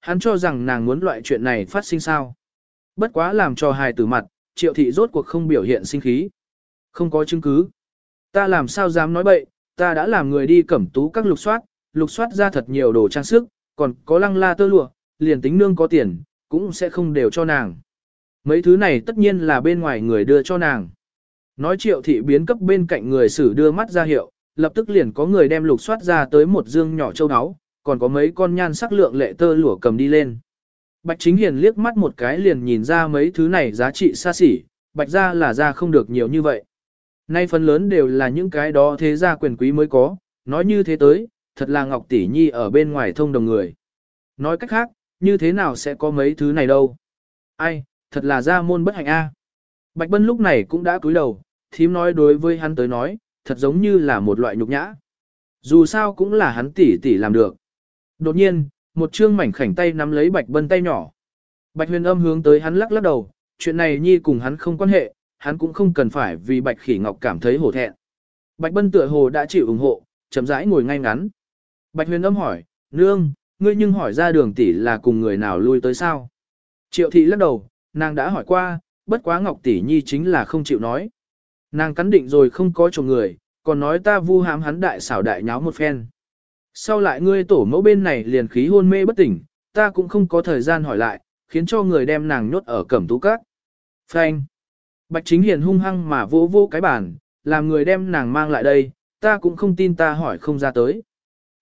Hắn cho rằng nàng muốn loại chuyện này phát sinh sao. Bất quá làm cho hài tử mặt, triệu thị rốt cuộc không biểu hiện sinh khí. Không có chứng cứ. Ta làm sao dám nói bậy, ta đã làm người đi cẩm tú các lục soát, lục soát ra thật nhiều đồ trang sức, còn có lăng la tơ lụa, liền tính nương có tiền, cũng sẽ không đều cho nàng. Mấy thứ này tất nhiên là bên ngoài người đưa cho nàng. Nói triệu thị biến cấp bên cạnh người xử đưa mắt ra hiệu, lập tức liền có người đem lục soát ra tới một dương nhỏ châu áo, còn có mấy con nhan sắc lượng lệ tơ lụa cầm đi lên. Bạch Chính Hiền liếc mắt một cái liền nhìn ra mấy thứ này giá trị xa xỉ, bạch ra là ra không được nhiều như vậy. Nay phần lớn đều là những cái đó thế gia quyền quý mới có, nói như thế tới, thật là Ngọc Tỷ Nhi ở bên ngoài thông đồng người. Nói cách khác, như thế nào sẽ có mấy thứ này đâu? Ai, thật là gia môn bất hạnh a. Bạch Bân lúc này cũng đã cúi đầu, thím nói đối với hắn tới nói, thật giống như là một loại nhục nhã. Dù sao cũng là hắn tỷ tỷ làm được. Đột nhiên, một trương mảnh khảnh tay nắm lấy Bạch Bân tay nhỏ. Bạch huyền âm hướng tới hắn lắc lắc đầu, chuyện này nhi cùng hắn không quan hệ, hắn cũng không cần phải vì Bạch khỉ ngọc cảm thấy hổ thẹn. Bạch Bân tựa hồ đã chịu ủng hộ, chậm rãi ngồi ngay ngắn. Bạch huyền âm hỏi, nương, ngươi nhưng hỏi ra đường tỷ là cùng người nào lui tới sao? Triệu thị lắc đầu, nàng đã hỏi qua, bất quá ngọc tỷ nhi chính là không chịu nói. Nàng cắn định rồi không có chồng người, còn nói ta vu hãm hắn đại xảo đại nháo một phen. Sau lại ngươi tổ mẫu bên này liền khí hôn mê bất tỉnh, ta cũng không có thời gian hỏi lại, khiến cho người đem nàng nhốt ở cẩm tú cát. Phanh. Bạch chính hiền hung hăng mà vỗ vỗ cái bàn, làm người đem nàng mang lại đây, ta cũng không tin ta hỏi không ra tới.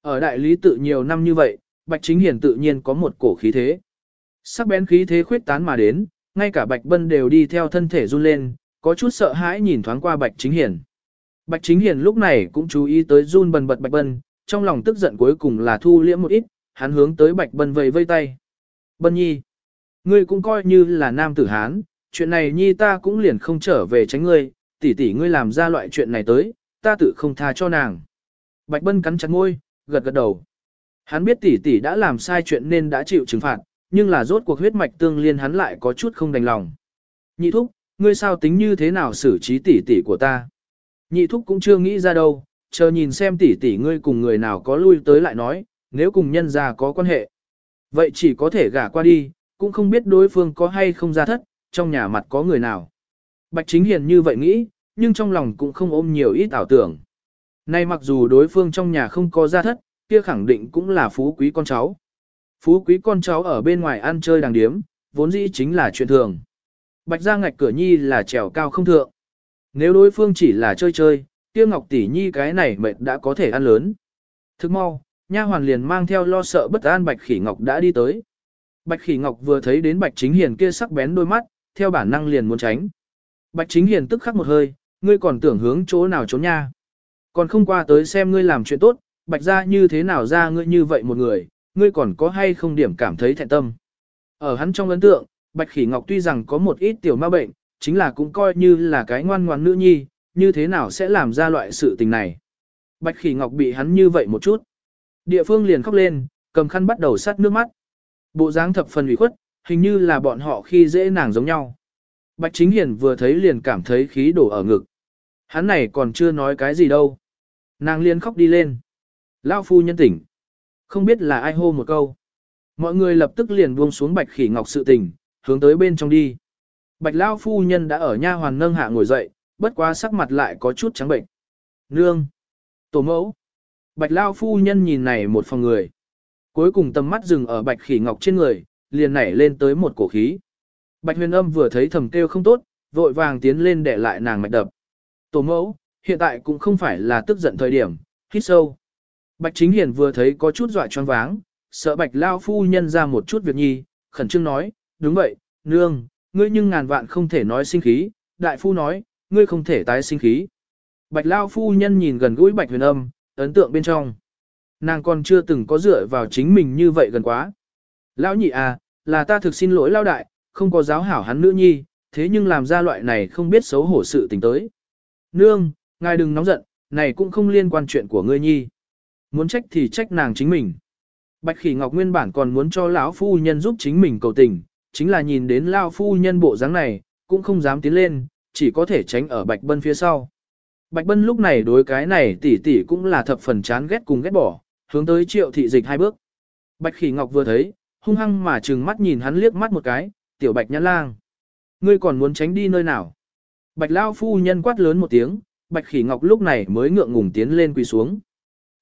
Ở đại lý tự nhiều năm như vậy, Bạch chính hiền tự nhiên có một cổ khí thế. Sắc bén khí thế khuyết tán mà đến, ngay cả Bạch Bân đều đi theo thân thể run lên, có chút sợ hãi nhìn thoáng qua Bạch Chính Hiền. Bạch Chính Hiền lúc này cũng chú ý tới run bần bật Bạch Bân, trong lòng tức giận cuối cùng là thu liễm một ít, hắn hướng tới Bạch Bân vây vây tay. Bân nhi, ngươi cũng coi như là nam tử hán, chuyện này nhi ta cũng liền không trở về tránh ngươi, tỷ tỷ ngươi làm ra loại chuyện này tới, ta tự không tha cho nàng. Bạch Bân cắn chặt môi, gật gật đầu. Hắn biết tỷ tỷ đã làm sai chuyện nên đã chịu trừng phạt, nhưng là rốt cuộc huyết mạch tương liên hắn lại có chút không đành lòng. Nhị thúc, ngươi sao tính như thế nào xử trí tỷ tỷ của ta? Nhị thúc cũng chưa nghĩ ra đâu, chờ nhìn xem tỷ tỷ ngươi cùng người nào có lui tới lại nói, nếu cùng nhân gia có quan hệ. Vậy chỉ có thể gả qua đi, cũng không biết đối phương có hay không ra thất, trong nhà mặt có người nào. Bạch Chính Hiền như vậy nghĩ, nhưng trong lòng cũng không ôm nhiều ít ảo tưởng. Nay mặc dù đối phương trong nhà không có gia thất, kia khẳng định cũng là phú quý con cháu. Phú quý con cháu ở bên ngoài ăn chơi đàng điếm, vốn dĩ chính là chuyện thường. Bạch ra ngạch cửa nhi là trèo cao không thượng. Nếu đối phương chỉ là chơi chơi, kia ngọc tỷ nhi cái này mệt đã có thể ăn lớn. Thức mau, nha hoàn liền mang theo lo sợ bất an bạch khỉ ngọc đã đi tới. Bạch khỉ ngọc vừa thấy đến bạch chính hiền kia sắc bén đôi mắt, theo bản năng liền muốn tránh. Bạch chính hiền tức khắc một hơi, ngươi còn tưởng hướng chỗ nào trốn nha. Còn không qua tới xem ngươi làm chuyện tốt, bạch ra như thế nào ra ngươi như vậy một người, ngươi còn có hay không điểm cảm thấy thẹn tâm. Ở hắn trong ấn tượng, Bạch Khỉ Ngọc tuy rằng có một ít tiểu ma bệnh, chính là cũng coi như là cái ngoan ngoan nữ nhi, như thế nào sẽ làm ra loại sự tình này. Bạch Khỉ Ngọc bị hắn như vậy một chút. Địa phương liền khóc lên, cầm khăn bắt đầu sát nước mắt. Bộ dáng thập phần ủy khuất, hình như là bọn họ khi dễ nàng giống nhau. Bạch Chính Hiền vừa thấy liền cảm thấy khí đổ ở ngực. Hắn này còn chưa nói cái gì đâu. Nàng liền khóc đi lên. Lao phu nhân tỉnh. Không biết là ai hô một câu. Mọi người lập tức liền buông xuống bạch khỉ ngọc sự tình, hướng tới bên trong đi. Bạch Lao phu nhân đã ở nha hoàn nâng hạ ngồi dậy, bất quá sắc mặt lại có chút trắng bệnh. Nương! Tổ mẫu! Bạch Lao phu nhân nhìn này một phòng người. Cuối cùng tầm mắt dừng ở bạch khỉ ngọc trên người, liền nảy lên tới một cổ khí. Bạch huyền âm vừa thấy thầm kêu không tốt, vội vàng tiến lên để lại nàng mạch đập. Tổ mẫu, hiện tại cũng không phải là tức giận thời điểm, hít sâu. Bạch Chính Hiền vừa thấy có chút dọa choáng váng, sợ Bạch Lao phu nhân ra một chút việc nhi, khẩn trương nói, đúng vậy, nương, ngươi nhưng ngàn vạn không thể nói sinh khí, đại phu nói, ngươi không thể tái sinh khí. Bạch Lao phu nhân nhìn gần gũi Bạch Huyền Âm, ấn tượng bên trong. Nàng còn chưa từng có dựa vào chính mình như vậy gần quá. Lão nhị à, là ta thực xin lỗi Lao đại, không có giáo hảo hắn nữ nhi, thế nhưng làm ra loại này không biết xấu hổ sự tình tới. Nương, ngài đừng nóng giận, này cũng không liên quan chuyện của ngươi nhi. Muốn trách thì trách nàng chính mình. Bạch Khỉ Ngọc nguyên bản còn muốn cho lão phu nhân giúp chính mình cầu tình, chính là nhìn đến lão phu nhân bộ dáng này, cũng không dám tiến lên, chỉ có thể tránh ở Bạch Bân phía sau. Bạch Bân lúc này đối cái này tỷ tỷ cũng là thập phần chán ghét cùng ghét bỏ, hướng tới Triệu thị dịch hai bước. Bạch Khỉ Ngọc vừa thấy, hung hăng mà trừng mắt nhìn hắn liếc mắt một cái, tiểu bạch nhãn lang. Ngươi còn muốn tránh đi nơi nào? Bạch Lao phu nhân quát lớn một tiếng, Bạch Khỉ Ngọc lúc này mới ngượng ngùng tiến lên quỳ xuống.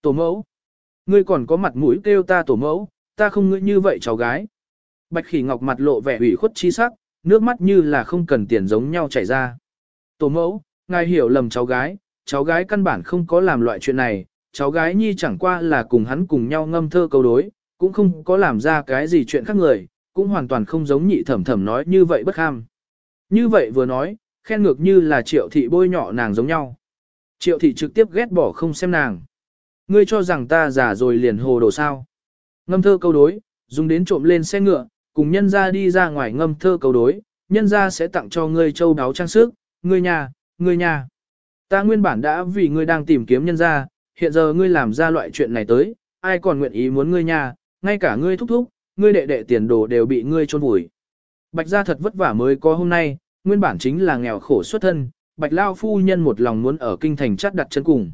Tổ mẫu, ngươi còn có mặt mũi kêu ta tổ mẫu, ta không ngươi như vậy cháu gái. Bạch Khỉ Ngọc mặt lộ vẻ ủy khuất chi sắc, nước mắt như là không cần tiền giống nhau chảy ra. Tổ mẫu, ngài hiểu lầm cháu gái, cháu gái căn bản không có làm loại chuyện này, cháu gái nhi chẳng qua là cùng hắn cùng nhau ngâm thơ câu đối, cũng không có làm ra cái gì chuyện khác người, cũng hoàn toàn không giống nhị thẩm thẩm nói như vậy bất ham. Như vậy vừa nói, khen ngược như là triệu thị bôi nhọ nàng giống nhau. Triệu thị trực tiếp ghét bỏ không xem nàng. Ngươi cho rằng ta già rồi liền hồ đồ sao. Ngâm thơ câu đối, dùng đến trộm lên xe ngựa, cùng nhân ra đi ra ngoài ngâm thơ cầu đối, nhân ra sẽ tặng cho ngươi châu đáo trang sức, ngươi nhà, ngươi nhà. Ta nguyên bản đã vì ngươi đang tìm kiếm nhân ra, hiện giờ ngươi làm ra loại chuyện này tới, ai còn nguyện ý muốn ngươi nhà, ngay cả ngươi thúc thúc, ngươi đệ đệ tiền đồ đều bị ngươi chôn vùi. Bạch gia thật vất vả mới có hôm nay, nguyên bản chính là nghèo khổ xuất thân, Bạch Lao phu nhân một lòng muốn ở kinh thành chắt đặt chân cùng.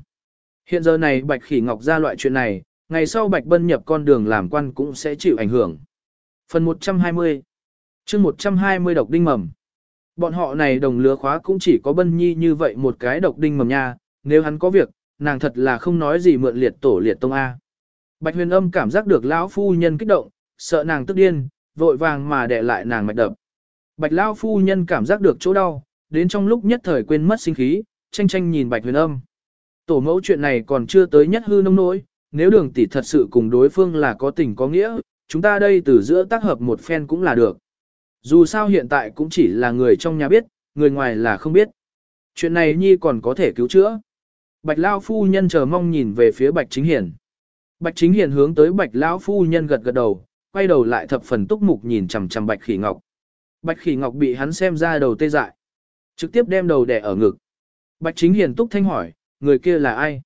Hiện giờ này Bạch Khỉ Ngọc ra loại chuyện này, ngày sau Bạch Bân nhập con đường làm quan cũng sẽ chịu ảnh hưởng. Phần 120 chương 120 độc đinh mầm. Bọn họ này đồng lứa khóa cũng chỉ có Bân Nhi như vậy một cái độc đinh mầm nha, nếu hắn có việc, nàng thật là không nói gì mượn liệt tổ liệt tông A. Bạch huyền âm cảm giác được lão phu nhân kích động, sợ nàng tức điên, vội vàng mà đè lại nàng mạch đập. Bạch lão phu nhân cảm giác được chỗ đau, đến trong lúc nhất thời quên mất sinh khí, tranh tranh nhìn bạch huyền âm. Tổ mẫu chuyện này còn chưa tới nhất hư nông nỗi, nếu đường tỷ thật sự cùng đối phương là có tình có nghĩa, chúng ta đây từ giữa tác hợp một phen cũng là được. Dù sao hiện tại cũng chỉ là người trong nhà biết, người ngoài là không biết. Chuyện này nhi còn có thể cứu chữa. Bạch Lao phu nhân chờ mong nhìn về phía Bạch Chính Hiền. Bạch Chính Hiền hướng tới Bạch Lão phu nhân gật gật đầu, quay đầu lại thập phần túc mục nhìn chằm chằm Bạch Khỉ Ngọc. Bạch Khỉ Ngọc bị hắn xem ra đầu tê dại, trực tiếp đem đầu đè ở ngực. Bạch Chính Hiền túc thanh hỏi, người kia là ai?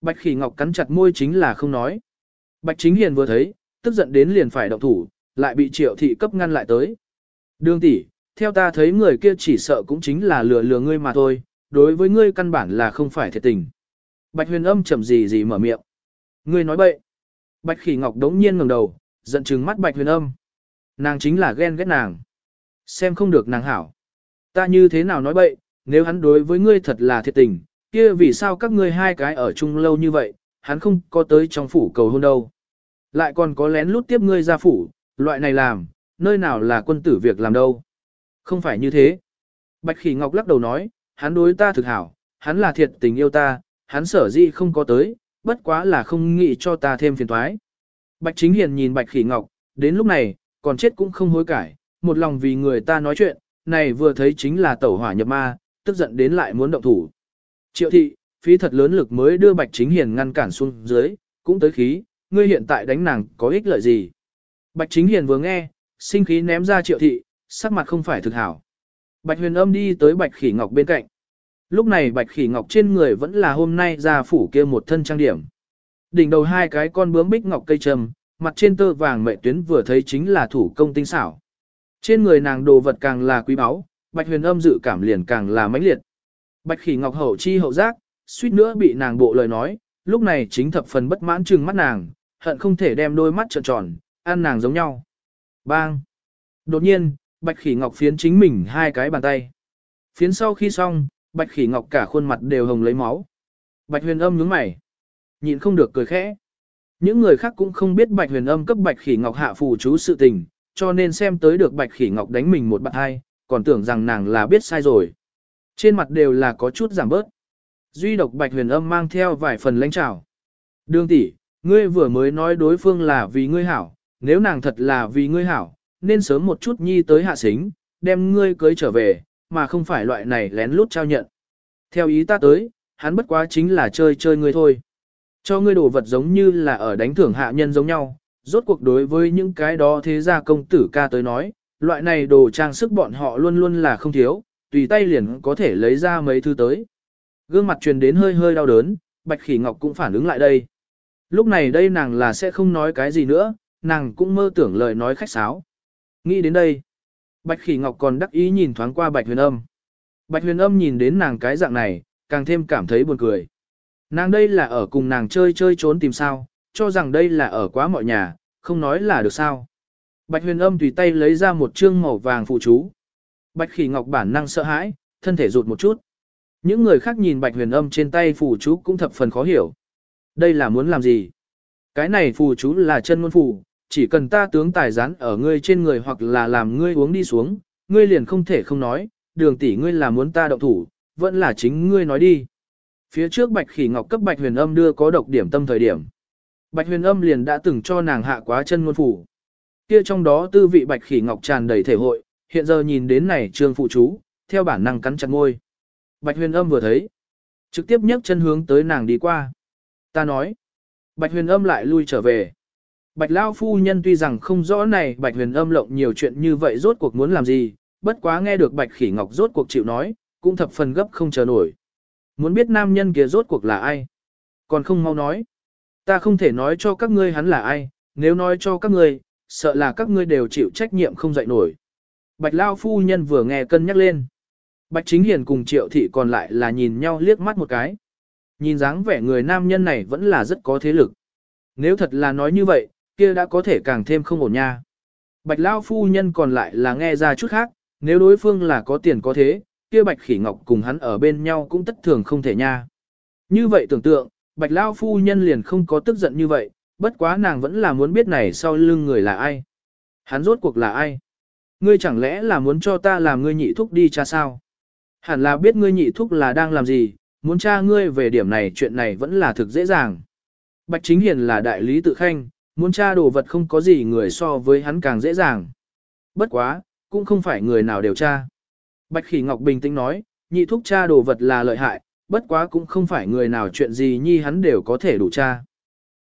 Bạch Khỉ Ngọc cắn chặt môi chính là không nói. Bạch Chính Hiền vừa thấy, tức giận đến liền phải động thủ, lại bị Triệu thị cấp ngăn lại tới. Đường tỷ, theo ta thấy người kia chỉ sợ cũng chính là lừa lừa ngươi mà thôi, đối với ngươi căn bản là không phải thiệt tình. Bạch huyền âm chậm gì gì mở miệng. Ngươi nói bậy. Bạch khỉ ngọc đống nhiên ngẩng đầu, giận trừng mắt bạch huyền âm. Nàng chính là ghen ghét nàng. Xem không được nàng hảo. Ta như thế nào nói bậy, nếu hắn đối với ngươi thật là thiệt tình, kia vì sao các ngươi hai cái ở chung lâu như vậy, hắn không có tới trong phủ cầu hôn đâu. Lại còn có lén lút tiếp ngươi ra phủ, loại này làm, nơi nào là quân tử việc làm đâu. Không phải như thế. Bạch khỉ ngọc lắc đầu nói, hắn đối ta thực hảo, hắn là thiệt tình yêu ta, hắn sở dĩ không có tới, bất quá là không nghĩ cho ta thêm phiền toái. Bạch Chính Hiền nhìn Bạch Khỉ Ngọc, đến lúc này, còn chết cũng không hối cải, một lòng vì người ta nói chuyện, này vừa thấy chính là tẩu hỏa nhập ma, tức giận đến lại muốn động thủ. Triệu thị, phí thật lớn lực mới đưa Bạch Chính Hiền ngăn cản xuống dưới, cũng tới khí, ngươi hiện tại đánh nàng có ích lợi gì. Bạch Chính Hiền vừa nghe, sinh khí ném ra triệu thị, sắc mặt không phải thực hảo. Bạch huyền âm đi tới Bạch Khỉ Ngọc bên cạnh. Lúc này Bạch Khỉ Ngọc trên người vẫn là hôm nay ra phủ kia một thân trang điểm. Đỉnh đầu hai cái con bướm bích ngọc cây trầm, mặt trên tơ vàng mệ tuyến vừa thấy chính là thủ công tinh xảo. Trên người nàng đồ vật càng là quý báu, Bạch Huyền Âm dự cảm liền càng là mãnh liệt. Bạch Khỉ Ngọc hậu chi hậu giác, suýt nữa bị nàng bộ lời nói, lúc này chính thập phần bất mãn trừng mắt nàng, hận không thể đem đôi mắt trợn tròn, ăn nàng giống nhau. Bang! Đột nhiên, Bạch Khỉ Ngọc phiến chính mình hai cái bàn tay. Phiến sau khi xong, Bạch Khỉ Ngọc cả khuôn mặt đều hồng lấy máu. Bạch Huyền Âm nhướng mày, nhịn không được cười khẽ. Những người khác cũng không biết Bạch Huyền Âm cấp Bạch Khỉ Ngọc hạ phù chú sự tình, cho nên xem tới được Bạch Khỉ Ngọc đánh mình một bạn hai, còn tưởng rằng nàng là biết sai rồi. Trên mặt đều là có chút giảm bớt. Duy độc Bạch Huyền Âm mang theo vài phần lãnh trào. Đường tỷ, ngươi vừa mới nói đối phương là vì ngươi hảo, nếu nàng thật là vì ngươi hảo, nên sớm một chút nhi tới hạ xính, đem ngươi cưới trở về, mà không phải loại này lén lút trao nhận. Theo ý ta tới, hắn bất quá chính là chơi chơi ngươi thôi. Cho ngươi đồ vật giống như là ở đánh thưởng hạ nhân giống nhau, rốt cuộc đối với những cái đó thế gia công tử ca tới nói, loại này đồ trang sức bọn họ luôn luôn là không thiếu, tùy tay liền có thể lấy ra mấy thứ tới. Gương mặt truyền đến hơi hơi đau đớn, Bạch Khỉ Ngọc cũng phản ứng lại đây. Lúc này đây nàng là sẽ không nói cái gì nữa, nàng cũng mơ tưởng lời nói khách sáo. Nghĩ đến đây, Bạch Khỉ Ngọc còn đắc ý nhìn thoáng qua Bạch Huyền Âm. Bạch Huyền Âm nhìn đến nàng cái dạng này, càng thêm cảm thấy buồn cười. Nàng đây là ở cùng nàng chơi chơi trốn tìm sao, cho rằng đây là ở quá mọi nhà, không nói là được sao. Bạch huyền âm tùy tay lấy ra một chương màu vàng phụ chú. Bạch khỉ ngọc bản năng sợ hãi, thân thể rụt một chút. Những người khác nhìn bạch huyền âm trên tay phù chú cũng thập phần khó hiểu. Đây là muốn làm gì? Cái này phù chú là chân ngôn phù, chỉ cần ta tướng tài rán ở ngươi trên người hoặc là làm ngươi uống đi xuống, ngươi liền không thể không nói, đường tỷ ngươi là muốn ta động thủ, vẫn là chính ngươi nói đi. Phía trước bạch khỉ ngọc cấp bạch huyền âm đưa có độc điểm tâm thời điểm. Bạch huyền âm liền đã từng cho nàng hạ quá chân ngôn phù. Kia trong đó tư vị bạch khỉ ngọc tràn đầy thể hội, hiện giờ nhìn đến này trương phụ chú, theo bản năng cắn chặt môi, Bạch huyền âm vừa thấy, trực tiếp nhấc chân hướng tới nàng đi qua. Ta nói, bạch huyền âm lại lui trở về. Bạch Lao phu nhân tuy rằng không rõ này Bạch huyền âm lộng nhiều chuyện như vậy rốt cuộc muốn làm gì, bất quá nghe được Bạch khỉ ngọc rốt cuộc chịu nói, cũng thập phần gấp không chờ nổi. Muốn biết nam nhân kia rốt cuộc là ai? Còn không mau nói. Ta không thể nói cho các ngươi hắn là ai, nếu nói cho các ngươi, sợ là các ngươi đều chịu trách nhiệm không dậy nổi. Bạch Lao phu nhân vừa nghe cân nhắc lên. Bạch Chính Hiền cùng Triệu Thị còn lại là nhìn nhau liếc mắt một cái. Nhìn dáng vẻ người nam nhân này vẫn là rất có thế lực. Nếu thật là nói như vậy, kia đã có thể càng thêm không ổn nha. Bạch Lao phu nhân còn lại là nghe ra chút khác, nếu đối phương là có tiền có thế, kia Bạch Khỉ Ngọc cùng hắn ở bên nhau cũng tất thường không thể nha. Như vậy tưởng tượng, Bạch Lao phu nhân liền không có tức giận như vậy, bất quá nàng vẫn là muốn biết này sau lưng người là ai. Hắn rốt cuộc là ai? Ngươi chẳng lẽ là muốn cho ta làm ngươi nhị thúc đi cha sao? Hẳn là biết ngươi nhị thúc là đang làm gì, muốn tra ngươi về điểm này chuyện này vẫn là thực dễ dàng. Bạch Chính Hiền là đại lý tự khanh, muốn tra đồ vật không có gì người so với hắn càng dễ dàng. Bất quá, cũng không phải người nào đều tra. Bạch Khỉ Ngọc bình tĩnh nói, nhị thúc tra đồ vật là lợi hại, bất quá cũng không phải người nào chuyện gì nhi hắn đều có thể đủ tra.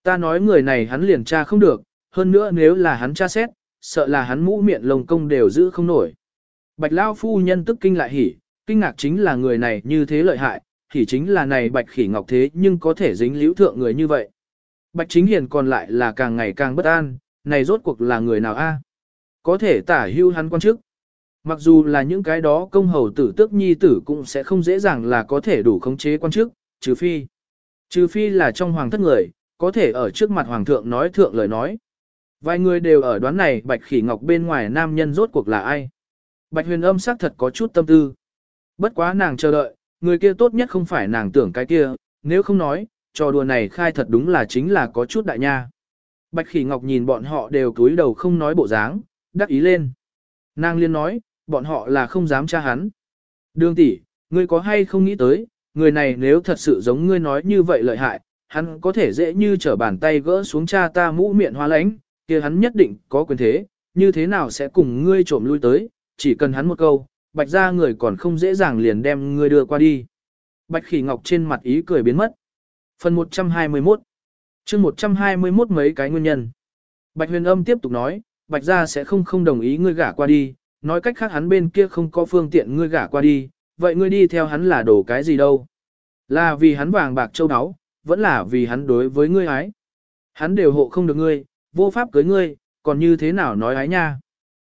Ta nói người này hắn liền tra không được, hơn nữa nếu là hắn tra xét, sợ là hắn mũ miệng lồng công đều giữ không nổi. Bạch Lao phu nhân tức kinh lại hỉ, kinh ngạc chính là người này như thế lợi hại, thì chính là này Bạch Khỉ Ngọc thế nhưng có thể dính liễu thượng người như vậy. Bạch Chính Hiền còn lại là càng ngày càng bất an, này rốt cuộc là người nào a? Có thể tả hưu hắn quan chức. Mặc dù là những cái đó công hầu tử tước nhi tử cũng sẽ không dễ dàng là có thể đủ khống chế quan chức, trừ phi. Trừ phi là trong hoàng thất người, có thể ở trước mặt hoàng thượng nói thượng lời nói. Vài người đều ở đoán này Bạch Khỉ Ngọc bên ngoài nam nhân rốt cuộc là ai. Bạch huyền âm xác thật có chút tâm tư. Bất quá nàng chờ đợi, người kia tốt nhất không phải nàng tưởng cái kia, nếu không nói, trò đùa này khai thật đúng là chính là có chút đại nha. Bạch Khỉ Ngọc nhìn bọn họ đều cúi đầu không nói bộ dáng, đắc ý lên. Nàng liên nói, bọn họ là không dám tra hắn. Đường tỷ, ngươi có hay không nghĩ tới, người này nếu thật sự giống ngươi nói như vậy lợi hại, hắn có thể dễ như trở bàn tay gỡ xuống cha ta mũ miệng hoa lãnh, kia hắn nhất định có quyền thế, như thế nào sẽ cùng ngươi trộm lui tới, chỉ cần hắn một câu, bạch ra người còn không dễ dàng liền đem ngươi đưa qua đi. Bạch khỉ ngọc trên mặt ý cười biến mất. Phần 121 chương 121 mấy cái nguyên nhân. Bạch huyền âm tiếp tục nói, bạch gia sẽ không không đồng ý ngươi gả qua đi, nói cách khác hắn bên kia không có phương tiện ngươi gả qua đi, vậy ngươi đi theo hắn là đổ cái gì đâu. Là vì hắn vàng bạc châu áo, vẫn là vì hắn đối với ngươi ái. Hắn đều hộ không được ngươi, vô pháp cưới ngươi, còn như thế nào nói ái nha.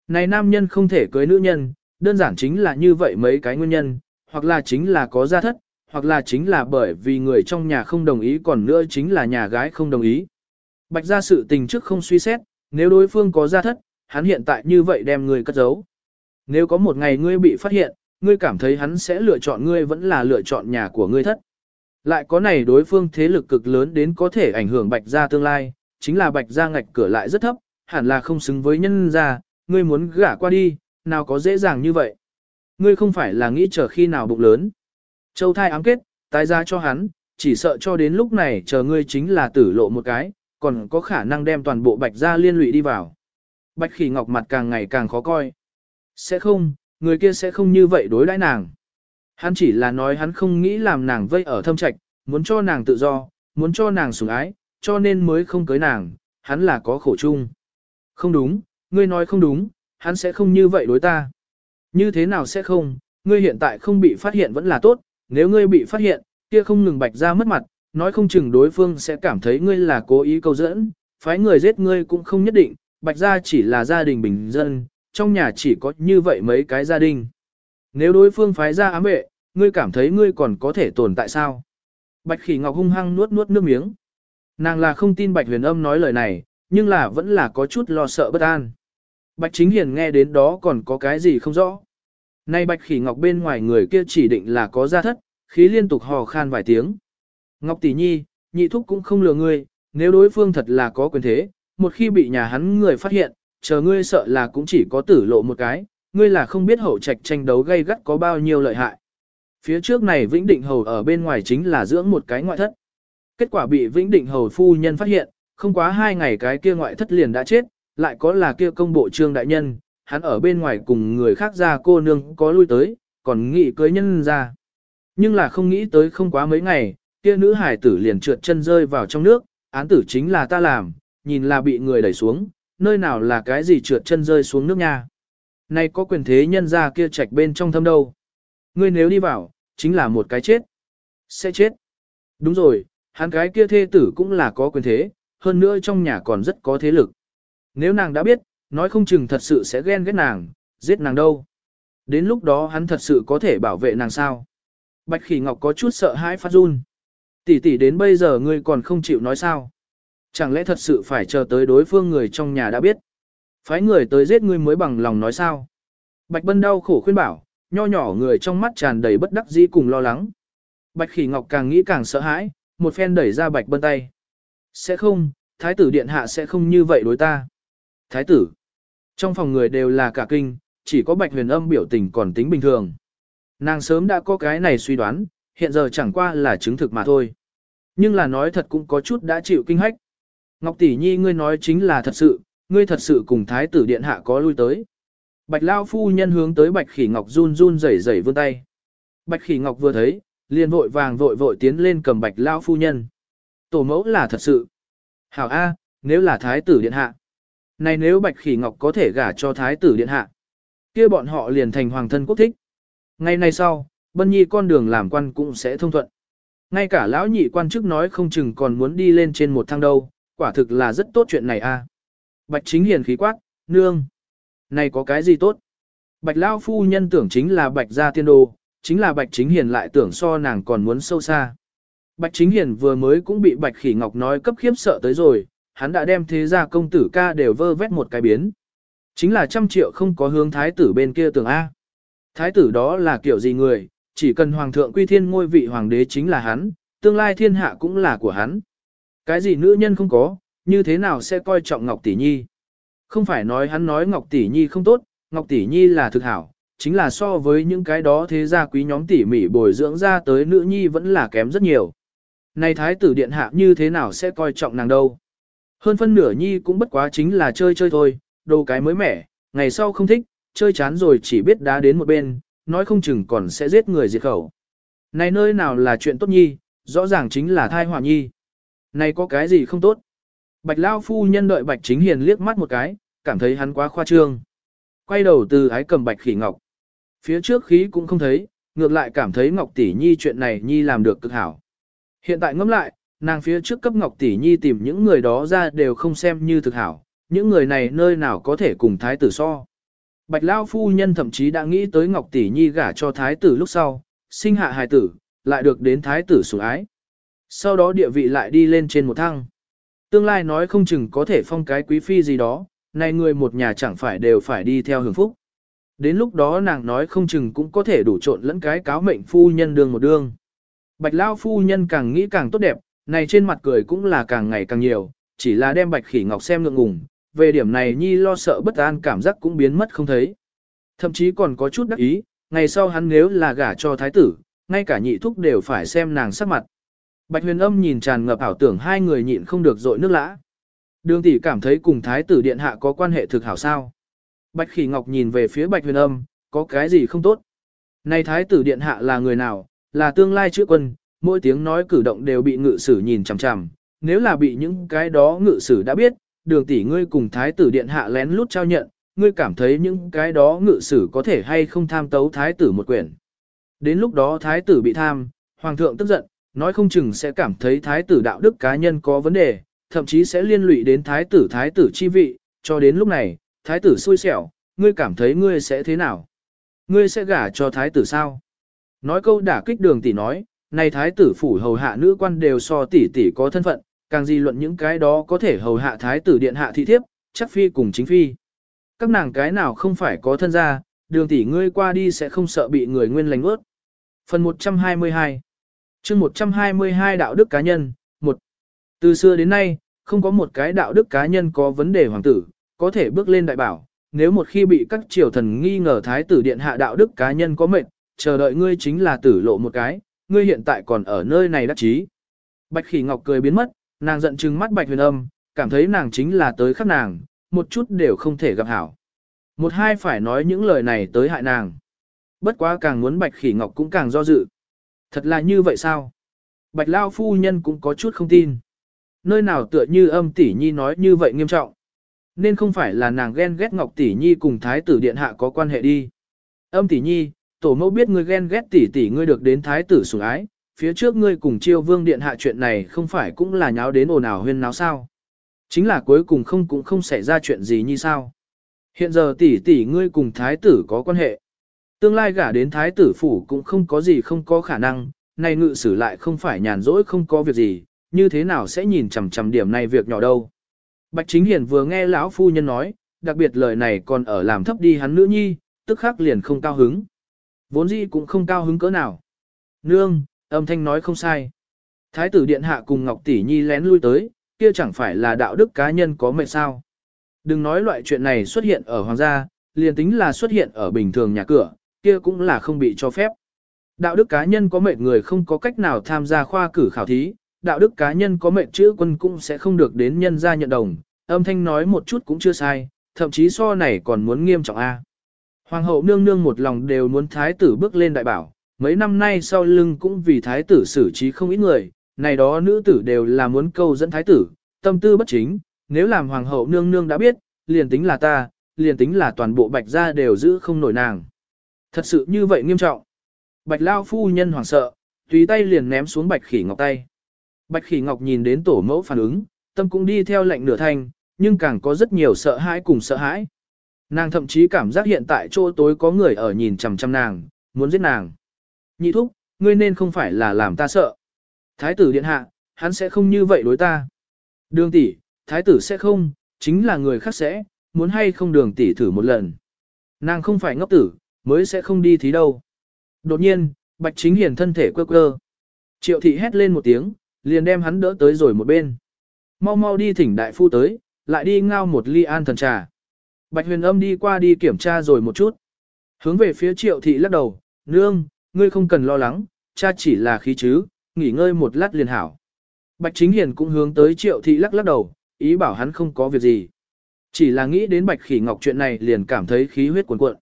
Này nam nhân không thể cưới nữ nhân, đơn giản chính là như vậy mấy cái nguyên nhân, hoặc là chính là có gia thất, hoặc là chính là bởi vì người trong nhà không đồng ý còn nữa chính là nhà gái không đồng ý. Bạch ra sự tình trước không suy xét, nếu đối phương có gia thất, hắn hiện tại như vậy đem người cất giấu. Nếu có một ngày ngươi bị phát hiện, ngươi cảm thấy hắn sẽ lựa chọn ngươi vẫn là lựa chọn nhà của ngươi thất. Lại có này đối phương thế lực cực lớn đến có thể ảnh hưởng bạch gia tương lai, chính là bạch gia ngạch cửa lại rất thấp, hẳn là không xứng với nhân gia, ngươi muốn gả qua đi, nào có dễ dàng như vậy. Ngươi không phải là nghĩ chờ khi nào bụng lớn. Châu thai ám kết, tái ra cho hắn, chỉ sợ cho đến lúc này chờ ngươi chính là tử lộ một cái, còn có khả năng đem toàn bộ bạch gia liên lụy đi vào. Bạch khỉ ngọc mặt càng ngày càng khó coi. Sẽ không, người kia sẽ không như vậy đối đãi nàng. Hắn chỉ là nói hắn không nghĩ làm nàng vây ở thâm trạch, muốn cho nàng tự do, muốn cho nàng sủng ái, cho nên mới không cưới nàng, hắn là có khổ chung. Không đúng, ngươi nói không đúng, hắn sẽ không như vậy đối ta. Như thế nào sẽ không, ngươi hiện tại không bị phát hiện vẫn là tốt, nếu ngươi bị phát hiện, kia không ngừng bạch ra mất mặt, nói không chừng đối phương sẽ cảm thấy ngươi là cố ý câu dẫn, phái người giết ngươi cũng không nhất định, bạch ra chỉ là gia đình bình dân, trong nhà chỉ có như vậy mấy cái gia đình. Nếu đối phương phái ra ám vệ, ngươi cảm thấy ngươi còn có thể tồn tại sao? Bạch khỉ ngọc hung hăng nuốt nuốt nước miếng. Nàng là không tin bạch huyền âm nói lời này, nhưng là vẫn là có chút lo sợ bất an. Bạch Chính Hiền nghe đến đó còn có cái gì không rõ. Nay Bạch Khỉ Ngọc bên ngoài người kia chỉ định là có gia thất, khí liên tục hò khan vài tiếng. Ngọc Tỷ Nhi, nhị thúc cũng không lừa ngươi, nếu đối phương thật là có quyền thế, một khi bị nhà hắn người phát hiện, chờ ngươi sợ là cũng chỉ có tử lộ một cái, ngươi là không biết hậu trạch tranh đấu gây gắt có bao nhiêu lợi hại. Phía trước này Vĩnh Định Hầu ở bên ngoài chính là dưỡng một cái ngoại thất. Kết quả bị Vĩnh Định Hầu phu nhân phát hiện, không quá hai ngày cái kia ngoại thất liền đã chết, lại có là kia công bộ trương đại nhân, hắn ở bên ngoài cùng người khác ra cô nương có lui tới, còn nghĩ cưới nhân ra. Nhưng là không nghĩ tới không quá mấy ngày, kia nữ hải tử liền trượt chân rơi vào trong nước, án tử chính là ta làm, nhìn là bị người đẩy xuống, nơi nào là cái gì trượt chân rơi xuống nước nha. nay có quyền thế nhân ra kia trạch bên trong thâm đâu. Ngươi nếu đi vào, chính là một cái chết. Sẽ chết. Đúng rồi, hắn cái kia thê tử cũng là có quyền thế, hơn nữa trong nhà còn rất có thế lực. Nếu nàng đã biết, nói không chừng thật sự sẽ ghen ghét nàng, giết nàng đâu. Đến lúc đó hắn thật sự có thể bảo vệ nàng sao. Bạch Khỉ Ngọc có chút sợ hãi phát run. Tỷ tỷ đến bây giờ ngươi còn không chịu nói sao. Chẳng lẽ thật sự phải chờ tới đối phương người trong nhà đã biết. Phái người tới giết ngươi mới bằng lòng nói sao. Bạch Bân đau khổ khuyên bảo, nho nhỏ người trong mắt tràn đầy bất đắc dĩ cùng lo lắng. Bạch Khỉ Ngọc càng nghĩ càng sợ hãi, một phen đẩy ra Bạch Bân tay. Sẽ không, Thái tử Điện Hạ sẽ không như vậy đối ta. Thái tử. Trong phòng người đều là cả kinh, chỉ có Bạch Huyền Âm biểu tình còn tính bình thường. Nàng sớm đã có cái này suy đoán, hiện giờ chẳng qua là chứng thực mà thôi. Nhưng là nói thật cũng có chút đã chịu kinh hách. Ngọc Tỷ Nhi ngươi nói chính là thật sự, ngươi thật sự cùng Thái tử Điện Hạ có lui tới. Bạch Lao phu nhân hướng tới Bạch Khỉ Ngọc run run rẩy rẩy vươn tay. Bạch Khỉ Ngọc vừa thấy, liền vội vàng vội vội tiến lên cầm Bạch Lao phu nhân. Tổ mẫu là thật sự. Hảo A, nếu là Thái tử Điện Hạ. Này nếu Bạch Khỉ Ngọc có thể gả cho Thái tử Điện Hạ. kia bọn họ liền thành hoàng thân quốc thích. Ngày nay sau, Bân Nhi con đường làm quan cũng sẽ thông thuận. Ngay cả lão nhị quan chức nói không chừng còn muốn đi lên trên một thang đâu, quả thực là rất tốt chuyện này a. Bạch chính hiền khí quát, nương. Này có cái gì tốt? Bạch lão phu nhân tưởng chính là Bạch gia tiên đồ, chính là Bạch chính hiền lại tưởng so nàng còn muốn sâu xa. Bạch chính hiền vừa mới cũng bị Bạch khỉ ngọc nói cấp khiếp sợ tới rồi, hắn đã đem thế gia công tử ca đều vơ vét một cái biến. Chính là trăm triệu không có hướng thái tử bên kia tưởng A. Thái tử đó là kiểu gì người, chỉ cần hoàng thượng quy thiên ngôi vị hoàng đế chính là hắn, tương lai thiên hạ cũng là của hắn. Cái gì nữ nhân không có, như thế nào sẽ coi trọng Ngọc Tỷ Nhi? Không phải nói hắn nói Ngọc Tỷ Nhi không tốt, Ngọc Tỷ Nhi là thực hảo, chính là so với những cái đó thế gia quý nhóm tỉ mỉ bồi dưỡng ra tới nữ nhi vẫn là kém rất nhiều. Này thái tử điện hạ như thế nào sẽ coi trọng nàng đâu? Hơn phân nửa nhi cũng bất quá chính là chơi chơi thôi, đồ cái mới mẻ, ngày sau không thích, chơi chán rồi chỉ biết đá đến một bên, nói không chừng còn sẽ giết người diệt khẩu. Này nơi nào là chuyện tốt nhi, rõ ràng chính là thai họa nhi. Này có cái gì không tốt? Bạch Lao phu nhân đợi Bạch Chính Hiền liếc mắt một cái, cảm thấy hắn quá khoa trương. Quay đầu từ ái cầm Bạch Khỉ Ngọc. Phía trước khí cũng không thấy, ngược lại cảm thấy Ngọc Tỷ Nhi chuyện này Nhi làm được cực hảo. Hiện tại ngẫm lại, nàng phía trước cấp Ngọc Tỷ Nhi tìm những người đó ra đều không xem như thực hảo, những người này nơi nào có thể cùng thái tử so. Bạch Lao phu nhân thậm chí đã nghĩ tới Ngọc Tỷ Nhi gả cho thái tử lúc sau, sinh hạ hài tử, lại được đến thái tử sủng ái. Sau đó địa vị lại đi lên trên một thăng. Tương lai nói không chừng có thể phong cái quý phi gì đó, này người một nhà chẳng phải đều phải đi theo hưởng phúc. Đến lúc đó nàng nói không chừng cũng có thể đủ trộn lẫn cái cáo mệnh phu nhân đường một đương. Bạch Lao phu nhân càng nghĩ càng tốt đẹp, này trên mặt cười cũng là càng ngày càng nhiều, chỉ là đem Bạch Khỉ Ngọc xem ngượng ngùng, về điểm này Nhi lo sợ bất an cảm giác cũng biến mất không thấy. Thậm chí còn có chút đắc ý, ngày sau hắn nếu là gả cho thái tử, ngay cả nhị thúc đều phải xem nàng sắc mặt. Bạch huyền âm nhìn tràn ngập ảo tưởng hai người nhịn không được dội nước lã. Đường tỷ cảm thấy cùng thái tử điện hạ có quan hệ thực hảo sao. Bạch khỉ ngọc nhìn về phía bạch huyền âm, có cái gì không tốt. Này thái tử điện hạ là người nào, là tương lai chữ quân, mỗi tiếng nói cử động đều bị ngự sử nhìn chằm chằm. Nếu là bị những cái đó ngự sử đã biết, đường tỷ ngươi cùng thái tử điện hạ lén lút trao nhận, ngươi cảm thấy những cái đó ngự sử có thể hay không tham tấu thái tử một quyển. Đến lúc đó thái tử bị tham, hoàng thượng tức giận, nói không chừng sẽ cảm thấy thái tử đạo đức cá nhân có vấn đề, thậm chí sẽ liên lụy đến thái tử thái tử chi vị, cho đến lúc này, thái tử xui xẻo, ngươi cảm thấy ngươi sẽ thế nào? Ngươi sẽ gả cho thái tử sao? Nói câu đả kích đường tỷ nói, này thái tử phủ hầu hạ nữ quan đều so tỷ tỷ có thân phận, càng gì luận những cái đó có thể hầu hạ thái tử điện hạ thị thiếp, chắc phi cùng chính phi. Các nàng cái nào không phải có thân gia, đường tỷ ngươi qua đi sẽ không sợ bị người nguyên lành ướt. Phần 122 chương 122 đạo đức cá nhân, 1. Từ xưa đến nay, không có một cái đạo đức cá nhân có vấn đề hoàng tử, có thể bước lên đại bảo, nếu một khi bị các triều thần nghi ngờ thái tử điện hạ đạo đức cá nhân có mệnh, chờ đợi ngươi chính là tử lộ một cái, ngươi hiện tại còn ở nơi này đắc chí. Bạch khỉ ngọc cười biến mất, nàng giận trừng mắt bạch huyền âm, cảm thấy nàng chính là tới khắc nàng, một chút đều không thể gặp hảo. Một hai phải nói những lời này tới hại nàng. Bất quá càng muốn bạch khỉ ngọc cũng càng do dự. Thật là như vậy sao? Bạch lao phu nhân cũng có chút không tin. Nơi nào tựa như âm tỷ nhi nói như vậy nghiêm trọng. Nên không phải là nàng ghen ghét ngọc tỷ nhi cùng thái tử điện hạ có quan hệ đi. Âm tỷ nhi, tổ mẫu biết ngươi ghen ghét tỷ tỷ ngươi được đến thái tử sủng ái, phía trước ngươi cùng chiêu vương điện hạ chuyện này không phải cũng là nháo đến ồn ào huyên náo sao. Chính là cuối cùng không cũng không xảy ra chuyện gì như sao. Hiện giờ tỷ tỷ ngươi cùng thái tử có quan hệ. Tương lai gả đến thái tử phủ cũng không có gì không có khả năng, này ngự sử lại không phải nhàn rỗi không có việc gì, như thế nào sẽ nhìn chằm chằm điểm này việc nhỏ đâu. Bạch Chính Hiền vừa nghe lão phu nhân nói, đặc biệt lời này còn ở làm thấp đi hắn nữ nhi, tức khắc liền không cao hứng. Vốn dĩ cũng không cao hứng cỡ nào. Nương, âm thanh nói không sai. Thái tử điện hạ cùng Ngọc Tỷ Nhi lén lui tới, kia chẳng phải là đạo đức cá nhân có mệnh sao. Đừng nói loại chuyện này xuất hiện ở hoàng gia, liền tính là xuất hiện ở bình thường nhà cửa, kia cũng là không bị cho phép. Đạo đức cá nhân có mệnh người không có cách nào tham gia khoa cử khảo thí, đạo đức cá nhân có mệnh chữ quân cũng sẽ không được đến nhân gia nhận đồng, âm thanh nói một chút cũng chưa sai, thậm chí so này còn muốn nghiêm trọng A. Hoàng hậu nương nương một lòng đều muốn thái tử bước lên đại bảo, mấy năm nay sau lưng cũng vì thái tử xử trí không ít người, này đó nữ tử đều là muốn câu dẫn thái tử, tâm tư bất chính, nếu làm hoàng hậu nương nương đã biết, liền tính là ta, liền tính là toàn bộ bạch gia đều giữ không nổi nàng. Thật sự như vậy nghiêm trọng. Bạch lao phu nhân hoảng sợ, tùy tay liền ném xuống bạch khỉ ngọc tay. Bạch khỉ ngọc nhìn đến tổ mẫu phản ứng, tâm cũng đi theo lệnh nửa thanh, nhưng càng có rất nhiều sợ hãi cùng sợ hãi. Nàng thậm chí cảm giác hiện tại chỗ tối có người ở nhìn chằm chằm nàng, muốn giết nàng. Nhị thúc, ngươi nên không phải là làm ta sợ. Thái tử điện hạ, hắn sẽ không như vậy đối ta. Đường tỷ, thái tử sẽ không, chính là người khác sẽ, muốn hay không đường tỷ thử một lần. Nàng không phải ngốc tử, mới sẽ không đi thí đâu. Đột nhiên, Bạch Chính Hiền thân thể quơ quơ. Triệu thị hét lên một tiếng, liền đem hắn đỡ tới rồi một bên. Mau mau đi thỉnh đại phu tới, lại đi ngao một ly an thần trà. Bạch huyền âm đi qua đi kiểm tra rồi một chút. Hướng về phía triệu thị lắc đầu, nương, ngươi không cần lo lắng, cha chỉ là khí chứ, nghỉ ngơi một lát liền hảo. Bạch chính hiền cũng hướng tới triệu thị lắc lắc đầu, ý bảo hắn không có việc gì. Chỉ là nghĩ đến bạch khỉ ngọc chuyện này liền cảm thấy khí huyết cuồn cuộn.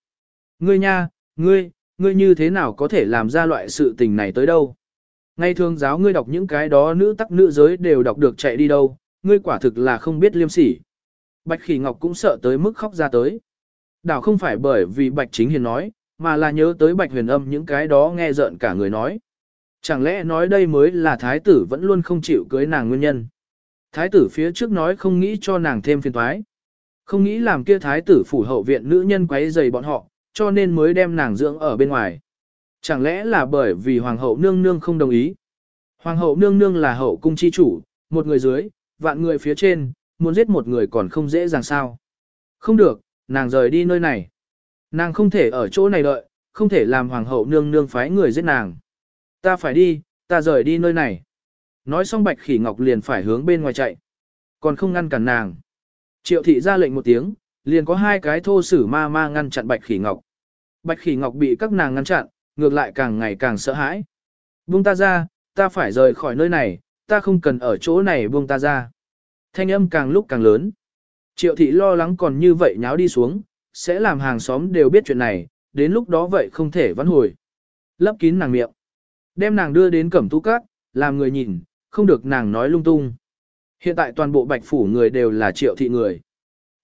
Ngươi nha, ngươi, ngươi như thế nào có thể làm ra loại sự tình này tới đâu? Ngay thường giáo ngươi đọc những cái đó nữ tắc nữ giới đều đọc được chạy đi đâu, ngươi quả thực là không biết liêm sỉ. Bạch khỉ ngọc cũng sợ tới mức khóc ra tới. Đảo không phải bởi vì bạch chính hiền nói, mà là nhớ tới bạch huyền âm những cái đó nghe rợn cả người nói. Chẳng lẽ nói đây mới là thái tử vẫn luôn không chịu cưới nàng nguyên nhân. Thái tử phía trước nói không nghĩ cho nàng thêm phiền toái, Không nghĩ làm kia thái tử phủ hậu viện nữ nhân quấy rầy bọn họ, cho nên mới đem nàng dưỡng ở bên ngoài. Chẳng lẽ là bởi vì hoàng hậu nương nương không đồng ý? Hoàng hậu nương nương là hậu cung chi chủ, một người dưới, vạn người phía trên, muốn giết một người còn không dễ dàng sao. Không được, nàng rời đi nơi này. Nàng không thể ở chỗ này đợi, không thể làm hoàng hậu nương nương phái người giết nàng. Ta phải đi, ta rời đi nơi này. Nói xong bạch khỉ ngọc liền phải hướng bên ngoài chạy. Còn không ngăn cản nàng. Triệu thị ra lệnh một tiếng, liền có hai cái thô sử ma ma ngăn chặn bạch khỉ ngọc. Bạch khỉ ngọc bị các nàng ngăn chặn, ngược lại càng ngày càng sợ hãi. Buông ta ra, ta phải rời khỏi nơi này, ta không cần ở chỗ này buông ta ra. Thanh âm càng lúc càng lớn. Triệu thị lo lắng còn như vậy nháo đi xuống, sẽ làm hàng xóm đều biết chuyện này, đến lúc đó vậy không thể vãn hồi. Lấp kín nàng miệng. Đem nàng đưa đến cẩm tú cát, làm người nhìn, không được nàng nói lung tung. Hiện tại toàn bộ bạch phủ người đều là triệu thị người.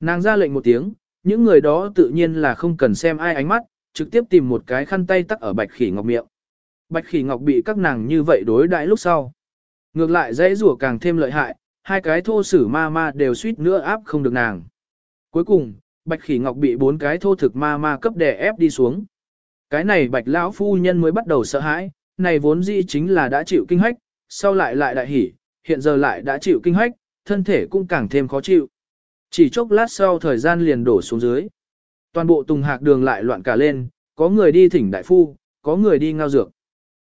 Nàng ra lệnh một tiếng, những người đó tự nhiên là không cần xem ai ánh mắt, trực tiếp tìm một cái khăn tay tắt ở bạch khỉ ngọc miệng. Bạch khỉ ngọc bị các nàng như vậy đối đãi lúc sau. Ngược lại dễ rủa càng thêm lợi hại, hai cái thô sử ma ma đều suýt nữa áp không được nàng. Cuối cùng, bạch khỉ ngọc bị bốn cái thô thực ma ma cấp đè ép đi xuống. Cái này bạch lão phu nhân mới bắt đầu sợ hãi, này vốn dĩ chính là đã chịu kinh hách, sau lại lại đại hỉ, hiện giờ lại đã chịu kinh hách, thân thể cũng càng thêm khó chịu. Chỉ chốc lát sau thời gian liền đổ xuống dưới. Toàn bộ tùng hạc đường lại loạn cả lên, có người đi thỉnh đại phu, có người đi ngao dược.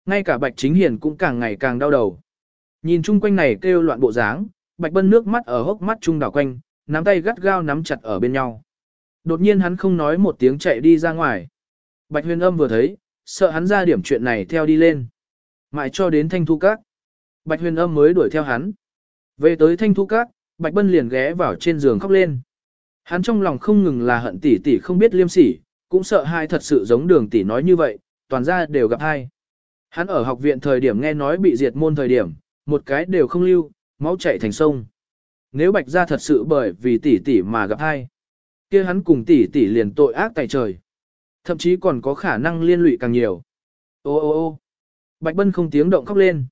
Ngay cả Bạch Chính Hiền cũng càng ngày càng đau đầu. Nhìn chung quanh này kêu loạn bộ dáng, Bạch Bân nước mắt ở hốc mắt trung đảo quanh, nắm tay gắt gao nắm chặt ở bên nhau. Đột nhiên hắn không nói một tiếng chạy đi ra ngoài. Bạch huyền âm vừa thấy, sợ hắn ra điểm chuyện này theo đi lên. Mãi cho đến thanh thu các. Bạch huyền âm mới đuổi theo hắn. Về tới thanh thu các, Bạch Bân liền ghé vào trên giường khóc lên. Hắn trong lòng không ngừng là hận tỷ tỷ không biết liêm sỉ, cũng sợ hai thật sự giống đường tỷ nói như vậy, toàn ra đều gặp hai. Hắn ở học viện thời điểm nghe nói bị diệt môn thời điểm, một cái đều không lưu, máu chảy thành sông. Nếu bạch gia thật sự bởi vì tỷ tỷ mà gặp hai, kia hắn cùng tỷ tỷ liền tội ác tại trời. Thậm chí còn có khả năng liên lụy càng nhiều. Ô ô ô Bạch Bân không tiếng động khóc lên.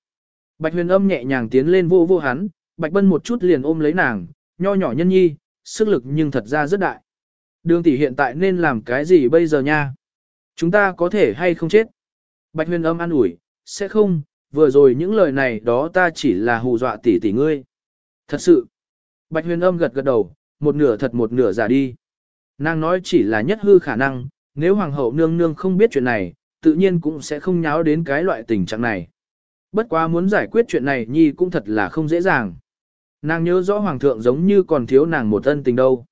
Bạch huyền âm nhẹ nhàng tiến lên vô vô hắn, Bạch Bân một chút liền ôm lấy nàng, nho nhỏ nhân nhi, sức lực nhưng thật ra rất đại. Đường tỷ hiện tại nên làm cái gì bây giờ nha? Chúng ta có thể hay không chết? Bạch huyền âm an ủi, sẽ không, vừa rồi những lời này đó ta chỉ là hù dọa tỷ tỷ ngươi. Thật sự. Bạch huyền âm gật gật đầu, một nửa thật một nửa giả đi. Nàng nói chỉ là nhất hư khả năng, nếu hoàng hậu nương nương không biết chuyện này, tự nhiên cũng sẽ không nháo đến cái loại tình trạng này. Bất quá muốn giải quyết chuyện này nhi cũng thật là không dễ dàng. Nàng nhớ rõ hoàng thượng giống như còn thiếu nàng một ân tình đâu.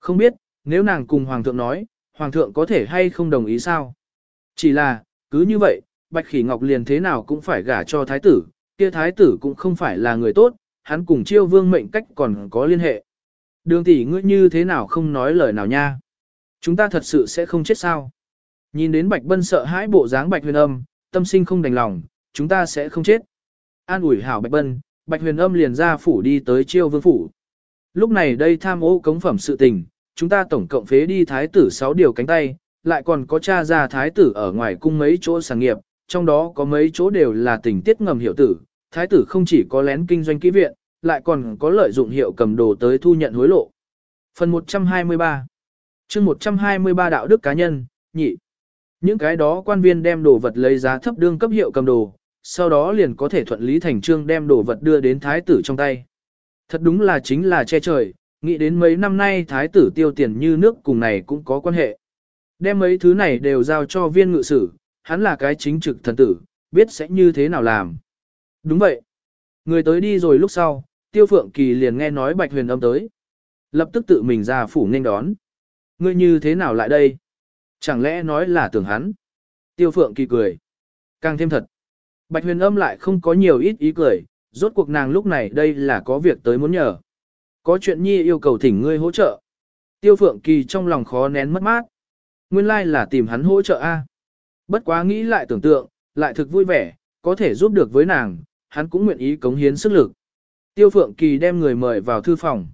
Không biết, nếu nàng cùng hoàng thượng nói, hoàng thượng có thể hay không đồng ý sao? Chỉ là, cứ như vậy, Bạch Khỉ Ngọc liền thế nào cũng phải gả cho thái tử, kia thái tử cũng không phải là người tốt, hắn cùng chiêu vương mệnh cách còn có liên hệ. Đường tỷ ngươi như thế nào không nói lời nào nha? Chúng ta thật sự sẽ không chết sao? Nhìn đến Bạch Bân sợ hãi bộ dáng Bạch Huyền Âm, tâm sinh không đành lòng, chúng ta sẽ không chết. An ủi hảo Bạch Bân, Bạch Huyền Âm liền ra phủ đi tới chiêu vương phủ. Lúc này đây tham ô cống phẩm sự tình, chúng ta tổng cộng phế đi thái tử 6 điều cánh tay, lại còn có cha ra thái tử ở ngoài cung mấy chỗ sản nghiệp, trong đó có mấy chỗ đều là tình tiết ngầm hiệu tử. Thái tử không chỉ có lén kinh doanh kỹ viện, lại còn có lợi dụng hiệu cầm đồ tới thu nhận hối lộ. Phần 123 chương 123 đạo đức cá nhân, nhị. Những cái đó quan viên đem đồ vật lấy giá thấp đương cấp hiệu cầm đồ, sau đó liền có thể thuận lý thành trương đem đồ vật đưa đến thái tử trong tay. Thật đúng là chính là che trời, nghĩ đến mấy năm nay thái tử tiêu tiền như nước cùng này cũng có quan hệ. Đem mấy thứ này đều giao cho viên ngự sử, hắn là cái chính trực thần tử, biết sẽ như thế nào làm. Đúng vậy. Người tới đi rồi lúc sau, tiêu phượng kỳ liền nghe nói bạch huyền âm tới. Lập tức tự mình ra phủ nên đón. Ngươi như thế nào lại đây? Chẳng lẽ nói là tưởng hắn? Tiêu phượng kỳ cười. Càng thêm thật. Bạch huyền âm lại không có nhiều ít ý cười, rốt cuộc nàng lúc này đây là có việc tới muốn nhờ. Có chuyện nhi yêu cầu thỉnh ngươi hỗ trợ. Tiêu phượng kỳ trong lòng khó nén mất mát. Nguyên lai là tìm hắn hỗ trợ a. Bất quá nghĩ lại tưởng tượng, lại thực vui vẻ, có thể giúp được với nàng, hắn cũng nguyện ý cống hiến sức lực. Tiêu phượng kỳ đem người mời vào thư phòng.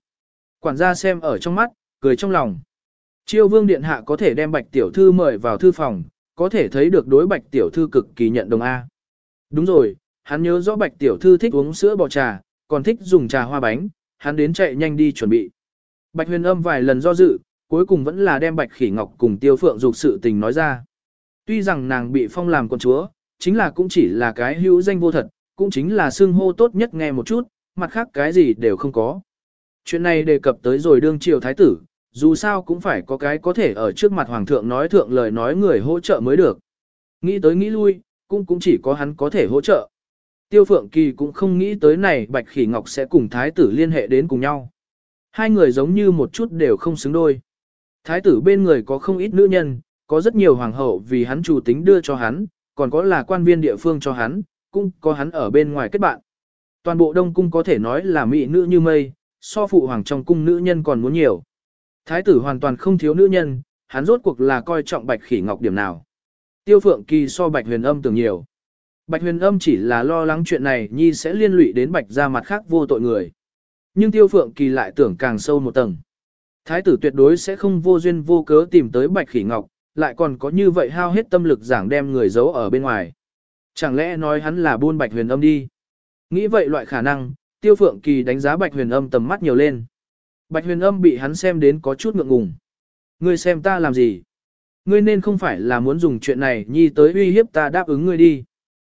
Quản gia xem ở trong mắt, cười trong lòng. Chiêu vương điện hạ có thể đem bạch tiểu thư mời vào thư phòng, có thể thấy được đối bạch tiểu thư cực kỳ nhận đồng A. Đúng rồi, hắn nhớ rõ bạch tiểu thư thích uống sữa bò trà, còn thích dùng trà hoa bánh, hắn đến chạy nhanh đi chuẩn bị. Bạch huyền âm vài lần do dự, cuối cùng vẫn là đem bạch khỉ ngọc cùng tiêu phượng dục sự tình nói ra. Tuy rằng nàng bị phong làm con chúa, chính là cũng chỉ là cái hữu danh vô thật, cũng chính là xưng hô tốt nhất nghe một chút, mặt khác cái gì đều không có. Chuyện này đề cập tới rồi đương triều thái tử, dù sao cũng phải có cái có thể ở trước mặt hoàng thượng nói thượng lời nói người hỗ trợ mới được. Nghĩ tới nghĩ lui, cũng cũng chỉ có hắn có thể hỗ trợ. Tiêu Phượng Kỳ cũng không nghĩ tới này Bạch Khỉ Ngọc sẽ cùng thái tử liên hệ đến cùng nhau. Hai người giống như một chút đều không xứng đôi. Thái tử bên người có không ít nữ nhân, có rất nhiều hoàng hậu vì hắn chủ tính đưa cho hắn, còn có là quan viên địa phương cho hắn, cũng có hắn ở bên ngoài kết bạn. Toàn bộ đông cung có thể nói là mỹ nữ như mây, so phụ hoàng trong cung nữ nhân còn muốn nhiều. Thái tử hoàn toàn không thiếu nữ nhân, hắn rốt cuộc là coi trọng bạch khỉ ngọc điểm nào. Tiêu phượng kỳ so bạch huyền âm tưởng nhiều. Bạch huyền âm chỉ là lo lắng chuyện này nhi sẽ liên lụy đến bạch ra mặt khác vô tội người. Nhưng tiêu phượng kỳ lại tưởng càng sâu một tầng. Thái tử tuyệt đối sẽ không vô duyên vô cớ tìm tới bạch khỉ ngọc, lại còn có như vậy hao hết tâm lực giảng đem người giấu ở bên ngoài. Chẳng lẽ nói hắn là buôn bạch huyền âm đi? Nghĩ vậy loại khả năng, tiêu phượng kỳ đánh giá bạch huyền âm tầm mắt nhiều lên. Bạch huyền âm bị hắn xem đến có chút ngượng ngùng. Ngươi xem ta làm gì? Ngươi nên không phải là muốn dùng chuyện này nhi tới uy hiếp ta đáp ứng ngươi đi.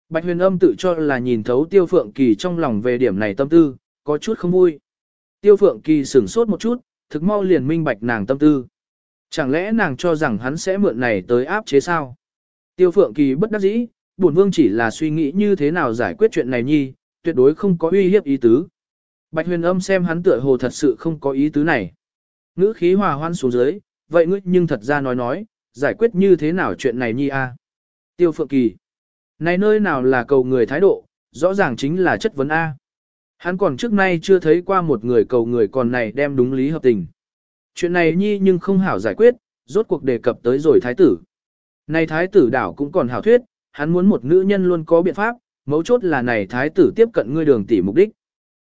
Bạch huyền âm tự cho là nhìn thấu tiêu phượng kỳ trong lòng về điểm này tâm tư, có chút không vui. Tiêu phượng kỳ sửng sốt một chút, thực mau liền minh bạch nàng tâm tư. Chẳng lẽ nàng cho rằng hắn sẽ mượn này tới áp chế sao? Tiêu Phượng Kỳ bất đắc dĩ, bổn vương chỉ là suy nghĩ như thế nào giải quyết chuyện này nhi, tuyệt đối không có uy hiếp ý tứ. Bạch huyền âm xem hắn tựa hồ thật sự không có ý tứ này. Ngữ khí hòa hoan xuống dưới, vậy ngươi nhưng thật ra nói nói, giải quyết như thế nào chuyện này nhi a? À? Tiêu Phượng Kỳ. Này nơi nào là cầu người thái độ, rõ ràng chính là chất vấn A. Hắn còn trước nay chưa thấy qua một người cầu người còn này đem đúng lý hợp tình. Chuyện này nhi nhưng không hảo giải quyết, rốt cuộc đề cập tới rồi thái tử. Này thái tử đảo cũng còn hảo thuyết, hắn muốn một nữ nhân luôn có biện pháp, mấu chốt là này thái tử tiếp cận ngươi đường tỷ mục đích.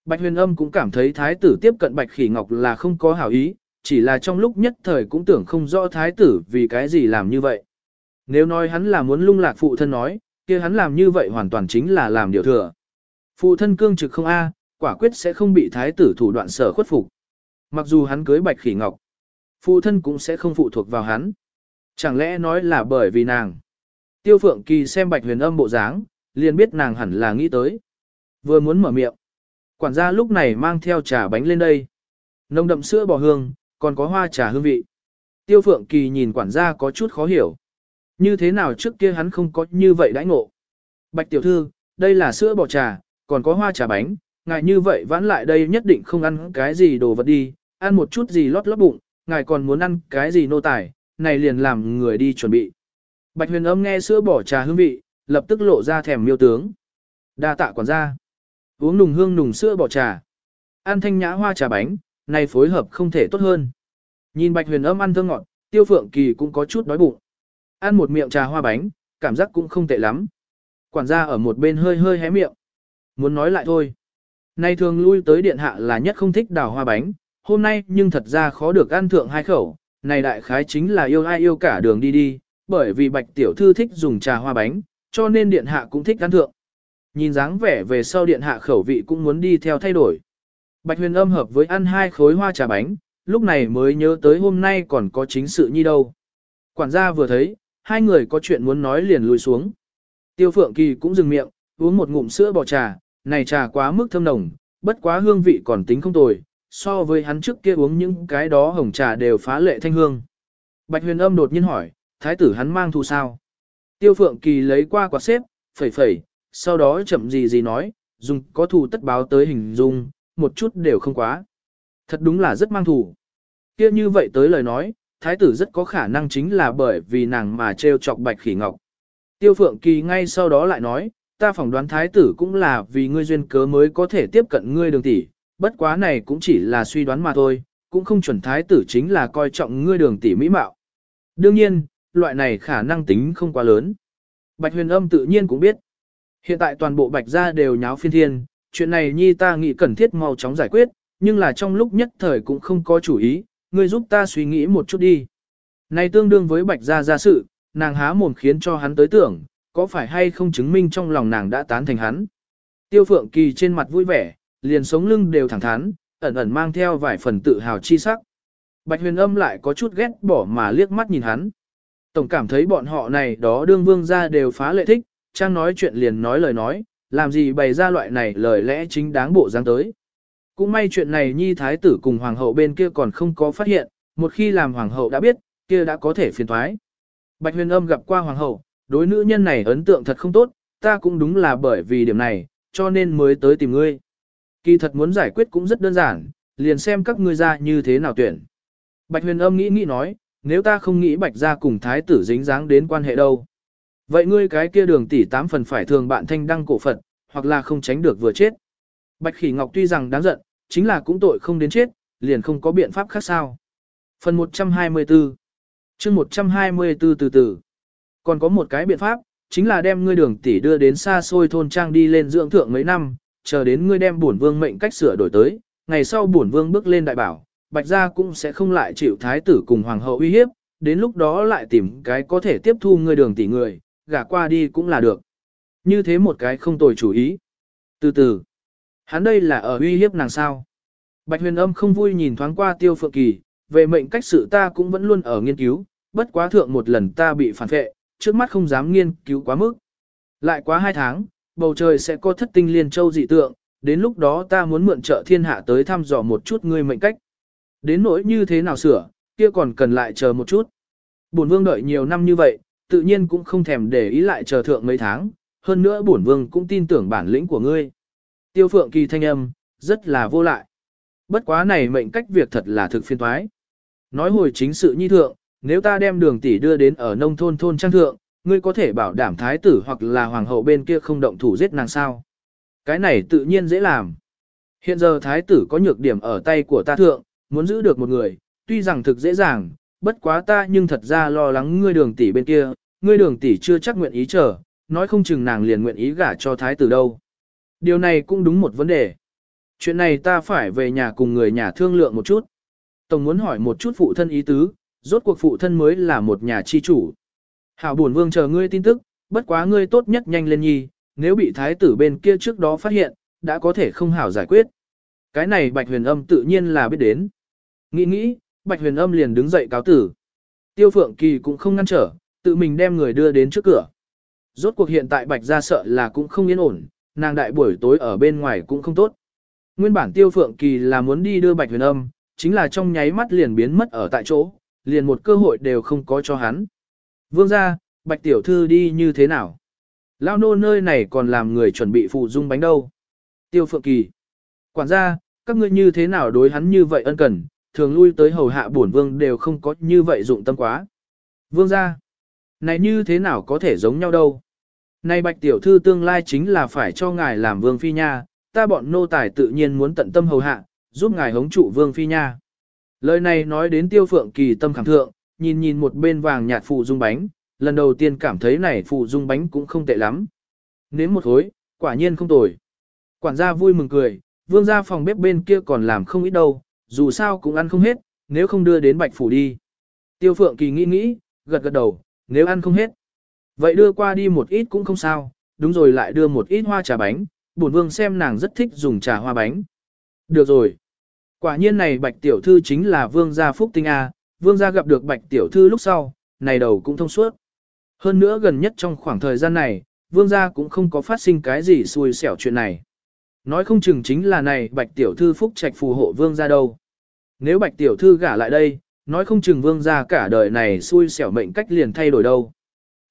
Bạch huyền âm cũng cảm thấy thái tử tiếp cận bạch khỉ ngọc là không có hảo ý, chỉ là trong lúc nhất thời cũng tưởng không rõ thái tử vì cái gì làm như vậy. Nếu nói hắn là muốn lung lạc phụ thân nói, kia hắn làm như vậy hoàn toàn chính là làm điều thừa. Phụ thân cương trực không a, quả quyết sẽ không bị thái tử thủ đoạn sở khuất phục. Mặc dù hắn cưới bạch khỉ ngọc, phụ thân cũng sẽ không phụ thuộc vào hắn. Chẳng lẽ nói là bởi vì nàng. Tiêu phượng kỳ xem bạch huyền âm bộ dáng, liền biết nàng hẳn là nghĩ tới. Vừa muốn mở miệng. Quản gia lúc này mang theo trà bánh lên đây. Nông đậm sữa bò hương, còn có hoa trà hương vị. Tiêu phượng kỳ nhìn quản gia có chút khó hiểu. Như thế nào trước kia hắn không có như vậy đãi ngộ. Bạch tiểu thư, đây là sữa bò trà, còn có hoa trà bánh, ngài như vậy vãn lại đây nhất định không ăn cái gì đồ vật đi, ăn một chút gì lót lót bụng, ngài còn muốn ăn cái gì nô tài, này liền làm người đi chuẩn bị. Bạch huyền âm nghe sữa bỏ trà hương vị, lập tức lộ ra thèm miêu tướng. Đa tạ quản gia. Uống nùng hương nùng sữa bỏ trà. Ăn thanh nhã hoa trà bánh, này phối hợp không thể tốt hơn. Nhìn bạch huyền âm ăn thơm ngọt, tiêu phượng kỳ cũng có chút đói bụng. Ăn một miệng trà hoa bánh, cảm giác cũng không tệ lắm. Quản gia ở một bên hơi hơi hé miệng. Muốn nói lại thôi. Nay thường lui tới điện hạ là nhất không thích đào hoa bánh, hôm nay nhưng thật ra khó được ăn thượng hai khẩu, này đại khái chính là yêu ai yêu cả đường đi đi, bởi vì bạch tiểu thư thích dùng trà hoa bánh, cho nên điện hạ cũng thích ăn thượng. Nhìn dáng vẻ về sau điện hạ khẩu vị cũng muốn đi theo thay đổi. Bạch huyền âm hợp với ăn hai khối hoa trà bánh, lúc này mới nhớ tới hôm nay còn có chính sự nhi đâu. Quản gia vừa thấy, hai người có chuyện muốn nói liền lùi xuống. Tiêu Phượng Kỳ cũng dừng miệng, uống một ngụm sữa bò trà, này trà quá mức thơm nồng, bất quá hương vị còn tính không tồi, so với hắn trước kia uống những cái đó hồng trà đều phá lệ thanh hương. Bạch huyền âm đột nhiên hỏi, thái tử hắn mang thù sao? Tiêu Phượng Kỳ lấy qua quạt xếp, phẩy phẩy, sau đó chậm gì gì nói, dùng có thù tất báo tới hình dung, một chút đều không quá. Thật đúng là rất mang thù. Kia như vậy tới lời nói, thái tử rất có khả năng chính là bởi vì nàng mà trêu chọc bạch khỉ ngọc. Tiêu Phượng Kỳ ngay sau đó lại nói, ta phỏng đoán thái tử cũng là vì ngươi duyên cớ mới có thể tiếp cận ngươi đường tỷ, bất quá này cũng chỉ là suy đoán mà thôi, cũng không chuẩn thái tử chính là coi trọng ngươi đường tỷ mỹ mạo. Đương nhiên, loại này khả năng tính không quá lớn. Bạch huyền âm tự nhiên cũng biết. Hiện tại toàn bộ bạch gia đều nháo phiên thiên, chuyện này nhi ta nghĩ cần thiết mau chóng giải quyết, nhưng là trong lúc nhất thời cũng không có chủ ý, ngươi giúp ta suy nghĩ một chút đi. Này tương đương với bạch gia gia sự, nàng há mồm khiến cho hắn tới tưởng, có phải hay không chứng minh trong lòng nàng đã tán thành hắn. Tiêu phượng kỳ trên mặt vui vẻ, liền sống lưng đều thẳng thắn, ẩn ẩn mang theo vài phần tự hào chi sắc. Bạch huyền âm lại có chút ghét bỏ mà liếc mắt nhìn hắn. Tổng cảm thấy bọn họ này đó đương vương gia đều phá lệ thích, trang nói chuyện liền nói lời nói, làm gì bày ra loại này lời lẽ chính đáng bộ dáng tới. Cũng may chuyện này nhi thái tử cùng hoàng hậu bên kia còn không có phát hiện, một khi làm hoàng hậu đã biết, kia đã có thể phiền thoái. Bạch huyền âm gặp qua hoàng hậu, đối nữ nhân này ấn tượng thật không tốt, ta cũng đúng là bởi vì điểm này, cho nên mới tới tìm ngươi. Kỳ thật muốn giải quyết cũng rất đơn giản, liền xem các ngươi ra như thế nào tuyển. Bạch huyền âm nghĩ nghĩ nói, nếu ta không nghĩ bạch ra cùng thái tử dính dáng đến quan hệ đâu. Vậy ngươi cái kia đường tỷ tám phần phải thường bạn thanh đăng cổ Phật, hoặc là không tránh được vừa chết. Bạch khỉ ngọc tuy rằng đáng giận, chính là cũng tội không đến chết, liền không có biện pháp khác sao. Phần 124 chương 124 từ từ Còn có một cái biện pháp, chính là đem ngươi đường tỷ đưa đến xa xôi thôn trang đi lên dưỡng thượng mấy năm, chờ đến ngươi đem bổn vương mệnh cách sửa đổi tới, ngày sau bổn vương bước lên đại bảo, bạch gia cũng sẽ không lại chịu thái tử cùng hoàng hậu uy hiếp, đến lúc đó lại tìm cái có thể tiếp thu ngươi đường tỷ người, gả qua đi cũng là được. Như thế một cái không tồi chủ ý. Từ từ, hắn đây là ở uy hiếp nàng sao. Bạch huyền âm không vui nhìn thoáng qua tiêu phượng kỳ, về mệnh cách sự ta cũng vẫn luôn ở nghiên cứu, bất quá thượng một lần ta bị phản vệ, trước mắt không dám nghiên cứu quá mức. Lại quá hai tháng, bầu trời sẽ có thất tinh liên châu dị tượng, đến lúc đó ta muốn mượn trợ thiên hạ tới thăm dò một chút ngươi mệnh cách. Đến nỗi như thế nào sửa, kia còn cần lại chờ một chút. Bổn vương đợi nhiều năm như vậy, tự nhiên cũng không thèm để ý lại chờ thượng mấy tháng, hơn nữa bổn vương cũng tin tưởng bản lĩnh của ngươi. Tiêu phượng kỳ thanh âm, rất là vô lại. Bất quá này mệnh cách việc thật là thực phiên thoái. Nói hồi chính sự nhi thượng, nếu ta đem đường tỷ đưa đến ở nông thôn thôn trang thượng, ngươi có thể bảo đảm thái tử hoặc là hoàng hậu bên kia không động thủ giết nàng sao. Cái này tự nhiên dễ làm. Hiện giờ thái tử có nhược điểm ở tay của ta thượng, muốn giữ được một người, tuy rằng thực dễ dàng, bất quá ta nhưng thật ra lo lắng ngươi đường tỷ bên kia, ngươi đường tỷ chưa chắc nguyện ý chờ, nói không chừng nàng liền nguyện ý gả cho thái tử đâu. Điều này cũng đúng một vấn đề. Chuyện này ta phải về nhà cùng người nhà thương lượng một chút. Tổng muốn hỏi một chút phụ thân ý tứ, rốt cuộc phụ thân mới là một nhà chi chủ. Hảo buồn vương chờ ngươi tin tức, bất quá ngươi tốt nhất nhanh lên nhi, nếu bị thái tử bên kia trước đó phát hiện, đã có thể không hảo giải quyết. Cái này bạch huyền âm tự nhiên là biết đến. Nghĩ nghĩ, bạch huyền âm liền đứng dậy cáo tử. Tiêu phượng kỳ cũng không ngăn trở, tự mình đem người đưa đến trước cửa. Rốt cuộc hiện tại bạch ra sợ là cũng không yên ổn, nàng đại buổi tối ở bên ngoài cũng không tốt. Nguyên bản tiêu phượng kỳ là muốn đi đưa bạch huyền âm, chính là trong nháy mắt liền biến mất ở tại chỗ, liền một cơ hội đều không có cho hắn. Vương ra, bạch tiểu thư đi như thế nào? Lao nô nơi này còn làm người chuẩn bị phụ dung bánh đâu. Tiêu phượng kỳ. Quản gia, các ngươi như thế nào đối hắn như vậy ân cần, thường lui tới hầu hạ bổn vương đều không có như vậy dụng tâm quá. Vương ra. Này như thế nào có thể giống nhau đâu. Này bạch tiểu thư tương lai chính là phải cho ngài làm vương phi nha, ta bọn nô tài tự nhiên muốn tận tâm hầu hạ, giúp ngài hống trụ vương phi nha. Lời này nói đến tiêu phượng kỳ tâm khẳng thượng, nhìn nhìn một bên vàng nhạt phụ dung bánh, lần đầu tiên cảm thấy này phụ dung bánh cũng không tệ lắm. Nếm một hối, quả nhiên không tồi. Quản gia vui mừng cười, vương gia phòng bếp bên kia còn làm không ít đâu, dù sao cũng ăn không hết, nếu không đưa đến bạch phủ đi. Tiêu phượng kỳ nghĩ nghĩ, gật gật đầu, nếu ăn không hết. Vậy đưa qua đi một ít cũng không sao, đúng rồi lại đưa một ít hoa trà bánh, bổn vương xem nàng rất thích dùng trà hoa bánh. Được rồi. Quả nhiên này bạch tiểu thư chính là vương gia phúc tinh A, vương gia gặp được bạch tiểu thư lúc sau, này đầu cũng thông suốt. Hơn nữa gần nhất trong khoảng thời gian này, vương gia cũng không có phát sinh cái gì xui xẻo chuyện này. Nói không chừng chính là này bạch tiểu thư phúc trạch phù hộ vương gia đâu. Nếu bạch tiểu thư gả lại đây, nói không chừng vương gia cả đời này xui xẻo mệnh cách liền thay đổi đâu.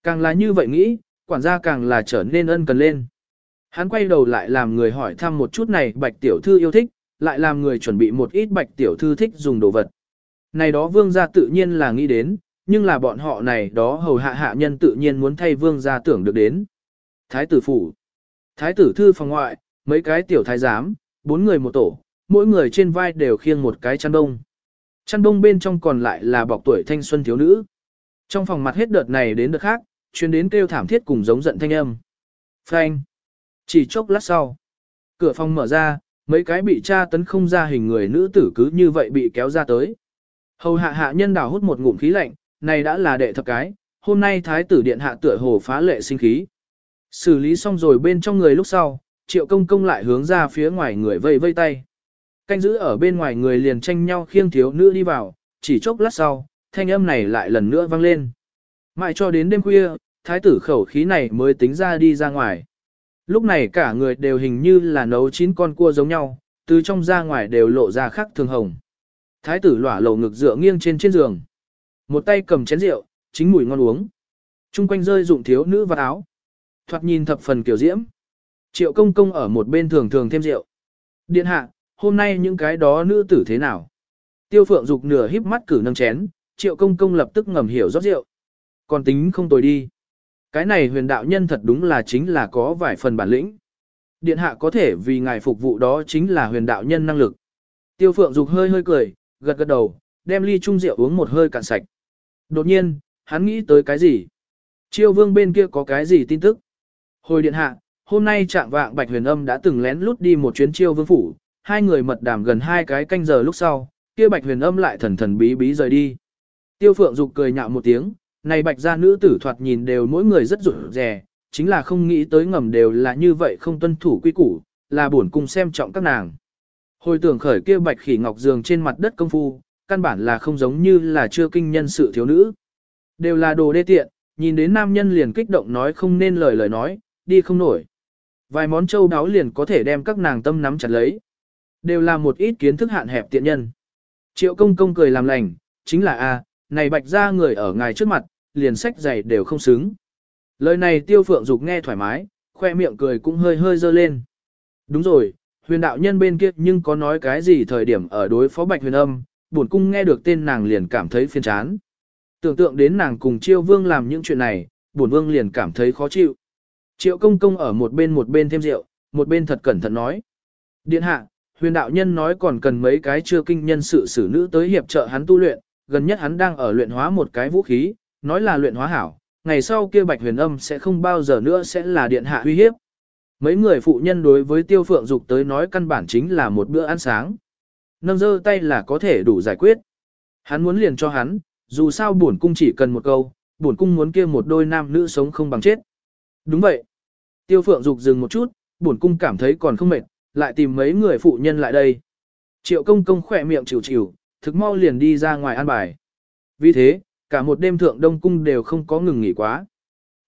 Càng là như vậy nghĩ, quản gia càng là trở nên ân cần lên. Hắn quay đầu lại làm người hỏi thăm một chút này bạch tiểu thư yêu thích, lại làm người chuẩn bị một ít bạch tiểu thư thích dùng đồ vật. Này đó vương gia tự nhiên là nghĩ đến, nhưng là bọn họ này đó hầu hạ hạ nhân tự nhiên muốn thay vương gia tưởng được đến. Thái tử phủ, thái tử thư phòng ngoại, mấy cái tiểu thái giám, bốn người một tổ, mỗi người trên vai đều khiêng một cái chăn đông. Chăn đông bên trong còn lại là bọc tuổi thanh xuân thiếu nữ. Trong phòng mặt hết đợt này đến đợt khác, chuyên đến kêu thảm thiết cùng giống giận thanh âm. Phanh. Chỉ chốc lát sau, cửa phòng mở ra, mấy cái bị tra tấn không ra hình người nữ tử cứ như vậy bị kéo ra tới. Hầu hạ hạ nhân đào hút một ngụm khí lạnh, này đã là đệ thập cái, hôm nay thái tử điện hạ tựa hồ phá lệ sinh khí. Xử lý xong rồi bên trong người lúc sau, triệu công công lại hướng ra phía ngoài người vây vây tay. Canh giữ ở bên ngoài người liền tranh nhau khiêng thiếu nữ đi vào, chỉ chốc lát sau, thanh âm này lại lần nữa vang lên. Mãi cho đến đêm khuya, thái tử khẩu khí này mới tính ra đi ra ngoài. Lúc này cả người đều hình như là nấu chín con cua giống nhau, từ trong ra ngoài đều lộ ra khắc thường hồng. Thái tử lỏa lầu ngực dựa nghiêng trên trên giường. Một tay cầm chén rượu, chính mùi ngon uống. Trung quanh rơi dụng thiếu nữ vạt áo. Thoạt nhìn thập phần kiểu diễm. Triệu công công ở một bên thường thường thêm rượu. Điện hạ, hôm nay những cái đó nữ tử thế nào? Tiêu phượng dục nửa híp mắt cử nâng chén, triệu công công lập tức ngầm hiểu rót rượu. Còn tính không tồi đi. Cái này huyền đạo nhân thật đúng là chính là có vài phần bản lĩnh. Điện hạ có thể vì ngài phục vụ đó chính là huyền đạo nhân năng lực. Tiêu phượng dục hơi hơi cười, gật gật đầu, đem ly chung rượu uống một hơi cạn sạch. Đột nhiên, hắn nghĩ tới cái gì? Chiêu vương bên kia có cái gì tin tức? Hồi điện hạ, hôm nay trạng vạng Bạch Huyền Âm đã từng lén lút đi một chuyến chiêu vương phủ, hai người mật đàm gần hai cái canh giờ lúc sau, kia Bạch Huyền Âm lại thần thần bí bí rời đi. Tiêu Phượng Dục cười nhạo một tiếng, này Bạch gia nữ tử thoạt nhìn đều mỗi người rất rụt rè, chính là không nghĩ tới ngầm đều là như vậy không tuân thủ quy củ, là buồn cùng xem trọng các nàng. Hồi tưởng khởi kia Bạch Khỉ Ngọc giường trên mặt đất công phu, căn bản là không giống như là chưa kinh nhân sự thiếu nữ. Đều là đồ đê tiện, nhìn đến nam nhân liền kích động nói không nên lời lời nói, đi không nổi. Vài món châu đáo liền có thể đem các nàng tâm nắm chặt lấy. Đều là một ít kiến thức hạn hẹp tiện nhân. Triệu công công cười làm lành, chính là a, này bạch ra người ở ngài trước mặt, liền sách giày đều không xứng. Lời này tiêu phượng dục nghe thoải mái, khoe miệng cười cũng hơi hơi dơ lên. Đúng rồi, huyền đạo nhân bên kia nhưng có nói cái gì thời điểm ở đối phó bạch huyền âm, bổn cung nghe được tên nàng liền cảm thấy phiền chán. Tưởng tượng đến nàng cùng chiêu vương làm những chuyện này, bổn vương liền cảm thấy khó chịu. Triệu công công ở một bên một bên thêm rượu, một bên thật cẩn thận nói. Điện hạ, huyền đạo nhân nói còn cần mấy cái chưa kinh nhân sự xử nữ tới hiệp trợ hắn tu luyện, gần nhất hắn đang ở luyện hóa một cái vũ khí, nói là luyện hóa hảo, ngày sau kia bạch huyền âm sẽ không bao giờ nữa sẽ là điện hạ uy hiếp. Mấy người phụ nhân đối với tiêu phượng dục tới nói căn bản chính là một bữa ăn sáng. Nâng dơ tay là có thể đủ giải quyết. Hắn muốn liền cho hắn, dù sao bổn cung chỉ cần một câu, bổn cung muốn kia một đôi nam nữ sống không bằng chết. Đúng vậy. Tiêu phượng dục dừng một chút, bổn cung cảm thấy còn không mệt, lại tìm mấy người phụ nhân lại đây. Triệu công công khỏe miệng chịu chịu, thực mau liền đi ra ngoài ăn bài. Vì thế, cả một đêm thượng đông cung đều không có ngừng nghỉ quá.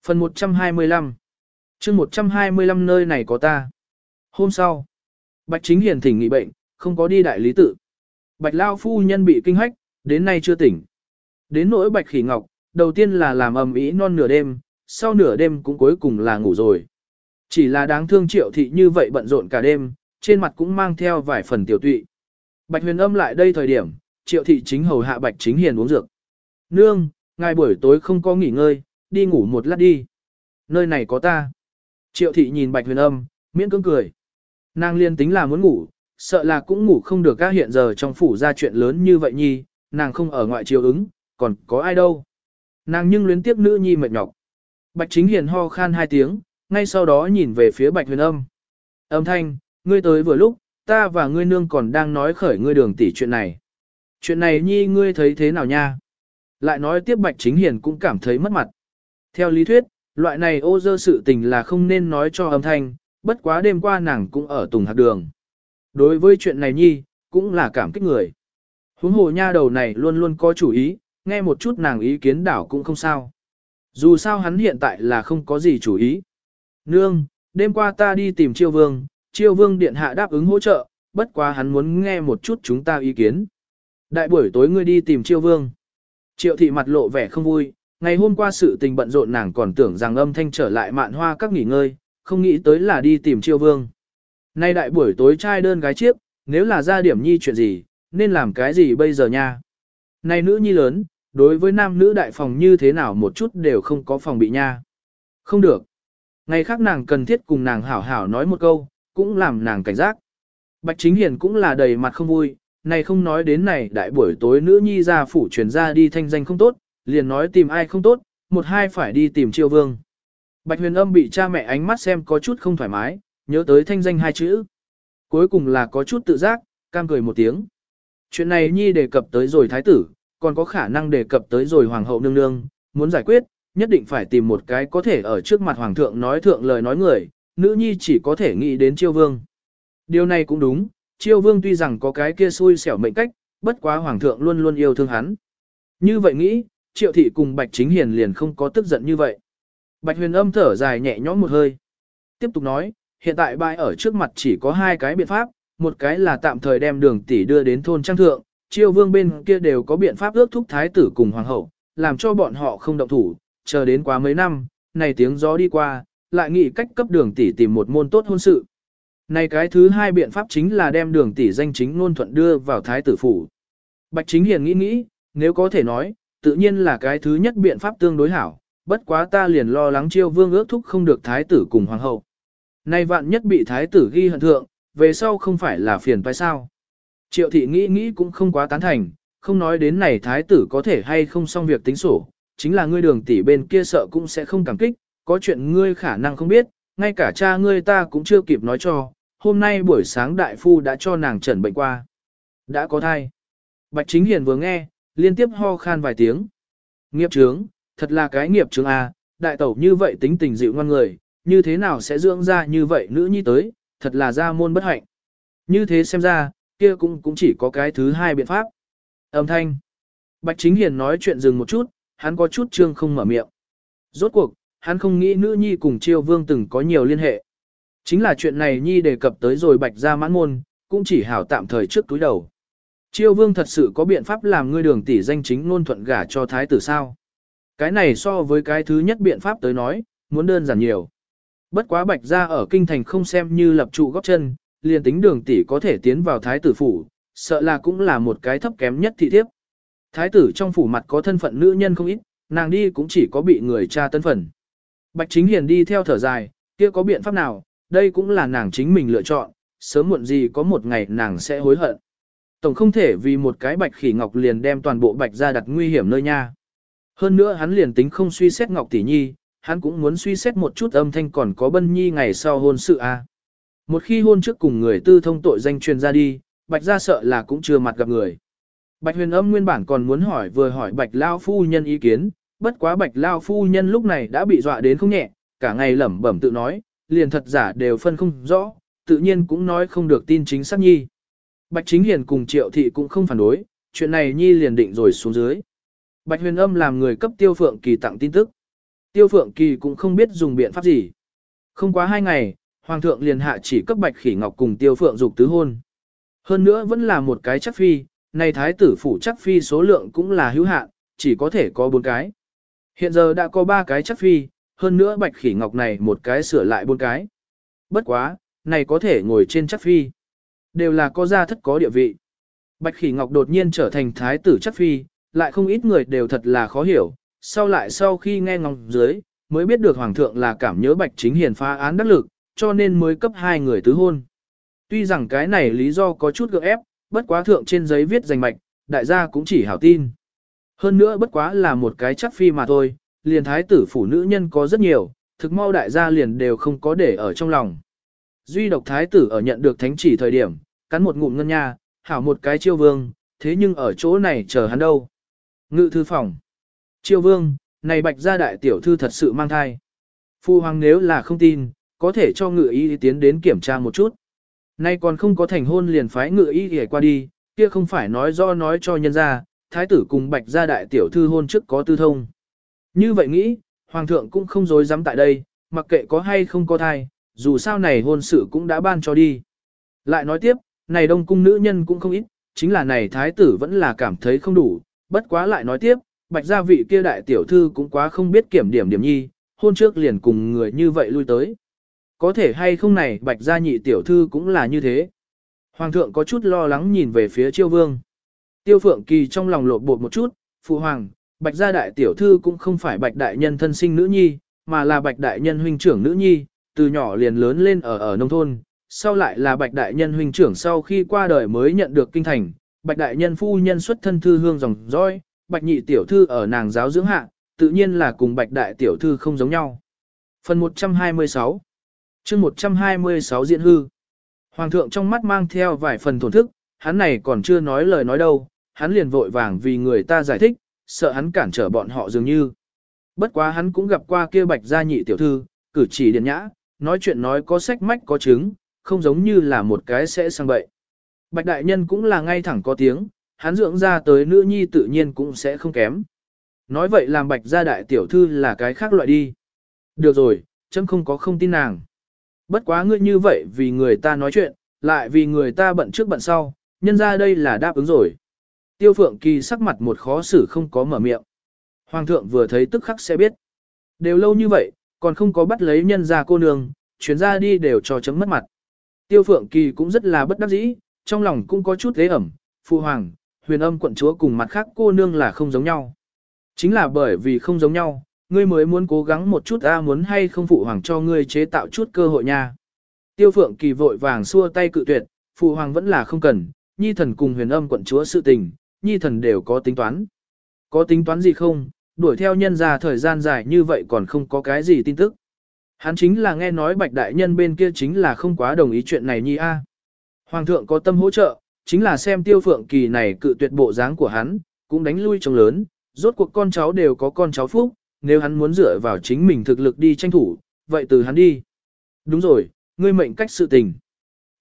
Phần 125 chương 125 nơi này có ta. Hôm sau, Bạch Chính Hiền thỉnh nghỉ bệnh, không có đi đại lý tự. Bạch Lao phu nhân bị kinh hách, đến nay chưa tỉnh. Đến nỗi Bạch Khỉ Ngọc, đầu tiên là làm ầm ĩ non nửa đêm, sau nửa đêm cũng cuối cùng là ngủ rồi. Chỉ là đáng thương triệu thị như vậy bận rộn cả đêm, trên mặt cũng mang theo vài phần tiểu tụy. Bạch huyền âm lại đây thời điểm, triệu thị chính hầu hạ Bạch Chính Hiền uống dược. Nương, ngài buổi tối không có nghỉ ngơi, đi ngủ một lát đi. Nơi này có ta. Triệu thị nhìn bạch huyền âm, miễn cưỡng cười. Nàng liên tính là muốn ngủ, sợ là cũng ngủ không được các hiện giờ trong phủ ra chuyện lớn như vậy nhi, nàng không ở ngoại chiều ứng, còn có ai đâu. Nàng nhưng luyến tiếc nữ nhi mệt nhọc. Bạch chính hiền ho khan hai tiếng, ngay sau đó nhìn về phía bạch huyền âm. Âm thanh, ngươi tới vừa lúc, ta và ngươi nương còn đang nói khởi ngươi đường tỷ chuyện này. Chuyện này nhi ngươi thấy thế nào nha? Lại nói tiếp Bạch Chính Hiền cũng cảm thấy mất mặt. Theo lý thuyết, loại này ô dơ sự tình là không nên nói cho âm thanh, bất quá đêm qua nàng cũng ở Tùng Hạc Đường. Đối với chuyện này nhi, cũng là cảm kích người. Huống hồ nha đầu này luôn luôn có chủ ý, nghe một chút nàng ý kiến đảo cũng không sao. Dù sao hắn hiện tại là không có gì chủ ý. Nương, đêm qua ta đi tìm chiêu vương, chiêu vương điện hạ đáp ứng hỗ trợ, bất quá hắn muốn nghe một chút chúng ta ý kiến. Đại buổi tối ngươi đi tìm chiêu vương. Triệu thị mặt lộ vẻ không vui, ngày hôm qua sự tình bận rộn nàng còn tưởng rằng âm thanh trở lại mạn hoa các nghỉ ngơi, không nghĩ tới là đi tìm chiêu vương. Nay đại buổi tối trai đơn gái chiếc, nếu là ra điểm nhi chuyện gì, nên làm cái gì bây giờ nha? Này nữ nhi lớn, đối với nam nữ đại phòng như thế nào một chút đều không có phòng bị nha. Không được. Ngày khác nàng cần thiết cùng nàng hảo hảo nói một câu, cũng làm nàng cảnh giác. Bạch Chính Hiền cũng là đầy mặt không vui, này không nói đến này đại buổi tối nữ nhi ra phủ truyền ra đi thanh danh không tốt, liền nói tìm ai không tốt, một hai phải đi tìm chiêu vương. Bạch huyền âm bị cha mẹ ánh mắt xem có chút không thoải mái, nhớ tới thanh danh hai chữ. Cuối cùng là có chút tự giác, cam cười một tiếng. Chuyện này nhi đề cập tới rồi thái tử, còn có khả năng đề cập tới rồi hoàng hậu nương nương, muốn giải quyết, nhất định phải tìm một cái có thể ở trước mặt hoàng thượng nói thượng lời nói người, nữ nhi chỉ có thể nghĩ đến chiêu vương. Điều này cũng đúng, chiêu vương tuy rằng có cái kia xui xẻo mệnh cách, bất quá hoàng thượng luôn luôn yêu thương hắn. Như vậy nghĩ, triệu thị cùng bạch chính hiền liền không có tức giận như vậy. Bạch huyền âm thở dài nhẹ nhõm một hơi. Tiếp tục nói, hiện tại bãi ở trước mặt chỉ có hai cái biện pháp, một cái là tạm thời đem đường tỷ đưa đến thôn trang thượng, triều vương bên kia đều có biện pháp ước thúc thái tử cùng hoàng hậu, làm cho bọn họ không động thủ, chờ đến quá mấy năm, này tiếng gió đi qua, lại nghĩ cách cấp đường tỷ tìm một môn tốt hôn sự. Này cái thứ hai biện pháp chính là đem đường tỷ danh chính ngôn thuận đưa vào thái tử phủ. Bạch chính hiền nghĩ nghĩ, nếu có thể nói, tự nhiên là cái thứ nhất biện pháp tương đối hảo, bất quá ta liền lo lắng chiêu vương ước thúc không được thái tử cùng hoàng hậu. Nay vạn nhất bị thái tử ghi hận thượng, về sau không phải là phiền phải sao. Triệu thị nghĩ nghĩ cũng không quá tán thành, không nói đến này thái tử có thể hay không xong việc tính sổ, chính là ngươi đường tỷ bên kia sợ cũng sẽ không cảm kích, có chuyện ngươi khả năng không biết, ngay cả cha ngươi ta cũng chưa kịp nói cho, hôm nay buổi sáng đại phu đã cho nàng trần bệnh qua. Đã có thai. Bạch Chính Hiền vừa nghe, liên tiếp ho khan vài tiếng. Nghiệp trướng, thật là cái nghiệp trướng A, đại tẩu như vậy tính tình dịu ngoan người, như thế nào sẽ dưỡng ra như vậy nữ nhi tới, thật là ra môn bất hạnh. Như thế xem ra, kia cũng cũng chỉ có cái thứ hai biện pháp. Âm thanh. Bạch Chính Hiền nói chuyện dừng một chút, hắn có chút trương không mở miệng. Rốt cuộc, hắn không nghĩ nữ nhi cùng triều vương từng có nhiều liên hệ. Chính là chuyện này Nhi đề cập tới rồi bạch ra mãn môn, cũng chỉ hảo tạm thời trước túi đầu. Chiêu vương thật sự có biện pháp làm ngươi đường tỷ danh chính ngôn thuận gả cho thái tử sao? Cái này so với cái thứ nhất biện pháp tới nói, muốn đơn giản nhiều. Bất quá bạch ra ở kinh thành không xem như lập trụ góc chân, liền tính đường tỷ có thể tiến vào thái tử phủ, sợ là cũng là một cái thấp kém nhất thị thiếp. Thái tử trong phủ mặt có thân phận nữ nhân không ít, nàng đi cũng chỉ có bị người cha tân phần. Bạch chính hiền đi theo thở dài, kia có biện pháp nào, đây cũng là nàng chính mình lựa chọn, sớm muộn gì có một ngày nàng sẽ hối hận. Tổng không thể vì một cái bạch khỉ ngọc liền đem toàn bộ bạch ra đặt nguy hiểm nơi nha. Hơn nữa hắn liền tính không suy xét ngọc tỷ nhi, hắn cũng muốn suy xét một chút âm thanh còn có bân nhi ngày sau hôn sự a. Một khi hôn trước cùng người tư thông tội danh truyền ra đi, bạch ra sợ là cũng chưa mặt gặp người. Bạch huyền âm nguyên bản còn muốn hỏi vừa hỏi bạch lao phu nhân ý kiến, bất quá bạch lao phu nhân lúc này đã bị dọa đến không nhẹ, cả ngày lẩm bẩm tự nói, liền thật giả đều phân không rõ, tự nhiên cũng nói không được tin chính xác nhi. Bạch chính hiền cùng triệu thị cũng không phản đối, chuyện này nhi liền định rồi xuống dưới. Bạch huyền âm làm người cấp tiêu phượng kỳ tặng tin tức. Tiêu phượng kỳ cũng không biết dùng biện pháp gì. Không quá hai ngày, hoàng thượng liền hạ chỉ cấp bạch khỉ ngọc cùng tiêu phượng dục tứ hôn. Hơn nữa vẫn là một cái chắc phi, này thái tử phủ chắc phi số lượng cũng là hữu hạn, chỉ có thể có bốn cái. Hiện giờ đã có ba cái chắc phi, hơn nữa bạch khỉ ngọc này một cái sửa lại bốn cái. Bất quá, này có thể ngồi trên chắc phi. Đều là có gia thất có địa vị. Bạch khỉ ngọc đột nhiên trở thành thái tử chất phi, lại không ít người đều thật là khó hiểu, sau lại sau khi nghe ngóng dưới, mới biết được hoàng thượng là cảm nhớ bạch chính hiền phá án đắc lực, cho nên mới cấp hai người tứ hôn. Tuy rằng cái này lý do có chút gượng ép, bất quá thượng trên giấy viết danh mạch, đại gia cũng chỉ hảo tin. Hơn nữa bất quá là một cái chắc phi mà thôi, liền thái tử phủ nữ nhân có rất nhiều, thực mau đại gia liền đều không có để ở trong lòng. Duy độc thái tử ở nhận được thánh chỉ thời điểm, cắn một ngụm ngân nha, hảo một cái chiêu vương, thế nhưng ở chỗ này chờ hắn đâu. Ngự thư phòng. Chiêu vương, này bạch gia đại tiểu thư thật sự mang thai. Phu hoàng nếu là không tin, có thể cho ngự y tiến đến kiểm tra một chút. Nay còn không có thành hôn liền phái ngự y để qua đi, kia không phải nói do nói cho nhân ra, thái tử cùng bạch gia đại tiểu thư hôn trước có tư thông. Như vậy nghĩ, hoàng thượng cũng không dối dám tại đây, mặc kệ có hay không có thai, dù sao này hôn sự cũng đã ban cho đi. Lại nói tiếp, này đông cung nữ nhân cũng không ít, chính là này thái tử vẫn là cảm thấy không đủ, bất quá lại nói tiếp, bạch gia vị kia đại tiểu thư cũng quá không biết kiểm điểm điểm nhi, hôn trước liền cùng người như vậy lui tới. Có thể hay không này bạch gia nhị tiểu thư cũng là như thế. Hoàng thượng có chút lo lắng nhìn về phía chiêu vương. Tiêu phượng kỳ trong lòng lột bột một chút, phụ hoàng, bạch gia đại tiểu thư cũng không phải bạch đại nhân thân sinh nữ nhi, mà là bạch đại nhân huynh trưởng nữ nhi, từ nhỏ liền lớn lên ở ở nông thôn, sau lại là bạch đại nhân huynh trưởng sau khi qua đời mới nhận được kinh thành, bạch đại nhân phu nhân xuất thân thư hương dòng dõi, bạch nhị tiểu thư ở nàng giáo dưỡng hạ, tự nhiên là cùng bạch đại tiểu thư không giống nhau. Phần 126 chương 126 diễn hư Hoàng thượng trong mắt mang theo vài phần thổn thức, hắn này còn chưa nói lời nói đâu, hắn liền vội vàng vì người ta giải thích, sợ hắn cản trở bọn họ dường như. Bất quá hắn cũng gặp qua kia bạch gia nhị tiểu thư, cử chỉ điện nhã, nói chuyện nói có sách mách có chứng, không giống như là một cái sẽ sang bậy. Bạch đại nhân cũng là ngay thẳng có tiếng, hắn dưỡng ra tới nữ nhi tự nhiên cũng sẽ không kém. Nói vậy làm bạch gia đại tiểu thư là cái khác loại đi. Được rồi, chấm không có không tin nàng. Bất quá ngươi như vậy vì người ta nói chuyện, lại vì người ta bận trước bận sau, nhân ra đây là đáp ứng rồi. Tiêu phượng kỳ sắc mặt một khó xử không có mở miệng. Hoàng thượng vừa thấy tức khắc sẽ biết. Đều lâu như vậy, còn không có bắt lấy nhân ra cô nương, chuyến ra đi đều cho chấm mất mặt. Tiêu phượng kỳ cũng rất là bất đắc dĩ, trong lòng cũng có chút thế ẩm, phụ hoàng, huyền âm quận chúa cùng mặt khác cô nương là không giống nhau. Chính là bởi vì không giống nhau, ngươi mới muốn cố gắng một chút a muốn hay không phụ hoàng cho ngươi chế tạo chút cơ hội nha. Tiêu phượng kỳ vội vàng xua tay cự tuyệt, phụ hoàng vẫn là không cần, nhi thần cùng huyền âm quận chúa sự tình, nhi thần đều có tính toán. Có tính toán gì không, đuổi theo nhân ra thời gian dài như vậy còn không có cái gì tin tức. Hắn chính là nghe nói bạch đại nhân bên kia chính là không quá đồng ý chuyện này nhi a. Hoàng thượng có tâm hỗ trợ, chính là xem tiêu phượng kỳ này cự tuyệt bộ dáng của hắn, cũng đánh lui trông lớn, rốt cuộc con cháu đều có con cháu phúc, nếu hắn muốn dựa vào chính mình thực lực đi tranh thủ, vậy từ hắn đi. Đúng rồi, ngươi mệnh cách sự tình.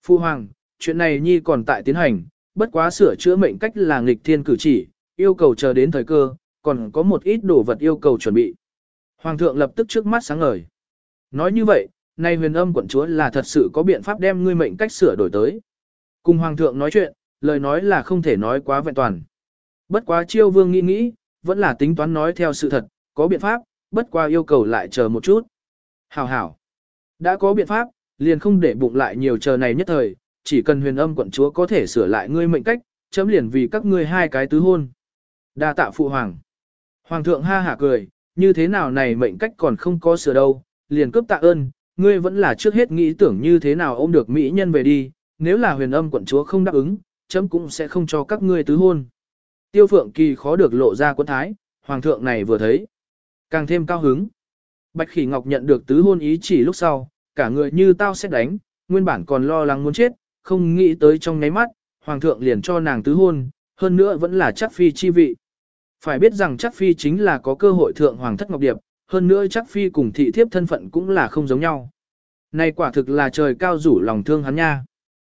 Phu Hoàng, chuyện này nhi còn tại tiến hành, bất quá sửa chữa mệnh cách là nghịch thiên cử chỉ, yêu cầu chờ đến thời cơ, còn có một ít đồ vật yêu cầu chuẩn bị. Hoàng thượng lập tức trước mắt sáng ngời. Nói như vậy, nay huyền âm quận chúa là thật sự có biện pháp đem ngươi mệnh cách sửa đổi tới. Cùng hoàng thượng nói chuyện, lời nói là không thể nói quá vẹn toàn. Bất quá chiêu vương nghĩ nghĩ, vẫn là tính toán nói theo sự thật, có biện pháp, bất qua yêu cầu lại chờ một chút. Hảo hảo. Đã có biện pháp, liền không để bụng lại nhiều chờ này nhất thời, chỉ cần huyền âm quận chúa có thể sửa lại ngươi mệnh cách, chấm liền vì các ngươi hai cái tứ hôn. Đa tạ phụ hoàng. Hoàng thượng ha hả cười, như thế nào này mệnh cách còn không có sửa đâu, liền cướp tạ ơn, ngươi vẫn là trước hết nghĩ tưởng như thế nào ôm được mỹ nhân về đi, nếu là huyền âm quận chúa không đáp ứng, chấm cũng sẽ không cho các ngươi tứ hôn. Tiêu phượng kỳ khó được lộ ra quân thái, hoàng thượng này vừa thấy. Càng thêm cao hứng. Bạch khỉ ngọc nhận được tứ hôn ý chỉ lúc sau, cả người như tao sẽ đánh, nguyên bản còn lo lắng muốn chết, không nghĩ tới trong ngáy mắt, hoàng thượng liền cho nàng tứ hôn, hơn nữa vẫn là chắc phi chi vị. Phải biết rằng chắc phi chính là có cơ hội thượng hoàng thất ngọc điệp, hơn nữa chắc phi cùng thị thiếp thân phận cũng là không giống nhau. Này quả thực là trời cao rủ lòng thương hắn nha.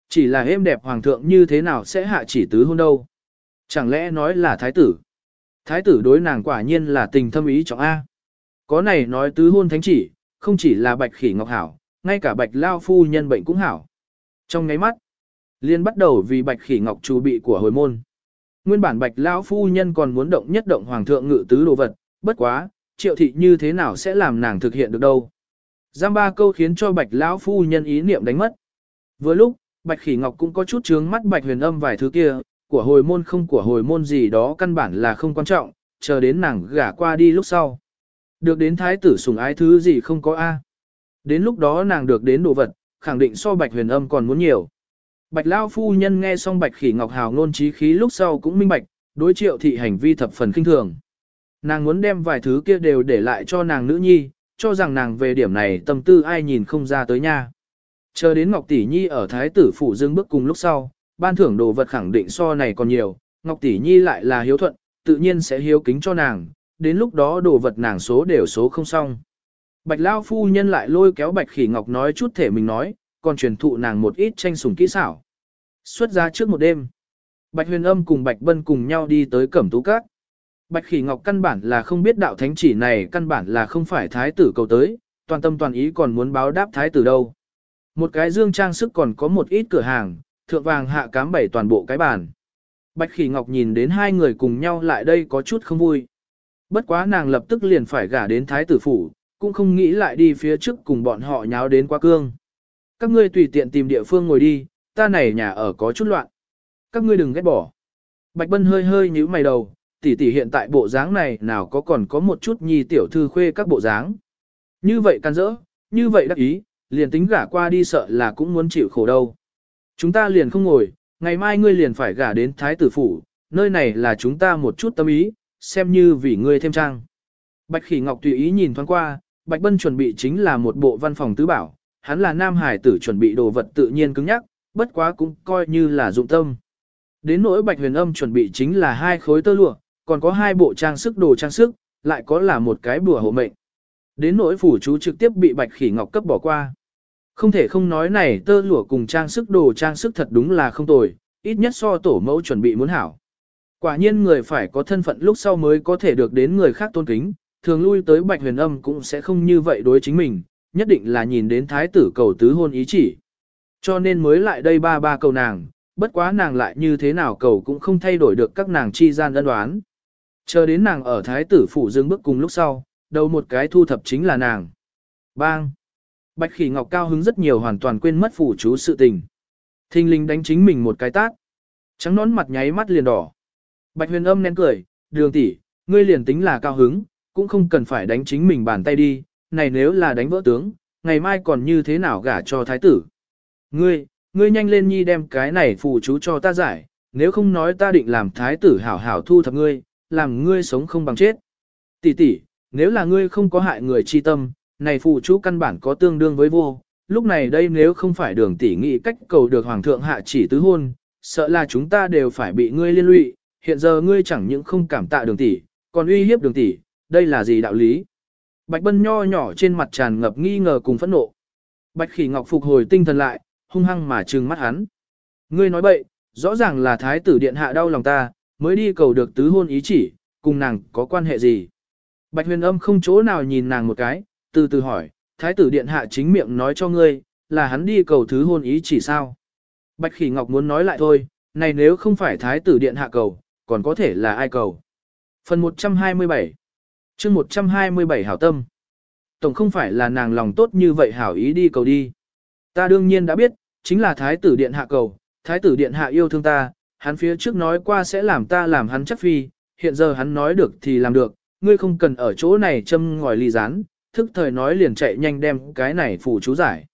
Chỉ là êm đẹp hoàng thượng như thế nào sẽ hạ chỉ tứ hôn đâu. Chẳng lẽ nói là thái tử? Thái tử đối nàng quả nhiên là tình thâm ý trọng A. Có này nói tứ hôn thánh chỉ, không chỉ là bạch khỉ ngọc hảo, ngay cả bạch lao phu nhân bệnh cũng hảo. Trong ngáy mắt, liên bắt đầu vì bạch khỉ ngọc chu bị của hồi môn. Nguyên bản bạch lão phu nhân còn muốn động nhất động hoàng thượng ngự tứ đồ vật, bất quá, triệu thị như thế nào sẽ làm nàng thực hiện được đâu. Giam ba câu khiến cho bạch lão phu nhân ý niệm đánh mất. Vừa lúc, bạch khỉ ngọc cũng có chút chướng mắt bạch huyền âm vài thứ kia, của hồi môn không của hồi môn gì đó căn bản là không quan trọng, chờ đến nàng gả qua đi lúc sau. Được đến thái tử sủng ái thứ gì không có A. Đến lúc đó nàng được đến đồ vật, khẳng định so bạch huyền âm còn muốn nhiều. Bạch Lao phu nhân nghe xong bạch khỉ ngọc hào ngôn trí khí lúc sau cũng minh bạch, đối triệu thị hành vi thập phần kinh thường. Nàng muốn đem vài thứ kia đều để lại cho nàng nữ nhi, cho rằng nàng về điểm này tâm tư ai nhìn không ra tới nha. Chờ đến Ngọc Tỷ Nhi ở Thái tử phủ dương bước cùng lúc sau, ban thưởng đồ vật khẳng định so này còn nhiều, Ngọc Tỷ Nhi lại là hiếu thuận, tự nhiên sẽ hiếu kính cho nàng, đến lúc đó đồ vật nàng số đều số không xong. Bạch Lao phu nhân lại lôi kéo Bạch Khỉ Ngọc nói chút thể mình nói, còn truyền thụ nàng một ít tranh sủng kỹ xảo. Xuất ra trước một đêm, Bạch Huyền Âm cùng Bạch Bân cùng nhau đi tới Cẩm Tú Các. Bạch Khỉ Ngọc căn bản là không biết đạo thánh chỉ này căn bản là không phải thái tử cầu tới, toàn tâm toàn ý còn muốn báo đáp thái tử đâu. Một cái dương trang sức còn có một ít cửa hàng, thượng vàng hạ cám bảy toàn bộ cái bàn. Bạch Khỉ Ngọc nhìn đến hai người cùng nhau lại đây có chút không vui. Bất quá nàng lập tức liền phải gả đến thái tử phủ, cũng không nghĩ lại đi phía trước cùng bọn họ nháo đến quá cương. Các ngươi tùy tiện tìm địa phương ngồi đi, ta này nhà ở có chút loạn. Các ngươi đừng ghét bỏ. Bạch Bân hơi hơi nhíu mày đầu, tỷ tỷ hiện tại bộ dáng này nào có còn có một chút nhi tiểu thư khuê các bộ dáng. Như vậy can dỡ, như vậy đắc ý, liền tính gả qua đi sợ là cũng muốn chịu khổ đâu. Chúng ta liền không ngồi, ngày mai ngươi liền phải gả đến thái tử phủ, nơi này là chúng ta một chút tâm ý, xem như vì ngươi thêm trang. Bạch Khỉ Ngọc tùy ý nhìn thoáng qua, Bạch Bân chuẩn bị chính là một bộ văn phòng tứ bảo, hắn là nam hải tử chuẩn bị đồ vật tự nhiên cứng nhắc, bất quá cũng coi như là dụng tâm. Đến nỗi Bạch Huyền Âm chuẩn bị chính là hai khối tơ lụa, còn có hai bộ trang sức đồ trang sức, lại có là một cái bùa hộ mệnh. Đến nỗi phủ chú trực tiếp bị Bạch Khỉ Ngọc cấp bỏ qua. Không thể không nói này tơ lụa cùng trang sức đồ trang sức thật đúng là không tồi, ít nhất so tổ mẫu chuẩn bị muốn hảo. Quả nhiên người phải có thân phận lúc sau mới có thể được đến người khác tôn kính, thường lui tới bạch huyền âm cũng sẽ không như vậy đối chính mình, nhất định là nhìn đến thái tử cầu tứ hôn ý chỉ. Cho nên mới lại đây ba ba cầu nàng, bất quá nàng lại như thế nào cầu cũng không thay đổi được các nàng chi gian đơn đoán. Chờ đến nàng ở thái tử phủ dương bước cùng lúc sau, đầu một cái thu thập chính là nàng. Bang! Bạch khỉ ngọc cao hứng rất nhiều hoàn toàn quên mất phủ chú sự tình. Thinh linh đánh chính mình một cái tát. Trắng nón mặt nháy mắt liền đỏ. Bạch huyền âm nén cười, đường tỷ, ngươi liền tính là cao hứng, cũng không cần phải đánh chính mình bàn tay đi, này nếu là đánh vỡ tướng, ngày mai còn như thế nào gả cho thái tử. Ngươi, ngươi nhanh lên nhi đem cái này phù chú cho ta giải, nếu không nói ta định làm thái tử hảo hảo thu thập ngươi, làm ngươi sống không bằng chết. Tỷ tỷ, nếu là ngươi không có hại người chi tâm, này phù chú căn bản có tương đương với vô, lúc này đây nếu không phải đường tỷ nghị cách cầu được hoàng thượng hạ chỉ tứ hôn, sợ là chúng ta đều phải bị ngươi liên lụy, hiện giờ ngươi chẳng những không cảm tạ đường tỷ, còn uy hiếp đường tỷ, đây là gì đạo lý? Bạch Bân nho nhỏ trên mặt tràn ngập nghi ngờ cùng phẫn nộ. Bạch Khỉ Ngọc phục hồi tinh thần lại, hung hăng mà trừng mắt hắn. Ngươi nói bậy, rõ ràng là thái tử điện hạ đau lòng ta, mới đi cầu được tứ hôn ý chỉ, cùng nàng có quan hệ gì? Bạch Huyền Âm không chỗ nào nhìn nàng một cái, từ từ hỏi, thái tử điện hạ chính miệng nói cho ngươi, là hắn đi cầu thứ hôn ý chỉ sao? Bạch Khỉ Ngọc muốn nói lại thôi, này nếu không phải thái tử điện hạ cầu, còn có thể là ai cầu. Phần 127 chương 127 hảo tâm Tổng không phải là nàng lòng tốt như vậy hảo ý đi cầu đi. Ta đương nhiên đã biết, chính là thái tử điện hạ cầu, thái tử điện hạ yêu thương ta, hắn phía trước nói qua sẽ làm ta làm hắn chắc phi, hiện giờ hắn nói được thì làm được, ngươi không cần ở chỗ này châm ngòi ly rán, thức thời nói liền chạy nhanh đem cái này phủ chú giải.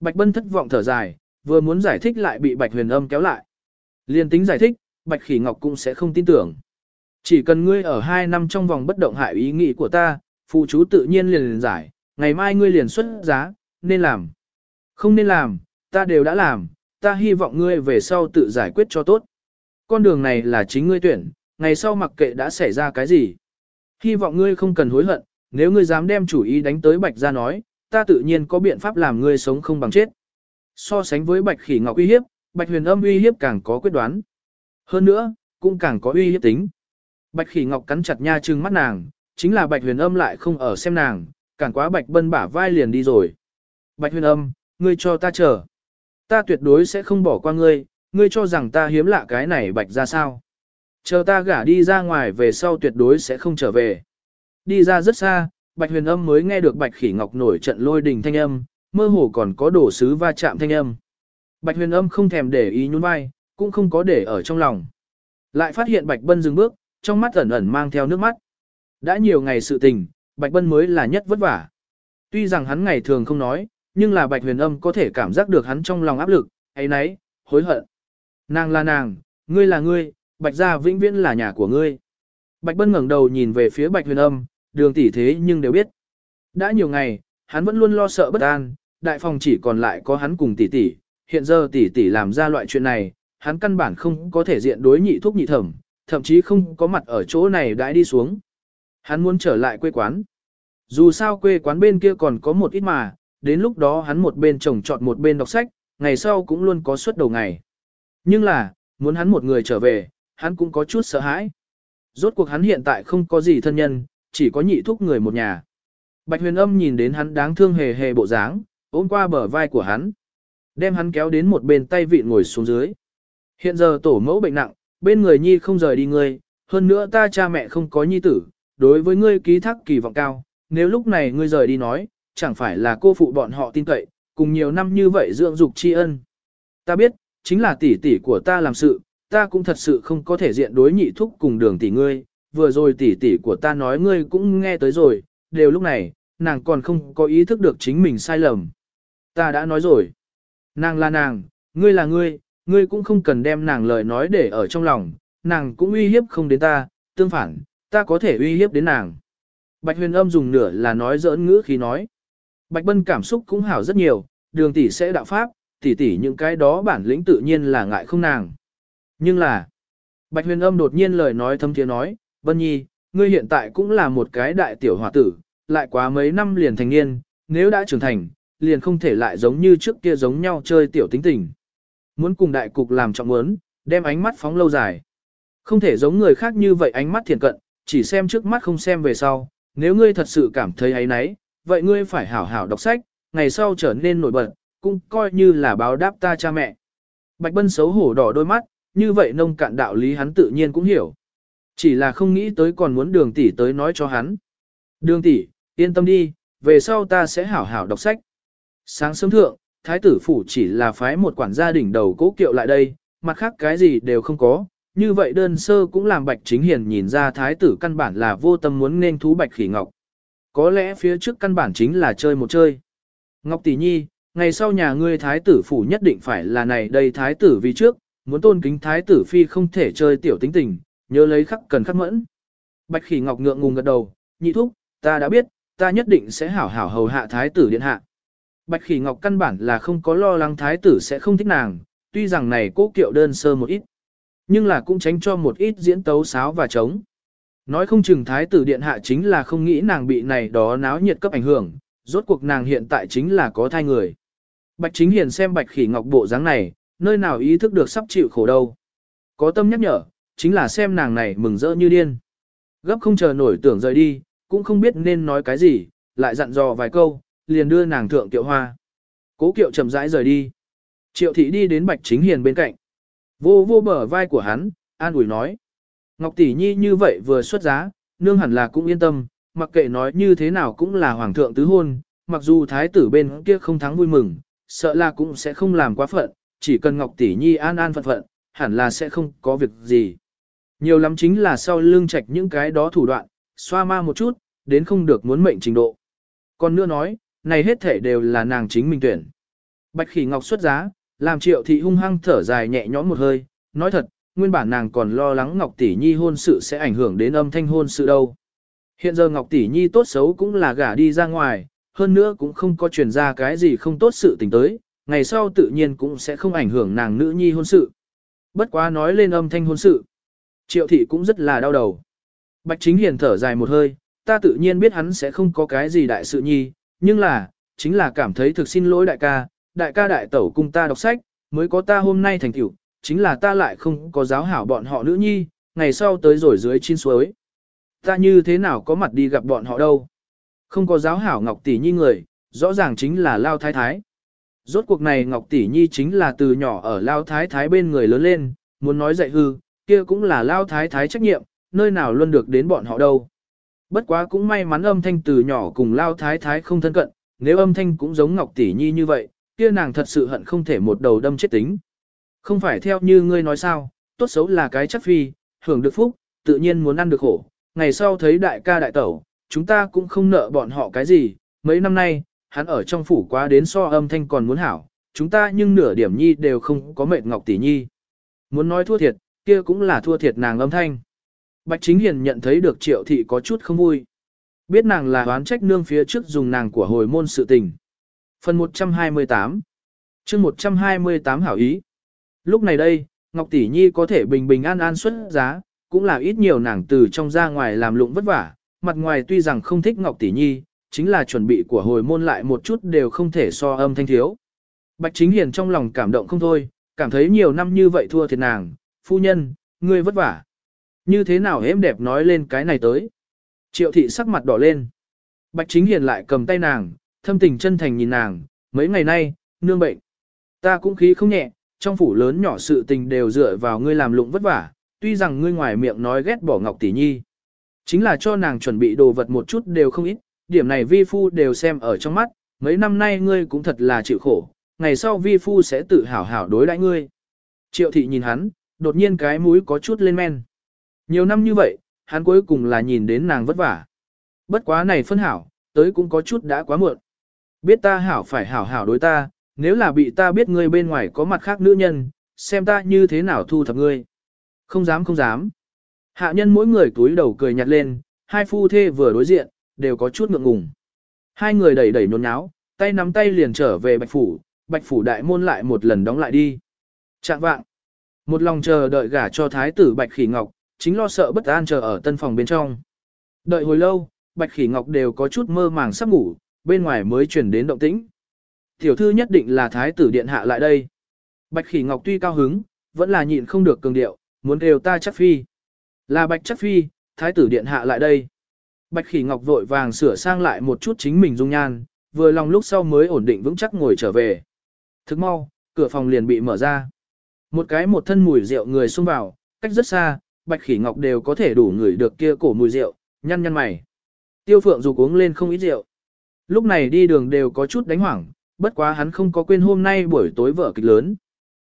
Bạch Bân thất vọng thở dài, vừa muốn giải thích lại bị Bạch Huyền Âm kéo lại. Liên tính giải thích, Bạch Khỉ Ngọc cũng sẽ không tin tưởng. Chỉ cần ngươi ở hai năm trong vòng bất động hại ý nghĩ của ta, phụ chú tự nhiên liền liền giải, ngày mai ngươi liền xuất giá, nên làm. Không nên làm, ta đều đã làm, ta hy vọng ngươi về sau tự giải quyết cho tốt. Con đường này là chính ngươi tuyển, ngày sau mặc kệ đã xảy ra cái gì. Hy vọng ngươi không cần hối hận, nếu ngươi dám đem chủ ý đánh tới Bạch ra nói, ta tự nhiên có biện pháp làm ngươi sống không bằng chết. So sánh với Bạch Khỉ Ngọc uy hiếp, Bạch Huyền Âm uy hiếp càng có quyết đoán. Hơn nữa, cũng càng có uy hiếp tính. Bạch Khỉ Ngọc cắn chặt nha trừng mắt nàng, chính là Bạch Huyền Âm lại không ở xem nàng, cản quá Bạch Bân bả vai liền đi rồi. Bạch Huyền Âm, ngươi cho ta chờ. Ta tuyệt đối sẽ không bỏ qua ngươi, ngươi cho rằng ta hiếm lạ cái này Bạch ra sao. Chờ ta gả đi ra ngoài về sau tuyệt đối sẽ không trở về. Đi ra rất xa, Bạch Huyền Âm mới nghe được Bạch Khỉ Ngọc nổi trận lôi đình thanh âm, mơ hồ còn có đổ sứ va chạm thanh âm. Bạch Huyền Âm không thèm để ý nhún vai, cũng không có để ở trong lòng. Lại phát hiện Bạch Bân dừng bước, trong mắt ẩn ẩn mang theo nước mắt. Đã nhiều ngày sự tình, Bạch Bân mới là nhất vất vả. Tuy rằng hắn ngày thường không nói, nhưng là Bạch Huyền Âm có thể cảm giác được hắn trong lòng áp lực, ấy nấy, hối hận. Nàng là nàng, ngươi là ngươi, Bạch gia vĩnh viễn là nhà của ngươi. Bạch Bân ngẩng đầu nhìn về phía Bạch Huyền Âm, đường tỷ thế nhưng đều biết. Đã nhiều ngày, hắn vẫn luôn lo sợ bất an, đại phòng chỉ còn lại có hắn cùng tỷ tỷ, hiện giờ tỷ tỷ làm ra loại chuyện này, hắn căn bản không có thể diện đối nhị thuốc nhị thẩm, thậm chí không có mặt ở chỗ này đãi đi xuống. Hắn muốn trở lại quê quán. Dù sao quê quán bên kia còn có một ít mà, đến lúc đó hắn một bên trồng trọt một bên đọc sách, ngày sau cũng luôn có suất đầu ngày. Nhưng là, muốn hắn một người trở về, hắn cũng có chút sợ hãi. Rốt cuộc hắn hiện tại không có gì thân nhân, chỉ có nhị thúc người một nhà. Bạch huyền âm nhìn đến hắn đáng thương hề hề bộ dáng, ôm qua bờ vai của hắn. Đem hắn kéo đến một bên tay vịn ngồi xuống dưới. Hiện giờ tổ mẫu bệnh nặng, bên người nhi không rời đi ngươi, hơn nữa ta cha mẹ không có nhi tử, đối với ngươi ký thác kỳ vọng cao, nếu lúc này ngươi rời đi nói, chẳng phải là cô phụ bọn họ tin cậy, cùng nhiều năm như vậy dưỡng dục tri ân. Ta biết, chính là tỷ tỷ của ta làm sự, ta cũng thật sự không có thể diện đối nhị thúc cùng đường tỷ ngươi, vừa rồi tỷ tỷ của ta nói ngươi cũng nghe tới rồi, đều lúc này, nàng còn không có ý thức được chính mình sai lầm. Ta đã nói rồi, nàng là nàng, ngươi là ngươi, ngươi cũng không cần đem nàng lời nói để ở trong lòng, nàng cũng uy hiếp không đến ta, tương phản, ta có thể uy hiếp đến nàng. Bạch huyền âm dùng nửa là nói giỡn ngữ khi nói. Bạch bân cảm xúc cũng hảo rất nhiều, đường tỷ sẽ đạo pháp, tỷ tỷ những cái đó bản lĩnh tự nhiên là ngại không nàng. Nhưng là, Bạch huyền âm đột nhiên lời nói thâm tiếng nói, Vân Nhi, ngươi hiện tại cũng là một cái đại tiểu hòa tử, lại quá mấy năm liền thành niên, nếu đã trưởng thành, liền không thể lại giống như trước kia giống nhau chơi tiểu tính tình. Muốn cùng đại cục làm trọng muốn, đem ánh mắt phóng lâu dài. Không thể giống người khác như vậy ánh mắt thiền cận, chỉ xem trước mắt không xem về sau, nếu ngươi thật sự cảm thấy ấy nấy, vậy ngươi phải hảo hảo đọc sách, ngày sau trở nên nổi bật, cũng coi như là báo đáp ta cha mẹ. Bạch Bân xấu hổ đỏ đôi mắt, như vậy nông cạn đạo lý hắn tự nhiên cũng hiểu. Chỉ là không nghĩ tới còn muốn đường tỷ tới nói cho hắn. Đường tỷ, yên tâm đi, về sau ta sẽ hảo hảo đọc sách. Sáng sớm thượng, thái tử phủ chỉ là phái một quản gia đỉnh đầu cố kiệu lại đây, mặt khác cái gì đều không có. Như vậy đơn sơ cũng làm bạch chính hiền nhìn ra thái tử căn bản là vô tâm muốn nên thú bạch khỉ ngọc. Có lẽ phía trước căn bản chính là chơi một chơi. Ngọc tỷ nhi, ngày sau nhà ngươi thái tử phủ nhất định phải là này đây thái tử vì trước, muốn tôn kính thái tử phi không thể chơi tiểu tính tình, nhớ lấy khắc cần khắc mẫn. Bạch khỉ ngọc ngượng ngùng gật đầu, nhị thúc, ta đã biết, ta nhất định sẽ hảo hảo hầu hạ thái tử điện hạ. Bạch khỉ ngọc căn bản là không có lo lắng thái tử sẽ không thích nàng, tuy rằng này cố kiệu đơn sơ một ít, nhưng là cũng tránh cho một ít diễn tấu sáo và trống. Nói không chừng thái tử điện hạ chính là không nghĩ nàng bị này đó náo nhiệt cấp ảnh hưởng, rốt cuộc nàng hiện tại chính là có thai người. Bạch chính hiền xem bạch khỉ ngọc bộ dáng này, nơi nào ý thức được sắp chịu khổ đâu. Có tâm nhắc nhở, chính là xem nàng này mừng rỡ như điên. Gấp không chờ nổi tưởng rời đi, cũng không biết nên nói cái gì, lại dặn dò vài câu, liền đưa nàng thượng kiệu hoa. Cố kiệu chậm rãi rời đi. Triệu thị đi đến Bạch Chính Hiền bên cạnh. Vô vô bờ vai của hắn, an ủi nói. Ngọc Tỷ Nhi như vậy vừa xuất giá, nương hẳn là cũng yên tâm, mặc kệ nói như thế nào cũng là hoàng thượng tứ hôn, mặc dù thái tử bên kia không thắng vui mừng, sợ là cũng sẽ không làm quá phận, chỉ cần Ngọc Tỷ Nhi an an phận phận, hẳn là sẽ không có việc gì. Nhiều lắm chính là sau lưng trạch những cái đó thủ đoạn, xoa ma một chút, đến không được muốn mệnh trình độ. Còn nữa nói, này hết thể đều là nàng chính mình tuyển. Bạch khỉ ngọc xuất giá, làm triệu thị hung hăng thở dài nhẹ nhõm một hơi, nói thật, nguyên bản nàng còn lo lắng Ngọc Tỷ Nhi hôn sự sẽ ảnh hưởng đến âm thanh hôn sự đâu. Hiện giờ Ngọc Tỷ Nhi tốt xấu cũng là gả đi ra ngoài, hơn nữa cũng không có truyền ra cái gì không tốt sự tình tới, ngày sau tự nhiên cũng sẽ không ảnh hưởng nàng nữ nhi hôn sự. Bất quá nói lên âm thanh hôn sự, triệu thị cũng rất là đau đầu. Bạch Chính Hiền thở dài một hơi, ta tự nhiên biết hắn sẽ không có cái gì đại sự nhi, nhưng là, chính là cảm thấy thực xin lỗi đại ca, đại ca đại tẩu cùng ta đọc sách, mới có ta hôm nay thành tựu, chính là ta lại không có giáo hảo bọn họ nữ nhi, ngày sau tới rồi dưới chín suối. Ta như thế nào có mặt đi gặp bọn họ đâu. Không có giáo hảo Ngọc Tỷ Nhi người, rõ ràng chính là Lao Thái Thái. Rốt cuộc này Ngọc Tỷ Nhi chính là từ nhỏ ở Lao Thái Thái bên người lớn lên, muốn nói dạy hư, kia cũng là Lao Thái Thái trách nhiệm, nơi nào luôn được đến bọn họ đâu. Bất quá cũng may mắn âm thanh từ nhỏ cùng Lao Thái Thái không thân cận, nếu âm thanh cũng giống Ngọc Tỷ Nhi như vậy, kia nàng thật sự hận không thể một đầu đâm chết tính. Không phải theo như ngươi nói sao, tốt xấu là cái chắc phi, hưởng được phúc, tự nhiên muốn ăn được khổ. Ngày sau thấy đại ca đại tẩu, chúng ta cũng không nợ bọn họ cái gì, mấy năm nay, hắn ở trong phủ quá đến so âm thanh còn muốn hảo, chúng ta nhưng nửa điểm nhi đều không có mệt ngọc tỷ nhi. Muốn nói thua thiệt, kia cũng là thua thiệt nàng âm thanh. Bạch Chính Hiền nhận thấy được triệu thị có chút không vui. Biết nàng là oán trách nương phía trước dùng nàng của hồi môn sự tình. Phần 128 chương 128 hảo ý Lúc này đây, Ngọc Tỷ Nhi có thể bình bình an an xuất giá, cũng là ít nhiều nàng từ trong ra ngoài làm lụng vất vả, mặt ngoài tuy rằng không thích Ngọc Tỷ Nhi, chính là chuẩn bị của hồi môn lại một chút đều không thể so âm thanh thiếu. Bạch Chính Hiền trong lòng cảm động không thôi, cảm thấy nhiều năm như vậy thua thiệt nàng, phu nhân, ngươi vất vả. Như thế nào em đẹp nói lên cái này tới. Triệu thị sắc mặt đỏ lên. Bạch Chính Hiền lại cầm tay nàng, thâm tình chân thành nhìn nàng, mấy ngày nay, nương bệnh. Ta cũng khí không nhẹ, trong phủ lớn nhỏ sự tình đều dựa vào ngươi làm lụng vất vả, tuy rằng ngươi ngoài miệng nói ghét bỏ Ngọc Tỷ Nhi. Chính là cho nàng chuẩn bị đồ vật một chút đều không ít, điểm này vi phu đều xem ở trong mắt, mấy năm nay ngươi cũng thật là chịu khổ, ngày sau vi phu sẽ tự hào hảo đối đãi ngươi. Triệu thị nhìn hắn, đột nhiên cái mũi có chút lên men. Nhiều năm như vậy, hắn cuối cùng là nhìn đến nàng vất vả. Bất quá này phân hảo, tới cũng có chút đã quá muộn. Biết ta hảo phải hảo hảo đối ta, nếu là bị ta biết ngươi bên ngoài có mặt khác nữ nhân, xem ta như thế nào thu thập ngươi. Không dám không dám. Hạ nhân mỗi người túi đầu cười nhặt lên, hai phu thê vừa đối diện, đều có chút ngượng ngùng. Hai người đẩy đẩy nôn nháo, tay nắm tay liền trở về bạch phủ, bạch phủ đại môn lại một lần đóng lại đi. Trạng vạng. Một lòng chờ đợi gả cho thái tử bạch khỉ ngọc, chính lo sợ bất an chờ ở tân phòng bên trong. Đợi hồi lâu, bạch khỉ ngọc đều có chút mơ màng sắp ngủ, bên ngoài mới chuyển đến động tĩnh. Tiểu thư nhất định là thái tử điện hạ lại đây. Bạch khỉ ngọc tuy cao hứng, vẫn là nhịn không được cường điệu, muốn đều ta chắc phi. Là bạch chắc phi, thái tử điện hạ lại đây. Bạch khỉ ngọc vội vàng sửa sang lại một chút chính mình dung nhan, vừa lòng lúc sau mới ổn định vững chắc ngồi trở về. Thức mau, cửa phòng liền bị mở ra. Một cái một thân mùi rượu người xông vào, cách rất xa, bạch khỉ ngọc đều có thể đủ ngửi được kia cổ mùi rượu, nhăn nhăn mày. Tiêu phượng dù uống lên không ít rượu. Lúc này đi đường đều có chút đánh hoảng, bất quá hắn không có quên hôm nay buổi tối vở kịch lớn.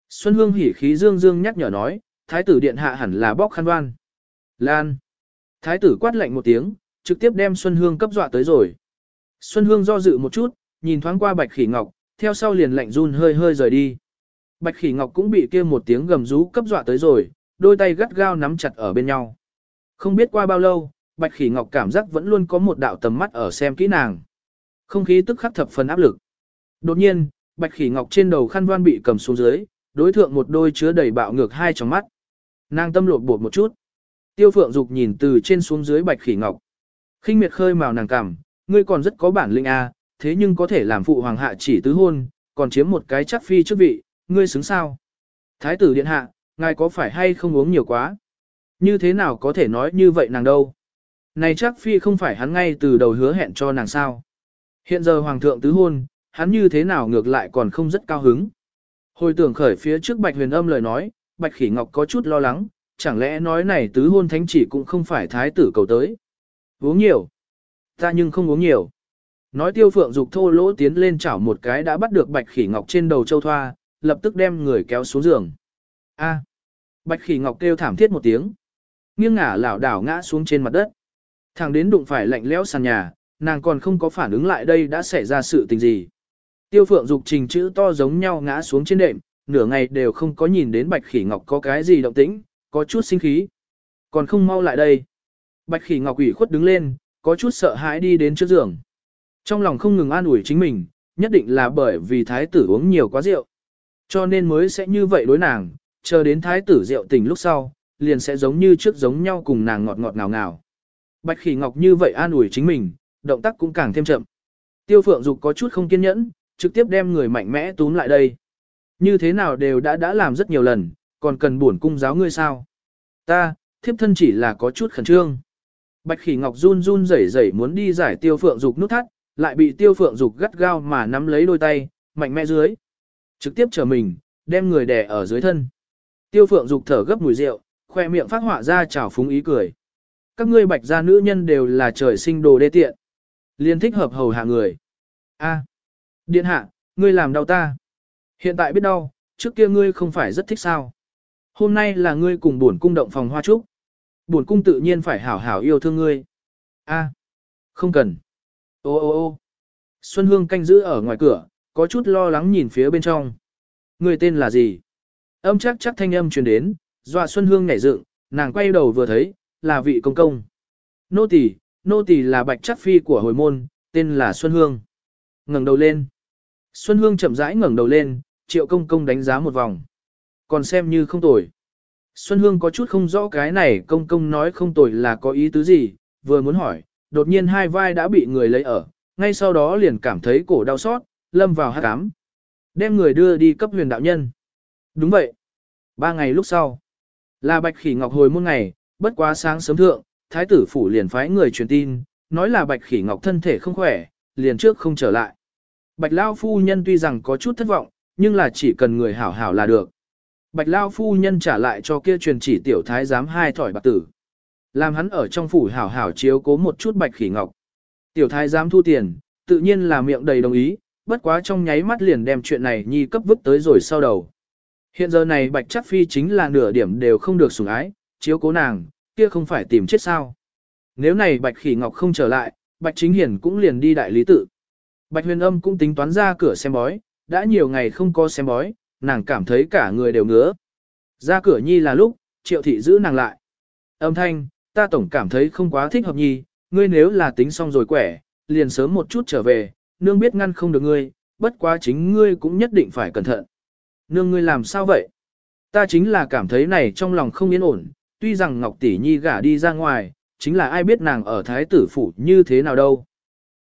Xuân Hương hỉ khí dương dương nhắc nhở nói, thái tử điện hạ hẳn là bóc khăn đoan. Lan. Thái tử quát lạnh một tiếng, trực tiếp đem Xuân Hương cấp dọa tới rồi. Xuân Hương do dự một chút, nhìn thoáng qua Bạch Khỉ Ngọc, theo sau liền lạnh run hơi hơi rời đi. Bạch Khỉ Ngọc cũng bị kia một tiếng gầm rú cấp dọa tới rồi, đôi tay gắt gao nắm chặt ở bên nhau. Không biết qua bao lâu, Bạch Khỉ Ngọc cảm giác vẫn luôn có một đạo tầm mắt ở xem kỹ nàng. Không khí tức khắc thập phần áp lực. Đột nhiên, Bạch Khỉ Ngọc trên đầu khăn voan bị cầm xuống dưới, đối thượng một đôi chứa đầy bạo ngược hai trong mắt. Nàng tâm lột bột một chút. Tiêu Phượng Dục nhìn từ trên xuống dưới Bạch Khỉ Ngọc. khinh miệt khơi màu nàng cảm, ngươi còn rất có bản lĩnh a, à, thế nhưng có thể làm phụ hoàng hạ chỉ tứ hôn, còn chiếm một cái chắc phi chức vị, ngươi xứng sao? Thái tử điện hạ, ngài có phải hay không uống nhiều quá? Như thế nào có thể nói như vậy nàng đâu? Này chắc phi không phải hắn ngay từ đầu hứa hẹn cho nàng sao? Hiện giờ hoàng thượng tứ hôn, hắn như thế nào ngược lại còn không rất cao hứng. Hồi tưởng khởi phía trước Bạch Huyền Âm lời nói, Bạch Khỉ Ngọc có chút lo lắng, chẳng lẽ nói này tứ hôn thánh chỉ cũng không phải thái tử cầu tới. Uống nhiều. Ta nhưng không uống nhiều. Nói tiêu phượng dục thô lỗ tiến lên chảo một cái đã bắt được Bạch Khỉ Ngọc trên đầu châu thoa, lập tức đem người kéo xuống giường. A. Bạch Khỉ Ngọc kêu thảm thiết một tiếng. Nghiêng ngả lảo đảo ngã xuống trên mặt đất. Thằng đến đụng phải lạnh lẽo sàn nhà, nàng còn không có phản ứng lại đây đã xảy ra sự tình gì. Tiêu phượng dục trình chữ to giống nhau ngã xuống trên đệm, nửa ngày đều không có nhìn đến bạch khỉ ngọc có cái gì động tĩnh, có chút sinh khí. Còn không mau lại đây. Bạch khỉ ngọc ủy khuất đứng lên, có chút sợ hãi đi đến trước giường. Trong lòng không ngừng an ủi chính mình, nhất định là bởi vì thái tử uống nhiều quá rượu. Cho nên mới sẽ như vậy đối nàng, chờ đến thái tử rượu tình lúc sau, liền sẽ giống như trước giống nhau cùng nàng ngọt ngọt ngào ngào. Bạch khỉ ngọc như vậy an ủi chính mình, động tác cũng càng thêm chậm. Tiêu phượng dục có chút không kiên nhẫn, trực tiếp đem người mạnh mẽ túm lại đây. Như thế nào đều đã đã làm rất nhiều lần, còn cần buồn cung giáo ngươi sao? Ta, thiếp thân chỉ là có chút khẩn trương. Bạch khỉ ngọc run run rẩy rẩy muốn đi giải tiêu phượng dục nút thắt, lại bị tiêu phượng dục gắt gao mà nắm lấy đôi tay, mạnh mẽ dưới. Trực tiếp trở mình, đem người đè ở dưới thân. Tiêu phượng dục thở gấp mùi rượu, khoe miệng phát họa ra trào phúng ý cười. Các ngươi bạch gia nữ nhân đều là trời sinh đồ đê tiện. Liên thích hợp hầu hạ người. A, điện hạ, ngươi làm đau ta. Hiện tại biết đau, trước kia ngươi không phải rất thích sao. Hôm nay là ngươi cùng buồn cung động phòng hoa trúc. Buồn cung tự nhiên phải hảo hảo yêu thương ngươi. A, không cần. Ô ô ô Xuân Hương canh giữ ở ngoài cửa, có chút lo lắng nhìn phía bên trong. Ngươi tên là gì? Âm chắc chắc thanh âm truyền đến, dọa Xuân Hương nhảy dựng, nàng quay đầu vừa thấy, là vị công công. Nô tỳ, nô tỳ là bạch chắc phi của hồi môn, tên là Xuân Hương. ngẩng đầu lên. Xuân Hương chậm rãi ngẩng đầu lên, triệu công công đánh giá một vòng. Còn xem như không tồi. Xuân Hương có chút không rõ cái này công công nói không tồi là có ý tứ gì, vừa muốn hỏi, đột nhiên hai vai đã bị người lấy ở, ngay sau đó liền cảm thấy cổ đau xót, lâm vào hát cám. Đem người đưa đi cấp huyền đạo nhân. Đúng vậy. Ba ngày lúc sau, là bạch khỉ ngọc hồi môn ngày, bất quá sáng sớm thượng, thái tử phủ liền phái người truyền tin, nói là bạch khỉ ngọc thân thể không khỏe, liền trước không trở lại. Bạch Lao phu nhân tuy rằng có chút thất vọng, nhưng là chỉ cần người hảo hảo là được. Bạch Lao phu nhân trả lại cho kia truyền chỉ tiểu thái giám hai thỏi bạc tử. Làm hắn ở trong phủ hảo hảo chiếu cố một chút bạch khỉ ngọc. Tiểu thái giám thu tiền, tự nhiên là miệng đầy đồng ý, bất quá trong nháy mắt liền đem chuyện này nhi cấp vứt tới rồi sau đầu. Hiện giờ này bạch chắc phi chính là nửa điểm đều không được sủng ái, chiếu cố nàng, kia không phải tìm chết sao. Nếu này bạch khỉ ngọc không trở lại, bạch chính hiển cũng liền đi đại lý tự. Bạch huyền âm cũng tính toán ra cửa xem bói, đã nhiều ngày không có xem bói, nàng cảm thấy cả người đều ngứa. Ra cửa nhi là lúc, triệu thị giữ nàng lại. Âm thanh, ta tổng cảm thấy không quá thích hợp nhi, ngươi nếu là tính xong rồi quẻ, liền sớm một chút trở về, nương biết ngăn không được ngươi, bất quá chính ngươi cũng nhất định phải cẩn thận. Nương ngươi làm sao vậy? Ta chính là cảm thấy này trong lòng không yên ổn, tuy rằng Ngọc Tỷ Nhi gả đi ra ngoài, chính là ai biết nàng ở thái tử phủ như thế nào đâu.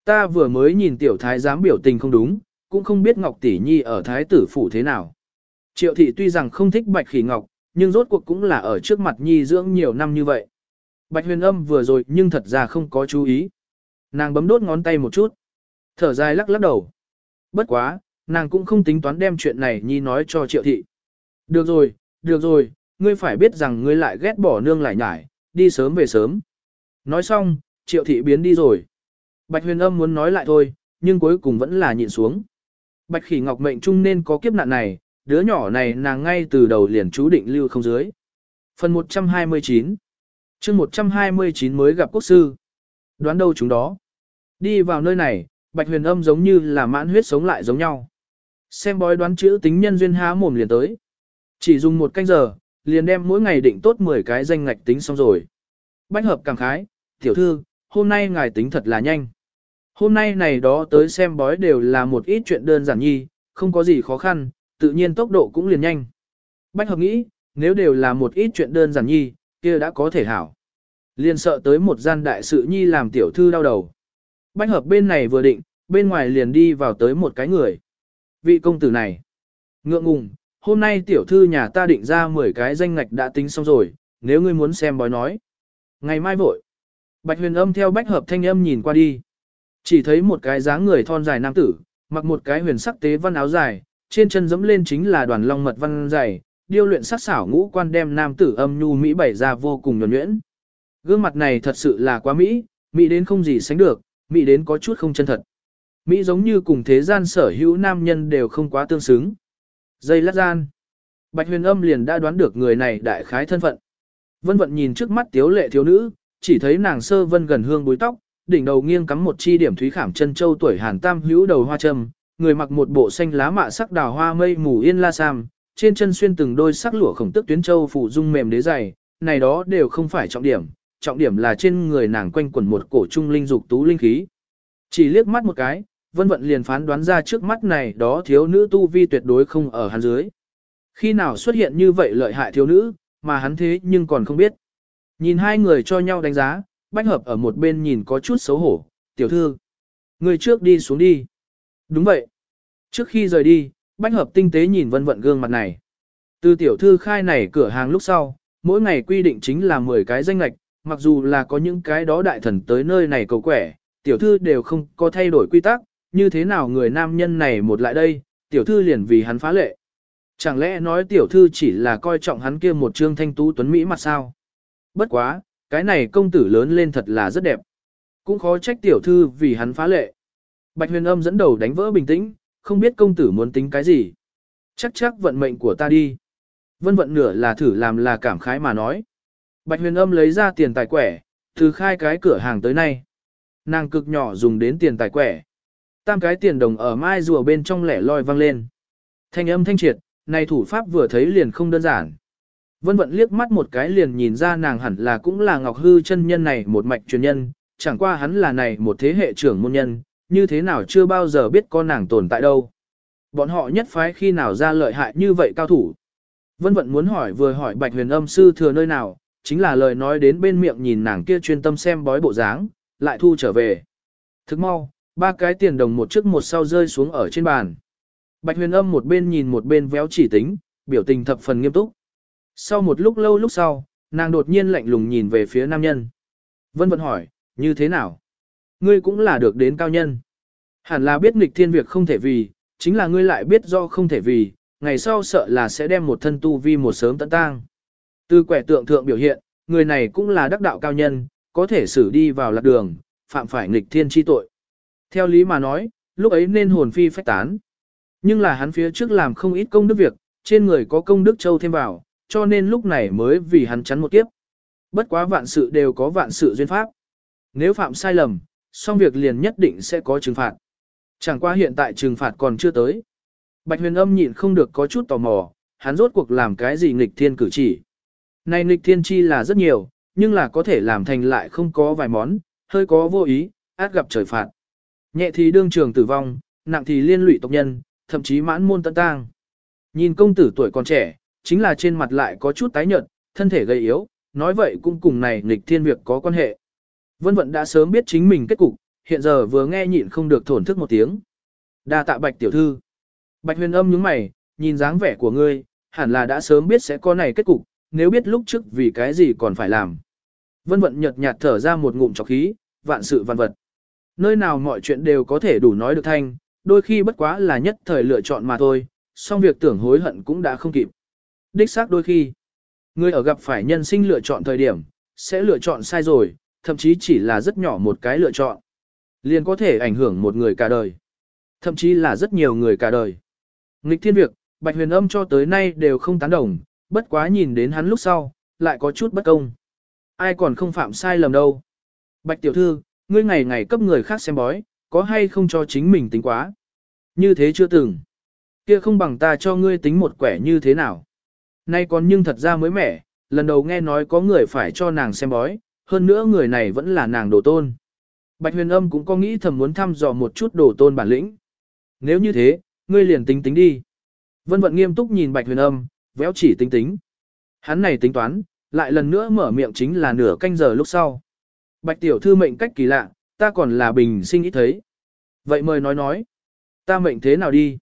Ta vừa mới nhìn tiểu thái giám biểu tình không đúng, cũng không biết Ngọc Tỷ Nhi ở thái tử phủ thế nào. Triệu thị tuy rằng không thích bạch khỉ ngọc, nhưng rốt cuộc cũng là ở trước mặt Nhi dưỡng nhiều năm như vậy. Bạch huyền âm vừa rồi nhưng thật ra không có chú ý. Nàng bấm đốt ngón tay một chút. Thở dài lắc lắc đầu. Bất quá, nàng cũng không tính toán đem chuyện này Nhi nói cho triệu thị. Được rồi, được rồi, ngươi phải biết rằng ngươi lại ghét bỏ nương lại nhải, đi sớm về sớm. Nói xong, triệu thị biến đi rồi. Bạch huyền âm muốn nói lại thôi, nhưng cuối cùng vẫn là nhịn xuống. Bạch khỉ ngọc mệnh trung nên có kiếp nạn này, đứa nhỏ này nàng ngay từ đầu liền chú định lưu không dưới. Phần 129 chương 129 mới gặp quốc sư. Đoán đâu chúng đó. Đi vào nơi này, bạch huyền âm giống như là mãn huyết sống lại giống nhau. Xem bói đoán chữ tính nhân duyên há mồm liền tới. Chỉ dùng một canh giờ, liền đem mỗi ngày định tốt 10 cái danh ngạch tính xong rồi. Bách hợp cảm khái, tiểu thư, hôm nay ngài tính thật là nhanh. Hôm nay này đó tới xem bói đều là một ít chuyện đơn giản nhi, không có gì khó khăn, tự nhiên tốc độ cũng liền nhanh. Bách hợp nghĩ, nếu đều là một ít chuyện đơn giản nhi, kia đã có thể hảo. Liền sợ tới một gian đại sự nhi làm tiểu thư đau đầu. Bách hợp bên này vừa định, bên ngoài liền đi vào tới một cái người. Vị công tử này, ngượng ngùng, hôm nay tiểu thư nhà ta định ra 10 cái danh ngạch đã tính xong rồi, nếu ngươi muốn xem bói nói. Ngày mai vội. Bạch huyền âm theo bách hợp thanh âm nhìn qua đi. Chỉ thấy một cái dáng người thon dài nam tử, mặc một cái huyền sắc tế văn áo dài, trên chân dẫm lên chính là đoàn long mật văn dày, điêu luyện sắc xảo ngũ quan đem nam tử âm nhu mỹ bảy ra vô cùng nhuần nhuyễn. Gương mặt này thật sự là quá mỹ, mỹ đến không gì sánh được, mỹ đến có chút không chân thật. Mỹ giống như cùng thế gian sở hữu nam nhân đều không quá tương xứng. Dây lát gian. Bạch huyền âm liền đã đoán được người này đại khái thân phận. Vân vận nhìn trước mắt tiếu lệ thiếu nữ, chỉ thấy nàng sơ vân gần hương búi tóc, đỉnh đầu nghiêng cắm một chi điểm thúy khảm chân châu tuổi hàn tam hữu đầu hoa trầm, người mặc một bộ xanh lá mạ sắc đào hoa mây mù yên la sam, trên chân xuyên từng đôi sắc lụa khổng tức tuyến châu phủ dung mềm đế dày, này đó đều không phải trọng điểm, trọng điểm là trên người nàng quanh quẩn một cổ trung linh dục tú linh khí. Chỉ liếc mắt một cái, vân vận liền phán đoán ra trước mắt này đó thiếu nữ tu vi tuyệt đối không ở hắn dưới. Khi nào xuất hiện như vậy lợi hại thiếu nữ, mà hắn thế nhưng còn không biết. Nhìn hai người cho nhau đánh giá, bách hợp ở một bên nhìn có chút xấu hổ, tiểu thư. Người trước đi xuống đi. Đúng vậy. Trước khi rời đi, bách hợp tinh tế nhìn vân vận gương mặt này. Từ tiểu thư khai này cửa hàng lúc sau, mỗi ngày quy định chính là 10 cái danh lạch, mặc dù là có những cái đó đại thần tới nơi này cầu quẻ, tiểu thư đều không có thay đổi quy tắc, như thế nào người nam nhân này một lại đây, tiểu thư liền vì hắn phá lệ. Chẳng lẽ nói tiểu thư chỉ là coi trọng hắn kia một trương thanh tú tuấn Mỹ mặt sao? Bất quá, cái này công tử lớn lên thật là rất đẹp. Cũng khó trách tiểu thư vì hắn phá lệ. Bạch huyền âm dẫn đầu đánh vỡ bình tĩnh, không biết công tử muốn tính cái gì. Chắc chắc vận mệnh của ta đi. Vân vận nửa là thử làm là cảm khái mà nói. Bạch huyền âm lấy ra tiền tài quẻ, từ khai cái cửa hàng tới nay. Nàng cực nhỏ dùng đến tiền tài quẻ. Tam cái tiền đồng ở mai rùa bên trong lẻ loi vang lên. Thanh âm thanh triệt, này thủ pháp vừa thấy liền không đơn giản. Vân vận liếc mắt một cái liền nhìn ra nàng hẳn là cũng là Ngọc Hư chân nhân này một mạch truyền nhân, chẳng qua hắn là này một thế hệ trưởng môn nhân, như thế nào chưa bao giờ biết con nàng tồn tại đâu. Bọn họ nhất phái khi nào ra lợi hại như vậy cao thủ. Vân vận muốn hỏi vừa hỏi bạch huyền âm sư thừa nơi nào, chính là lời nói đến bên miệng nhìn nàng kia chuyên tâm xem bói bộ dáng, lại thu trở về. Thức mau, ba cái tiền đồng một trước một sau rơi xuống ở trên bàn. Bạch huyền âm một bên nhìn một bên véo chỉ tính, biểu tình thập phần nghiêm túc. Sau một lúc lâu lúc sau, nàng đột nhiên lạnh lùng nhìn về phía nam nhân. Vân vân hỏi, như thế nào? Ngươi cũng là được đến cao nhân. Hẳn là biết nghịch thiên việc không thể vì, chính là ngươi lại biết do không thể vì, ngày sau sợ là sẽ đem một thân tu vi một sớm tận tang. Từ quẻ tượng thượng biểu hiện, người này cũng là đắc đạo cao nhân, có thể xử đi vào lạc đường, phạm phải nghịch thiên chi tội. Theo lý mà nói, lúc ấy nên hồn phi phách tán. Nhưng là hắn phía trước làm không ít công đức việc, trên người có công đức châu thêm vào, cho nên lúc này mới vì hắn chắn một kiếp. Bất quá vạn sự đều có vạn sự duyên pháp. Nếu phạm sai lầm, xong việc liền nhất định sẽ có trừng phạt. Chẳng qua hiện tại trừng phạt còn chưa tới. Bạch huyền âm nhịn không được có chút tò mò, hắn rốt cuộc làm cái gì nghịch thiên cử chỉ. Này nghịch thiên chi là rất nhiều, nhưng là có thể làm thành lại không có vài món, hơi có vô ý, át gặp trời phạt. Nhẹ thì đương trường tử vong, nặng thì liên lụy tộc nhân, thậm chí mãn môn tận tang. Nhìn công tử tuổi còn trẻ, chính là trên mặt lại có chút tái nhợt, thân thể gầy yếu, nói vậy cũng cùng này nghịch thiên việc có quan hệ. Vân Vận đã sớm biết chính mình kết cục, hiện giờ vừa nghe nhịn không được thổn thức một tiếng. Đa tạ Bạch tiểu thư. Bạch Huyền Âm nhướng mày, nhìn dáng vẻ của ngươi, hẳn là đã sớm biết sẽ có này kết cục, nếu biết lúc trước vì cái gì còn phải làm. Vân Vận nhợt nhạt thở ra một ngụm trọc khí, vạn sự vạn vật. Nơi nào mọi chuyện đều có thể đủ nói được thanh, đôi khi bất quá là nhất thời lựa chọn mà thôi, song việc tưởng hối hận cũng đã không kịp. Đích xác đôi khi, người ở gặp phải nhân sinh lựa chọn thời điểm, sẽ lựa chọn sai rồi, thậm chí chỉ là rất nhỏ một cái lựa chọn. Liền có thể ảnh hưởng một người cả đời. Thậm chí là rất nhiều người cả đời. Nghịch thiên việc, Bạch Huyền Âm cho tới nay đều không tán đồng, bất quá nhìn đến hắn lúc sau, lại có chút bất công. Ai còn không phạm sai lầm đâu. Bạch tiểu thư, ngươi ngày ngày cấp người khác xem bói, có hay không cho chính mình tính quá. Như thế chưa từng. Kia không bằng ta cho ngươi tính một quẻ như thế nào. Nay còn nhưng thật ra mới mẻ, lần đầu nghe nói có người phải cho nàng xem bói, hơn nữa người này vẫn là nàng đồ tôn. Bạch huyền âm cũng có nghĩ thầm muốn thăm dò một chút đồ tôn bản lĩnh. Nếu như thế, ngươi liền tính tính đi. Vân vận nghiêm túc nhìn bạch huyền âm, véo chỉ tính tính. Hắn này tính toán, lại lần nữa mở miệng chính là nửa canh giờ lúc sau. Bạch tiểu thư mệnh cách kỳ lạ, ta còn là bình sinh ít thấy. Vậy mời nói nói, ta mệnh thế nào đi?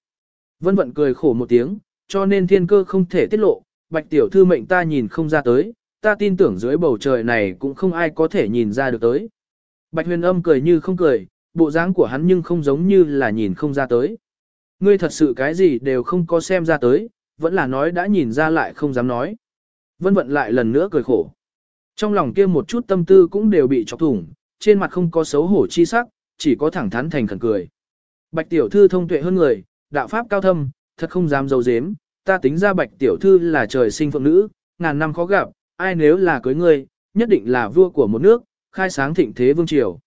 Vân vận cười khổ một tiếng, cho nên thiên cơ không thể tiết lộ, bạch tiểu thư mệnh ta nhìn không ra tới, ta tin tưởng dưới bầu trời này cũng không ai có thể nhìn ra được tới. Bạch huyền âm cười như không cười, bộ dáng của hắn nhưng không giống như là nhìn không ra tới. Ngươi thật sự cái gì đều không có xem ra tới, vẫn là nói đã nhìn ra lại không dám nói. Vân vận lại lần nữa cười khổ. Trong lòng kia một chút tâm tư cũng đều bị chọc thủng, trên mặt không có xấu hổ chi sắc, chỉ có thẳng thắn thành khẩn cười. Bạch tiểu thư thông tuệ hơn người, đạo pháp cao thâm, thật không dám dấu dếm, ta tính ra bạch tiểu thư là trời sinh phượng nữ, ngàn năm khó gặp, ai nếu là cưới ngươi, nhất định là vua của một nước, khai sáng thịnh thế vương triều.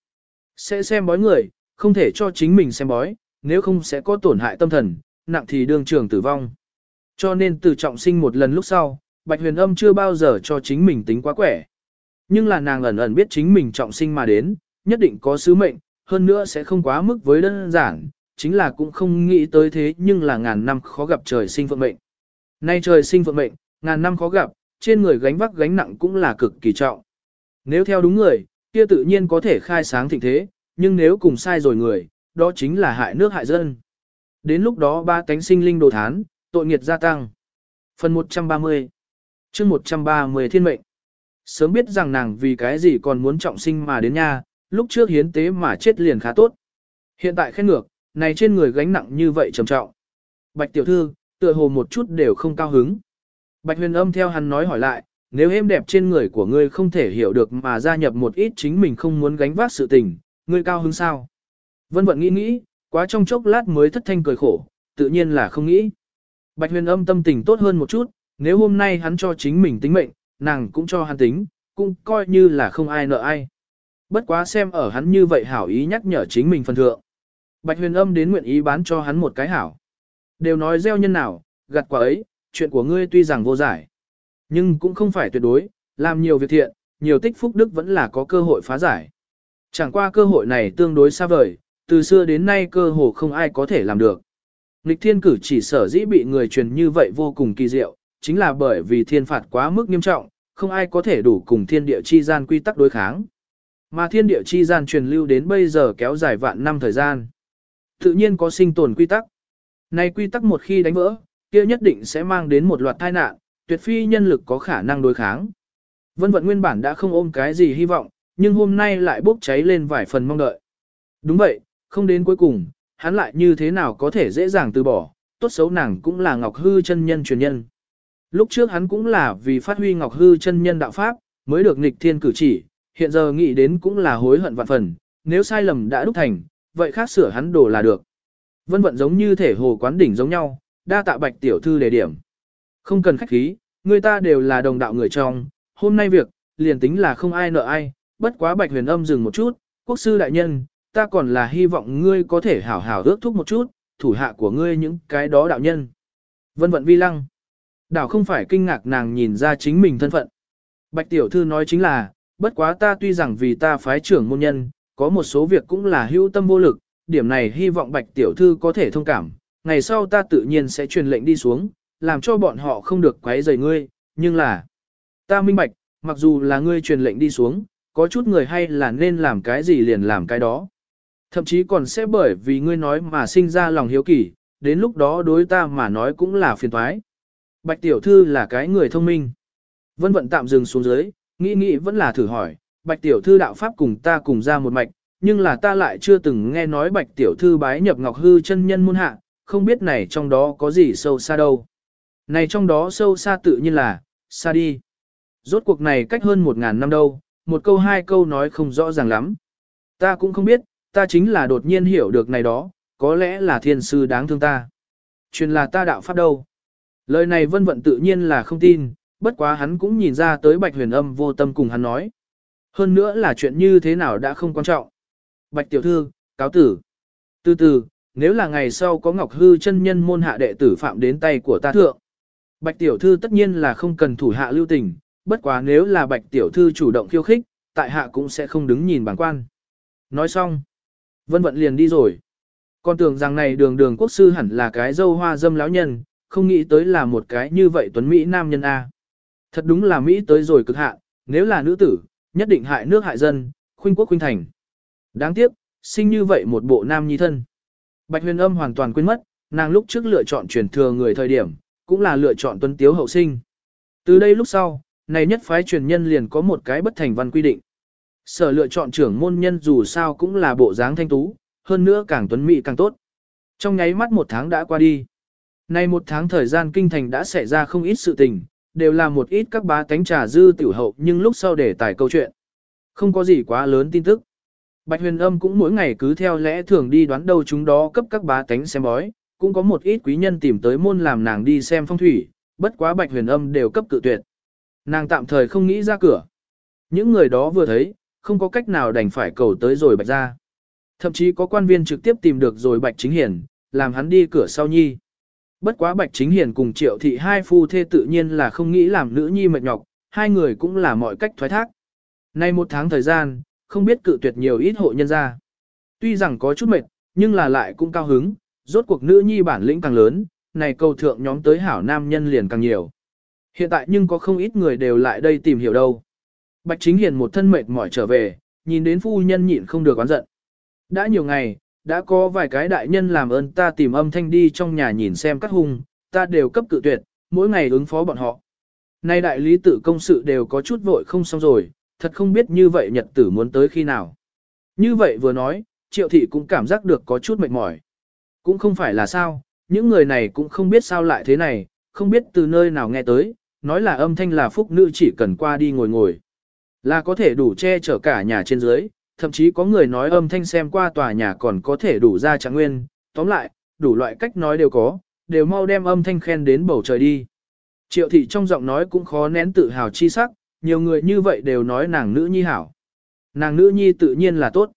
Sẽ xem bói người, không thể cho chính mình xem bói, nếu không sẽ có tổn hại tâm thần, nặng thì đương trường tử vong. Cho nên từ trọng sinh một lần lúc sau, Bạch Huyền Âm chưa bao giờ cho chính mình tính quá quẻ. Nhưng là nàng ẩn ẩn biết chính mình trọng sinh mà đến, nhất định có sứ mệnh, hơn nữa sẽ không quá mức với đơn giản, chính là cũng không nghĩ tới thế nhưng là ngàn năm khó gặp trời sinh phượng mệnh. Nay trời sinh phượng mệnh, ngàn năm khó gặp, trên người gánh vác gánh nặng cũng là cực kỳ trọng. Nếu theo đúng người, kia tự nhiên có thể khai sáng thịnh thế, nhưng nếu cùng sai rồi người, đó chính là hại nước hại dân. Đến lúc đó ba cánh sinh linh đồ thán, tội nghiệt gia tăng. Phần 130 chương 130 thiên mệnh Sớm biết rằng nàng vì cái gì còn muốn trọng sinh mà đến nha, lúc trước hiến tế mà chết liền khá tốt. Hiện tại khen ngược, này trên người gánh nặng như vậy trầm trọng. Bạch tiểu thư, tựa hồ một chút đều không cao hứng. Bạch huyền âm theo hắn nói hỏi lại, nếu êm đẹp trên người của ngươi không thể hiểu được mà gia nhập một ít chính mình không muốn gánh vác sự tình, ngươi cao hứng sao? Vân vận nghĩ nghĩ, quá trong chốc lát mới thất thanh cười khổ, tự nhiên là không nghĩ. Bạch huyền âm tâm tình tốt hơn một chút, nếu hôm nay hắn cho chính mình tính mệnh, nàng cũng cho hắn tính, cũng coi như là không ai nợ ai. Bất quá xem ở hắn như vậy hảo ý nhắc nhở chính mình phần thượng. Bạch huyền âm đến nguyện ý bán cho hắn một cái hảo. Đều nói gieo nhân nào, gặt quả ấy, chuyện của ngươi tuy rằng vô giải. Nhưng cũng không phải tuyệt đối, làm nhiều việc thiện, nhiều tích phúc đức vẫn là có cơ hội phá giải. Chẳng qua cơ hội này tương đối xa vời, từ xưa đến nay cơ hồ không ai có thể làm được. Nịch thiên cử chỉ sở dĩ bị người truyền như vậy vô cùng kỳ diệu, chính là bởi vì thiên phạt quá mức nghiêm trọng, không ai có thể đủ cùng thiên địa chi gian quy tắc đối kháng. Mà thiên địa chi gian truyền lưu đến bây giờ kéo dài vạn năm thời gian. Tự nhiên có sinh tồn quy tắc. Này quy tắc một khi đánh vỡ, kia nhất định sẽ mang đến một loạt tai nạn, tuyệt phi nhân lực có khả năng đối kháng. Vân vận nguyên bản đã không ôm cái gì hy vọng, nhưng hôm nay lại bốc cháy lên vài phần mong đợi. Đúng vậy, không đến cuối cùng, hắn lại như thế nào có thể dễ dàng từ bỏ, tốt xấu nàng cũng là Ngọc Hư chân nhân truyền nhân. Lúc trước hắn cũng là vì phát huy Ngọc Hư chân nhân đạo pháp, mới được nghịch thiên cử chỉ, hiện giờ nghĩ đến cũng là hối hận vạn phần, nếu sai lầm đã đúc thành, vậy khác sửa hắn đổ là được. Vân vận giống như thể hồ quán đỉnh giống nhau, đa tạ bạch tiểu thư đề điểm. Không cần khách khí, người ta đều là đồng đạo người trong, hôm nay việc, liền tính là không ai nợ ai, bất quá bạch huyền âm dừng một chút, quốc sư đại nhân, ta còn là hy vọng ngươi có thể hảo hảo ước thúc một chút, thủ hạ của ngươi những cái đó đạo nhân. Vân vận vi lăng. Đảo không phải kinh ngạc nàng nhìn ra chính mình thân phận. Bạch tiểu thư nói chính là, bất quá ta tuy rằng vì ta phái trưởng môn nhân, có một số việc cũng là hữu tâm vô lực, điểm này hy vọng bạch tiểu thư có thể thông cảm, ngày sau ta tự nhiên sẽ truyền lệnh đi xuống, làm cho bọn họ không được quấy rầy ngươi, nhưng là, ta minh bạch, mặc dù là ngươi truyền lệnh đi xuống, có chút người hay là nên làm cái gì liền làm cái đó. Thậm chí còn sẽ bởi vì ngươi nói mà sinh ra lòng hiếu kỳ, đến lúc đó đối ta mà nói cũng là phiền toái. Bạch tiểu thư là cái người thông minh. Vân vận tạm dừng xuống dưới, nghĩ nghĩ vẫn là thử hỏi, bạch tiểu thư đạo pháp cùng ta cùng ra một mạch, nhưng là ta lại chưa từng nghe nói bạch tiểu thư bái nhập ngọc hư chân nhân môn hạ, không biết này trong đó có gì sâu xa đâu. Này trong đó sâu xa tự nhiên là, xa đi. Rốt cuộc này cách hơn một ngàn năm đâu, một câu hai câu nói không rõ ràng lắm. Ta cũng không biết, ta chính là đột nhiên hiểu được này đó, có lẽ là thiên sư đáng thương ta. Chuyện là ta đạo pháp đâu. Lời này vân vận tự nhiên là không tin, bất quá hắn cũng nhìn ra tới bạch huyền âm vô tâm cùng hắn nói. Hơn nữa là chuyện như thế nào đã không quan trọng. Bạch tiểu thư, cáo tử. Từ từ, nếu là ngày sau có Ngọc Hư chân nhân môn hạ đệ tử phạm đến tay của ta thượng. Bạch tiểu thư tất nhiên là không cần thủ hạ lưu tình, bất quá nếu là bạch tiểu thư chủ động khiêu khích, tại hạ cũng sẽ không đứng nhìn bản quan. Nói xong, vân vận liền đi rồi. Con tưởng rằng này đường đường quốc sư hẳn là cái dâu hoa dâm lão nhân, không nghĩ tới là một cái như vậy tuấn Mỹ nam nhân A. Thật đúng là Mỹ tới rồi cực hạn, nếu là nữ tử, nhất định hại nước hại dân, khuynh quốc khuynh thành. Đáng tiếc, sinh như vậy một bộ nam nhi thân. Bạch huyền âm hoàn toàn quên mất, nàng lúc trước lựa chọn truyền thừa người thời điểm, cũng là lựa chọn tuấn tiếu hậu sinh. Từ đây lúc sau, này nhất phái truyền nhân liền có một cái bất thành văn quy định. Sở lựa chọn trưởng môn nhân dù sao cũng là bộ dáng thanh tú, hơn nữa càng tuấn mỹ càng tốt. Trong nháy mắt một tháng đã qua đi. Nay một tháng thời gian kinh thành đã xảy ra không ít sự tình, đều là một ít các bá tánh trà dư tiểu hậu nhưng lúc sau để tải câu chuyện. Không có gì quá lớn tin tức. Bạch huyền âm cũng mỗi ngày cứ theo lẽ thường đi đoán đâu chúng đó cấp các bá tánh xem bói, cũng có một ít quý nhân tìm tới môn làm nàng đi xem phong thủy, bất quá bạch huyền âm đều cấp cự tuyệt. Nàng tạm thời không nghĩ ra cửa. Những người đó vừa thấy, không có cách nào đành phải cầu tới rồi bạch ra. Thậm chí có quan viên trực tiếp tìm được rồi bạch chính hiển, làm hắn đi cửa sau nhi. Bất quá bạch chính hiền cùng triệu thị hai phu thê tự nhiên là không nghĩ làm nữ nhi mệt nhọc, hai người cũng là mọi cách thoái thác. Nay một tháng thời gian, không biết cự tuyệt nhiều ít hộ nhân ra. Tuy rằng có chút mệt, nhưng là lại cũng cao hứng, rốt cuộc nữ nhi bản lĩnh càng lớn, này cầu thượng nhóm tới hảo nam nhân liền càng nhiều. Hiện tại nhưng có không ít người đều lại đây tìm hiểu đâu. Bạch Chính Hiền một thân mệt mỏi trở về, nhìn đến phu nhân nhịn không được oán giận. Đã nhiều ngày, đã có vài cái đại nhân làm ơn ta tìm âm thanh đi trong nhà nhìn xem các hung, ta đều cấp cự tuyệt, mỗi ngày ứng phó bọn họ. Nay đại lý tự công sự đều có chút vội không xong rồi, thật không biết như vậy nhật tử muốn tới khi nào. Như vậy vừa nói, triệu thị cũng cảm giác được có chút mệt mỏi. Cũng không phải là sao, những người này cũng không biết sao lại thế này, không biết từ nơi nào nghe tới, nói là âm thanh là phúc nữ chỉ cần qua đi ngồi ngồi. Là có thể đủ che chở cả nhà trên dưới, thậm chí có người nói âm thanh xem qua tòa nhà còn có thể đủ ra trạng nguyên, tóm lại, đủ loại cách nói đều có, đều mau đem âm thanh khen đến bầu trời đi. Triệu thị trong giọng nói cũng khó nén tự hào chi sắc, nhiều người như vậy đều nói nàng nữ nhi hảo. Nàng nữ nhi tự nhiên là tốt.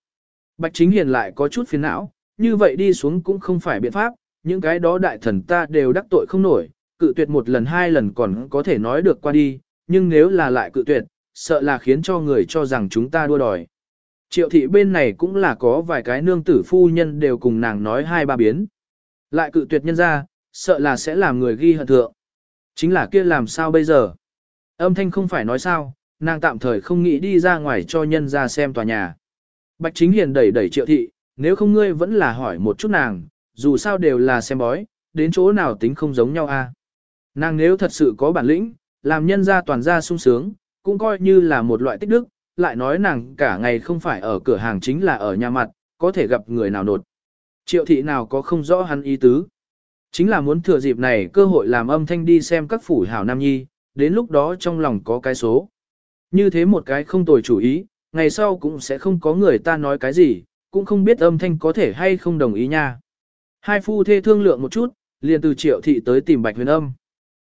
Bạch chính hiền lại có chút phiền não, như vậy đi xuống cũng không phải biện pháp, những cái đó đại thần ta đều đắc tội không nổi, cự tuyệt một lần hai lần còn có thể nói được qua đi, nhưng nếu là lại cự tuyệt, sợ là khiến cho người cho rằng chúng ta đua đòi. Triệu thị bên này cũng là có vài cái nương tử phu nhân đều cùng nàng nói hai ba biến. Lại cự tuyệt nhân ra, sợ là sẽ làm người ghi hận thượng. Chính là kia làm sao bây giờ? Âm thanh không phải nói sao, nàng tạm thời không nghĩ đi ra ngoài cho nhân ra xem tòa nhà. Bạch chính hiền đẩy đẩy triệu thị, nếu không ngươi vẫn là hỏi một chút nàng, dù sao đều là xem bói, đến chỗ nào tính không giống nhau a. Nàng nếu thật sự có bản lĩnh, làm nhân ra toàn ra sung sướng, cũng coi như là một loại tích đức, lại nói nàng cả ngày không phải ở cửa hàng chính là ở nhà mặt, có thể gặp người nào nột. Triệu thị nào có không rõ hắn ý tứ. Chính là muốn thừa dịp này cơ hội làm âm thanh đi xem các phủ hảo nam nhi, đến lúc đó trong lòng có cái số. Như thế một cái không tồi chủ ý, ngày sau cũng sẽ không có người ta nói cái gì, cũng không biết âm thanh có thể hay không đồng ý nha. Hai phu thê thương lượng một chút, liền từ triệu thị tới tìm Bạch huyền âm.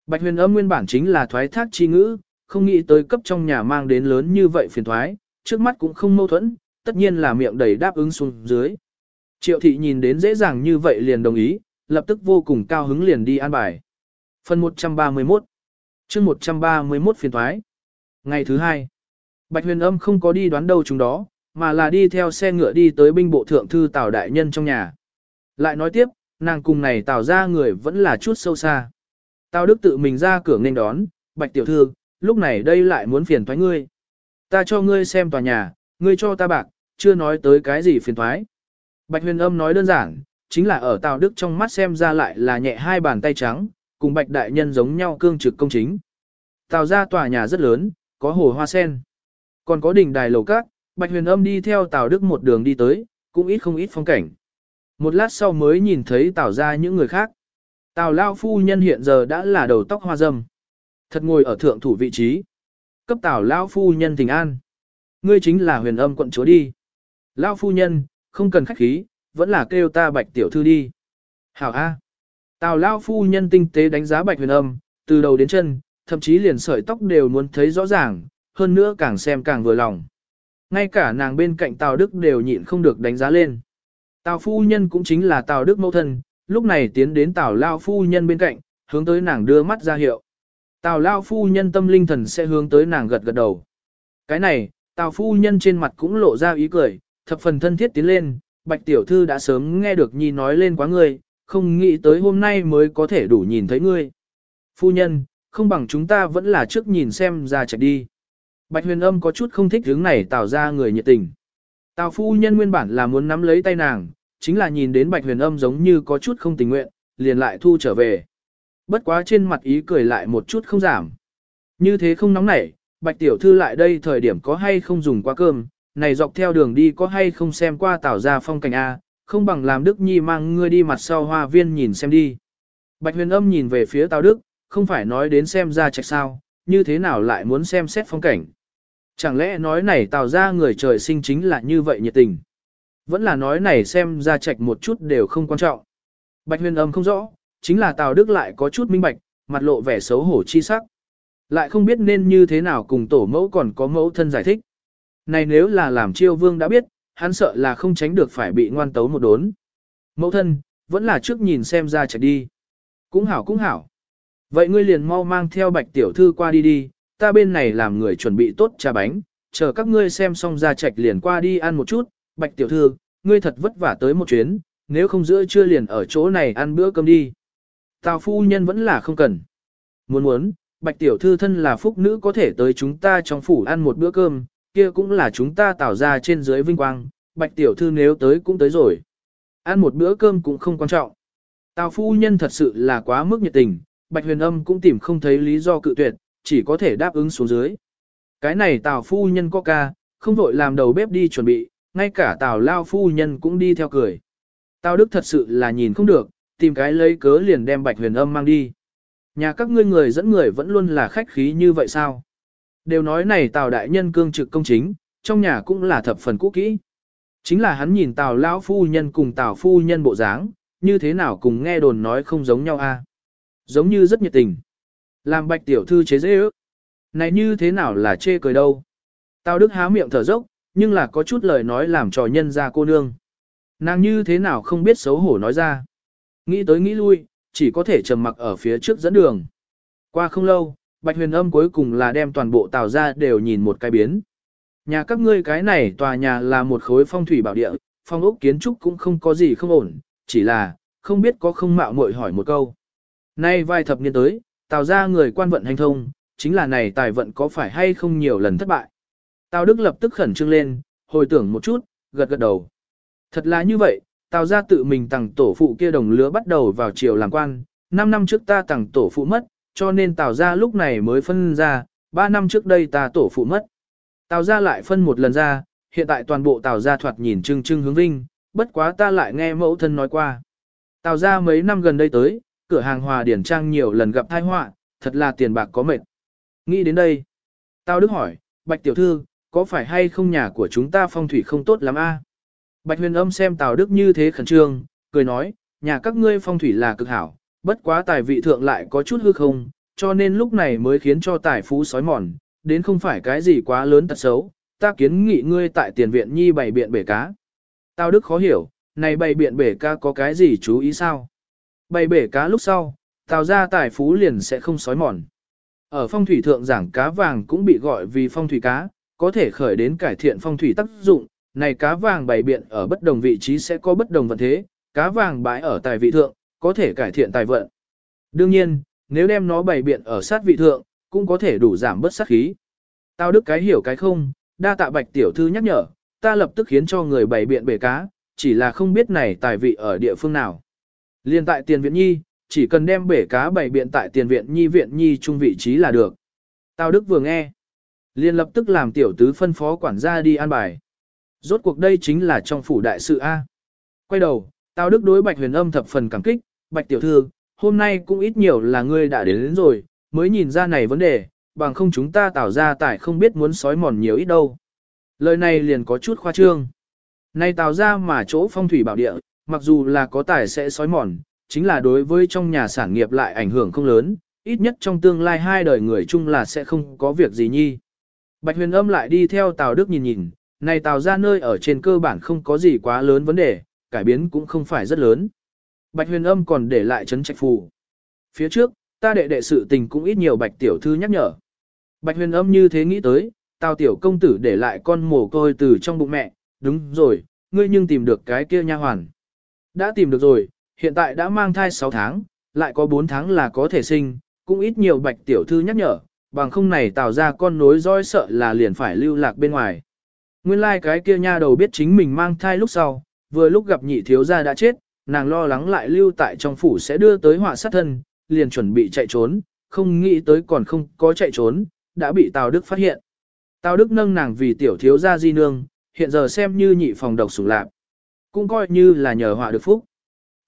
Bạch huyền âm nguyên bản chính là thoái thác chi ngữ, không nghĩ tới cấp trong nhà mang đến lớn như vậy phiền thoái, trước mắt cũng không mâu thuẫn, tất nhiên là miệng đầy đáp ứng xuống dưới. Triệu thị nhìn đến dễ dàng như vậy liền đồng ý, lập tức vô cùng cao hứng liền đi an bài. Phần 131 chương 131 phiền thoái Ngày thứ hai, Bạch huyền âm không có đi đoán đâu chúng đó, mà là đi theo xe ngựa đi tới binh bộ thượng thư Tào Đại Nhân trong nhà. Lại nói tiếp, nàng cùng này Tào ra người vẫn là chút sâu xa. Tào Đức tự mình ra cửa nên đón, Bạch Tiểu Thư, lúc này đây lại muốn phiền thoái ngươi. Ta cho ngươi xem tòa nhà, ngươi cho ta bạc, chưa nói tới cái gì phiền thoái. Bạch huyền âm nói đơn giản, chính là ở Tào Đức trong mắt xem ra lại là nhẹ hai bàn tay trắng, cùng Bạch Đại Nhân giống nhau cương trực công chính. Tào ra tòa nhà rất lớn, có hồ hoa sen. Còn có đỉnh đài lầu các, Bạch huyền âm đi theo Tào Đức một đường đi tới, cũng ít không ít phong cảnh. Một lát sau mới nhìn thấy Tào ra những người khác. Tào Lao Phu Nhân hiện giờ đã là đầu tóc hoa râm. Thật ngồi ở thượng thủ vị trí. Cấp Tào lão Phu Nhân tình an. Ngươi chính là huyền âm quận chúa đi. lão Phu Nhân, không cần khách khí, vẫn là kêu ta Bạch Tiểu Thư đi. Hảo A. Tào lão Phu Nhân tinh tế đánh giá Bạch huyền âm, từ đầu đến chân, thậm chí liền sợi tóc đều muốn thấy rõ ràng, hơn nữa càng xem càng vừa lòng. Ngay cả nàng bên cạnh Tào Đức đều nhịn không được đánh giá lên. Tào phu nhân cũng chính là Tào Đức mẫu thân, lúc này tiến đến Tào Lao phu nhân bên cạnh, hướng tới nàng đưa mắt ra hiệu. Tào Lao phu nhân tâm linh thần sẽ hướng tới nàng gật gật đầu. Cái này, Tào phu nhân trên mặt cũng lộ ra ý cười, thập phần thân thiết tiến lên, Bạch tiểu thư đã sớm nghe được nhi nói lên quá ngươi, không nghĩ tới hôm nay mới có thể đủ nhìn thấy ngươi. Phu nhân, không bằng chúng ta vẫn là trước nhìn xem ra chạy đi. Bạch huyền âm có chút không thích hướng này tạo ra người nhiệt tình. Tào phu nhân nguyên bản là muốn nắm lấy tay nàng, chính là nhìn đến bạch huyền âm giống như có chút không tình nguyện, liền lại thu trở về. Bất quá trên mặt ý cười lại một chút không giảm. Như thế không nóng nảy, bạch tiểu thư lại đây thời điểm có hay không dùng qua cơm, này dọc theo đường đi có hay không xem qua tảo ra phong cảnh A, không bằng làm Đức Nhi mang ngươi đi mặt sau hoa viên nhìn xem đi. Bạch huyền âm nhìn về phía Tào Đức, không phải nói đến xem ra trạch sao, như thế nào lại muốn xem xét phong cảnh. Chẳng lẽ nói này Tào ra người trời sinh chính là như vậy nhiệt tình. Vẫn là nói này xem ra trạch một chút đều không quan trọng. Bạch huyền âm không rõ, chính là Tào Đức lại có chút minh bạch, mặt lộ vẻ xấu hổ chi sắc. Lại không biết nên như thế nào cùng tổ mẫu còn có mẫu thân giải thích. Này nếu là làm chiêu vương đã biết, hắn sợ là không tránh được phải bị ngoan tấu một đốn. Mẫu thân, vẫn là trước nhìn xem ra chạy đi. Cũng hảo cũng hảo. Vậy ngươi liền mau mang theo bạch tiểu thư qua đi đi, ta bên này làm người chuẩn bị tốt trà bánh, chờ các ngươi xem xong ra trạch liền qua đi ăn một chút, bạch tiểu thư, ngươi thật vất vả tới một chuyến, nếu không giữa trưa liền ở chỗ này ăn bữa cơm đi. Tào phu nhân vẫn là không cần. Muốn muốn, bạch tiểu thư thân là phúc nữ có thể tới chúng ta trong phủ ăn một bữa cơm, kia cũng là chúng ta tạo ra trên dưới vinh quang, bạch tiểu thư nếu tới cũng tới rồi. Ăn một bữa cơm cũng không quan trọng. Tào phu nhân thật sự là quá mức nhiệt tình, bạch huyền âm cũng tìm không thấy lý do cự tuyệt, chỉ có thể đáp ứng xuống dưới. Cái này tào phu nhân có ca, không vội làm đầu bếp đi chuẩn bị, ngay cả tào lao phu nhân cũng đi theo cười. Tào đức thật sự là nhìn không được, tìm cái lấy cớ liền đem bạch huyền âm mang đi. Nhà các ngươi người dẫn người vẫn luôn là khách khí như vậy sao? Đều nói này Tào đại nhân cương trực công chính, trong nhà cũng là thập phần cũ kỹ. Chính là hắn nhìn Tào lão phu nhân cùng Tào phu nhân bộ dáng, như thế nào cùng nghe đồn nói không giống nhau a? Giống như rất nhiệt tình. Làm bạch tiểu thư chế dễ ước. Này như thế nào là chê cười đâu? Tào Đức há miệng thở dốc, nhưng là có chút lời nói làm trò nhân ra cô nương. Nàng như thế nào không biết xấu hổ nói ra. Nghĩ tới nghĩ lui, chỉ có thể trầm mặc ở phía trước dẫn đường. Qua không lâu, Bạch huyền âm cuối cùng là đem toàn bộ tàu ra đều nhìn một cái biến. Nhà các ngươi cái này tòa nhà là một khối phong thủy bảo địa, phong ốc kiến trúc cũng không có gì không ổn, chỉ là, không biết có không mạo muội hỏi một câu. Nay vài thập niên tới, tàu ra người quan vận hành thông, chính là này tài vận có phải hay không nhiều lần thất bại. Tào Đức lập tức khẩn trương lên, hồi tưởng một chút, gật gật đầu. Thật là như vậy, Tào ra tự mình tặng tổ phụ kia đồng lứa bắt đầu vào triều làm quan, 5 năm trước ta tặng tổ phụ mất, cho nên Tào gia lúc này mới phân ra, 3 năm trước đây ta tổ phụ mất. Tào gia lại phân một lần ra, hiện tại toàn bộ Tào gia thoạt nhìn trưng trưng hướng vinh, bất quá ta lại nghe mẫu thân nói qua. Tào gia mấy năm gần đây tới, cửa hàng hòa điển trang nhiều lần gặp tai họa, thật là tiền bạc có mệt. Nghĩ đến đây, Tào Đức hỏi, Bạch Tiểu Thư, có phải hay không nhà của chúng ta phong thủy không tốt lắm a? Bạch huyền âm xem Tào Đức như thế khẩn trương, cười nói, nhà các ngươi phong thủy là cực hảo, bất quá tài vị thượng lại có chút hư không, cho nên lúc này mới khiến cho tài phú sói mòn, đến không phải cái gì quá lớn tật xấu, ta kiến nghị ngươi tại tiền viện nhi bày biện bể cá. Tào đức khó hiểu, này bày biện bể cá có cái gì chú ý sao? Bày bể cá lúc sau, tào ra tài phú liền sẽ không sói mòn. Ở phong thủy thượng giảng cá vàng cũng bị gọi vì phong thủy cá, có thể khởi đến cải thiện phong thủy tác dụng, này cá vàng bày biện ở bất đồng vị trí sẽ có bất đồng vận thế, cá vàng bãi ở tài vị thượng, có thể cải thiện tài vận. Đương nhiên, nếu đem nó bày biện ở sát vị thượng, cũng có thể đủ giảm bớt sát khí. Tao đức cái hiểu cái không, đa tạ bạch tiểu thư nhắc nhở, ta lập tức khiến cho người bày biện bể cá, chỉ là không biết này tài vị ở địa phương nào. Liên tại tiền viện nhi, chỉ cần đem bể cá bày biện tại tiền viện nhi viện nhi trung vị trí là được. Tao đức vừa nghe. Liên lập tức làm tiểu tứ phân phó quản gia đi an bài. Rốt cuộc đây chính là trong phủ đại sự A. Quay đầu, tao đức đối bạch huyền âm thập phần cảm kích, Bạch tiểu thư, hôm nay cũng ít nhiều là ngươi đã đến, đến rồi, mới nhìn ra này vấn đề, bằng không chúng ta tạo ra tại không biết muốn sói mòn nhiều ít đâu. Lời này liền có chút khoa trương. Nay tạo ra mà chỗ phong thủy bảo địa, mặc dù là có tài sẽ sói mòn, chính là đối với trong nhà sản nghiệp lại ảnh hưởng không lớn, ít nhất trong tương lai hai đời người chung là sẽ không có việc gì nhi. Bạch huyền âm lại đi theo Tào Đức nhìn nhìn, này Tào ra nơi ở trên cơ bản không có gì quá lớn vấn đề, cải biến cũng không phải rất lớn. Bạch huyền âm còn để lại chấn trạch phù. Phía trước, ta đệ đệ sự tình cũng ít nhiều bạch tiểu thư nhắc nhở. Bạch huyền âm như thế nghĩ tới, tào tiểu công tử để lại con mồ côi từ trong bụng mẹ, đúng rồi, ngươi nhưng tìm được cái kia nha hoàn. Đã tìm được rồi, hiện tại đã mang thai 6 tháng, lại có 4 tháng là có thể sinh, cũng ít nhiều bạch tiểu thư nhắc nhở, bằng không này tạo ra con nối roi sợ là liền phải lưu lạc bên ngoài. Nguyên lai like cái kia nha đầu biết chính mình mang thai lúc sau, vừa lúc gặp nhị thiếu gia đã chết, nàng lo lắng lại lưu tại trong phủ sẽ đưa tới họa sát thân, liền chuẩn bị chạy trốn, không nghĩ tới còn không có chạy trốn, đã bị Tào Đức phát hiện. Tào Đức nâng nàng vì tiểu thiếu gia di nương, hiện giờ xem như nhị phòng độc sủng lạc. Cũng coi như là nhờ họa được phúc.